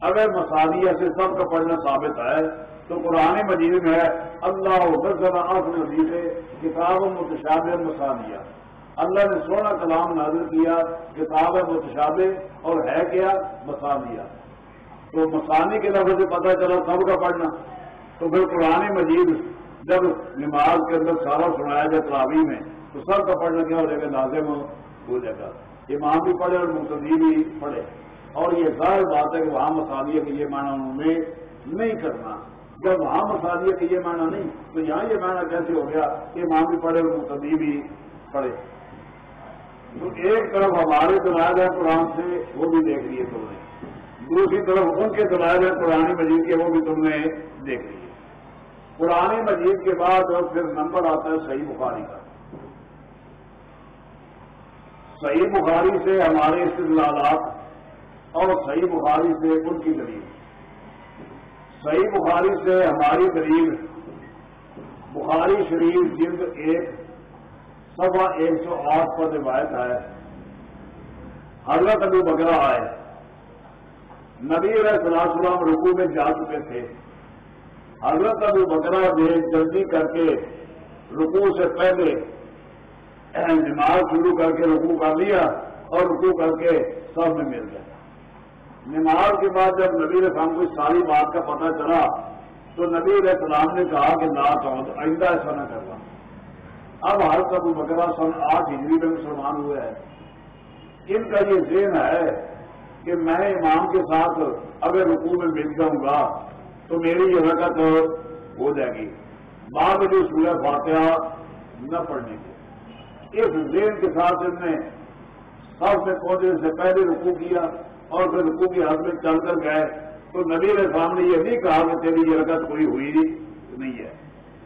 اگر مسالیہ سے سب کا پڑھنا ثابت ہے تو قرآن مجید میں ہے، اللہ نبی سے کتاب متشاب مسالیہ اللہ نے سونا کلام نازل کیا، کتاب متشاب اور ہے کیا؟ مسالیہ تو مسانی کے لفظ سے پتہ چلا، سب کا پڑھنا۔ تو پھر قرآن مجید جب نماز کے اندر سارا سنایا جائے تلاوی میں، تو سب کا پڑھنا کیا ہو جائے گا لازم ہو جائے گا۔ امام بھی پڑھے اور مقدی بھی پڑھے۔ اور یہ ظاہر بات ہے کہ وہاں مسالیہ کے یہ معنی انہوں نے نہیں کرنا۔ جب وہاں مسالیہ کا یہ معنی نہیں، تو یہاں یہ معنی کیسے ہو گیا؟ کہ ماں بھی پڑھے اور مقدی بھی پڑھے۔ تو ایک طرف ہمارے دلائل ہیں قرآن سے، وہ بھی دیکھ لیے تم نے۔ دوسری طرف ان کے دلائل ہیں قرآن مجید کے، وہ بھی تم نے دیکھ لیے۔ قرآن مجید کے بعد اور پھر نمبر آتا ہے صحیح بخاری کا۔ صحیح بخاری سے ہمارے استدلالات اور صحیح بخاری سے ان کی دلیل۔ صحیح بخاری سے ہماری دلیل بخاری شریف جلد ایک سوا ایک سو آٹھ پر روایت ہے۔ حضرت ابو بکرا آئے۔ نبی علیہ صلاح السلام رکو میں جا چکے تھے۔ حضرت ابو بکرا نے جلدی کر کے رکو سے پہلے نماز شروع کر کے رکو کر لیا اور رکو کر کے سب میں مل گئے۔ نماز کے بعد جب نبی رسام کو ساری بات کا پتہ چلا، تو نبی علیہ السلام نے کہا کہ نہ چاہوں تو آئندہ ایسا نہ کرنا۔ اب ہر ابو بکرا سن آٹھ ہجری میں مسلمان ہوئے ہیں۔ ان کا یہ ذہن ہے کہ میں امام کے ساتھ اگر رکوع میں مل جاؤں گا، تو میری یہ رکت ہو جائے گی۔ بعد میں سورہ فاتحہ نہ پڑھنے کی اس ذہن کے ساتھ ان نے سب سے پہنچنے سے پہلے رکو کیا۔ اور پھر رکو کی حد میں چل کر گئے، تو نبی علیہ السلام نے یہ نہیں کہا کہ تیری یہ رکت کوئی ہوئی نہیں ہے۔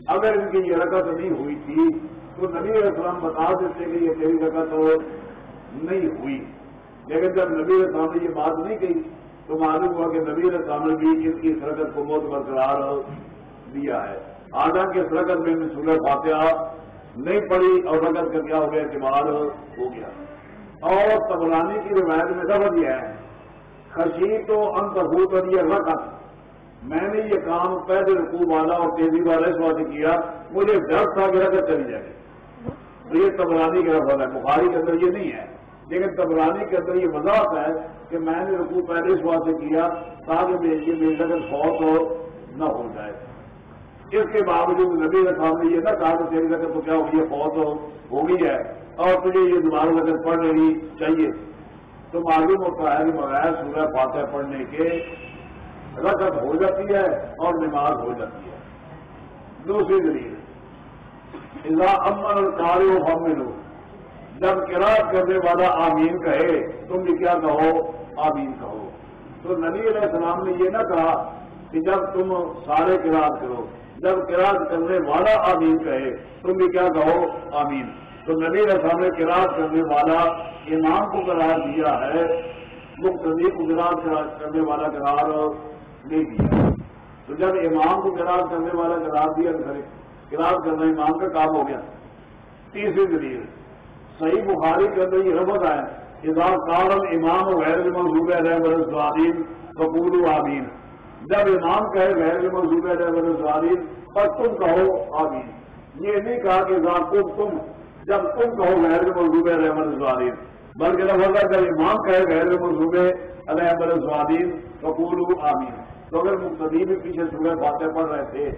اگر ان کی یہ رکت نہیں ہوئی تھی، تو نبی علیہ السلام بتا دیتے کہ یہ تیری رکت نہیں ہوئی۔ لیکن جب نبی علیہ السلام نے یہ بات نہیں کہی، تو معلوم ہوا کہ نبی علیہ السلام نے بھی ان کی اس رکت کو بہت برقرار دیا ہے۔ آدھا کے اس رکت میں سورہ فاتحہ نہیں پڑی اور رکت کا کیا ہو گیا اعتبار ہو گیا۔ اور تبرانی کی روایت میں سب یہ ہے خشی تو انتہوت اور یہ رکت میں نے یہ کام پہلے رقوب والا اور تیزی والا اس واسطے کیا، مجھے ڈر تھا کہ رکت چلی جائے۔ تو یہ تبرانی کا رفت ہے، بخاری کے اندر یہ نہیں ہے۔ لیکن تبرانی کے اندر یہ وضاحت ہے کہ میں نے رقو پہلے اس واسطے کیا تاکہ یہ میری رکت فوت ہو نہ ہو جائے۔ اس کے باوجود نبی رسام نے یہ نہ کہا کہ تیری رکت تو کیا ہوگی یہ فوت ہو گئی ہے۔ اور تجھے یہ دوبارہ نظر پڑھ لینی چاہیے۔ تو معلوم ہوتا ہے بغیر سورہ فاتح پڑھنے کے رقط ہو جاتی ہے اور نماز ہو جاتی ہے۔ دوسری دلیل۔ امن اور کاری و لو جب کراط کرنے والا آمین کہے، تم بھی کیا کہو؟ آمین کہو۔ تو نبی علیہ السلام نے یہ نہ کہا کہ جب تم سارے کراط کرو، جب کراط کرنے والا آمین کہے، تم بھی کیا کہو؟ آمین۔ تو نبی رسام نے کراط کرنے والا امام کو قرار دیا ہے، مقتدی کو گراج کرنے والا قرار نہیں دیا۔ تو جب امام کو گراج کرنے والا قرار دیا تو کرنا امام کا کام ہو گیا۔ تیسری دلیل، صحیح بخاری کے اندر یہ ربت ہے اظہار کارم امام و غیر منصوبہ ہے برسوادین قبول آمین۔ جب امام کہے غیر منصوبہ ہے برسوادین اور تم کہو آمین۔ یہ نہیں کہا کہ تم جب تم کہو غیر منصوبے رحمت سوادین بلکہ لفظ جب امام کہے غیر منصوبے علیہ تو کپور آمین۔ تو اگر مقتدی بھی پیچھے سورہ باتیں پڑھ رہے تھے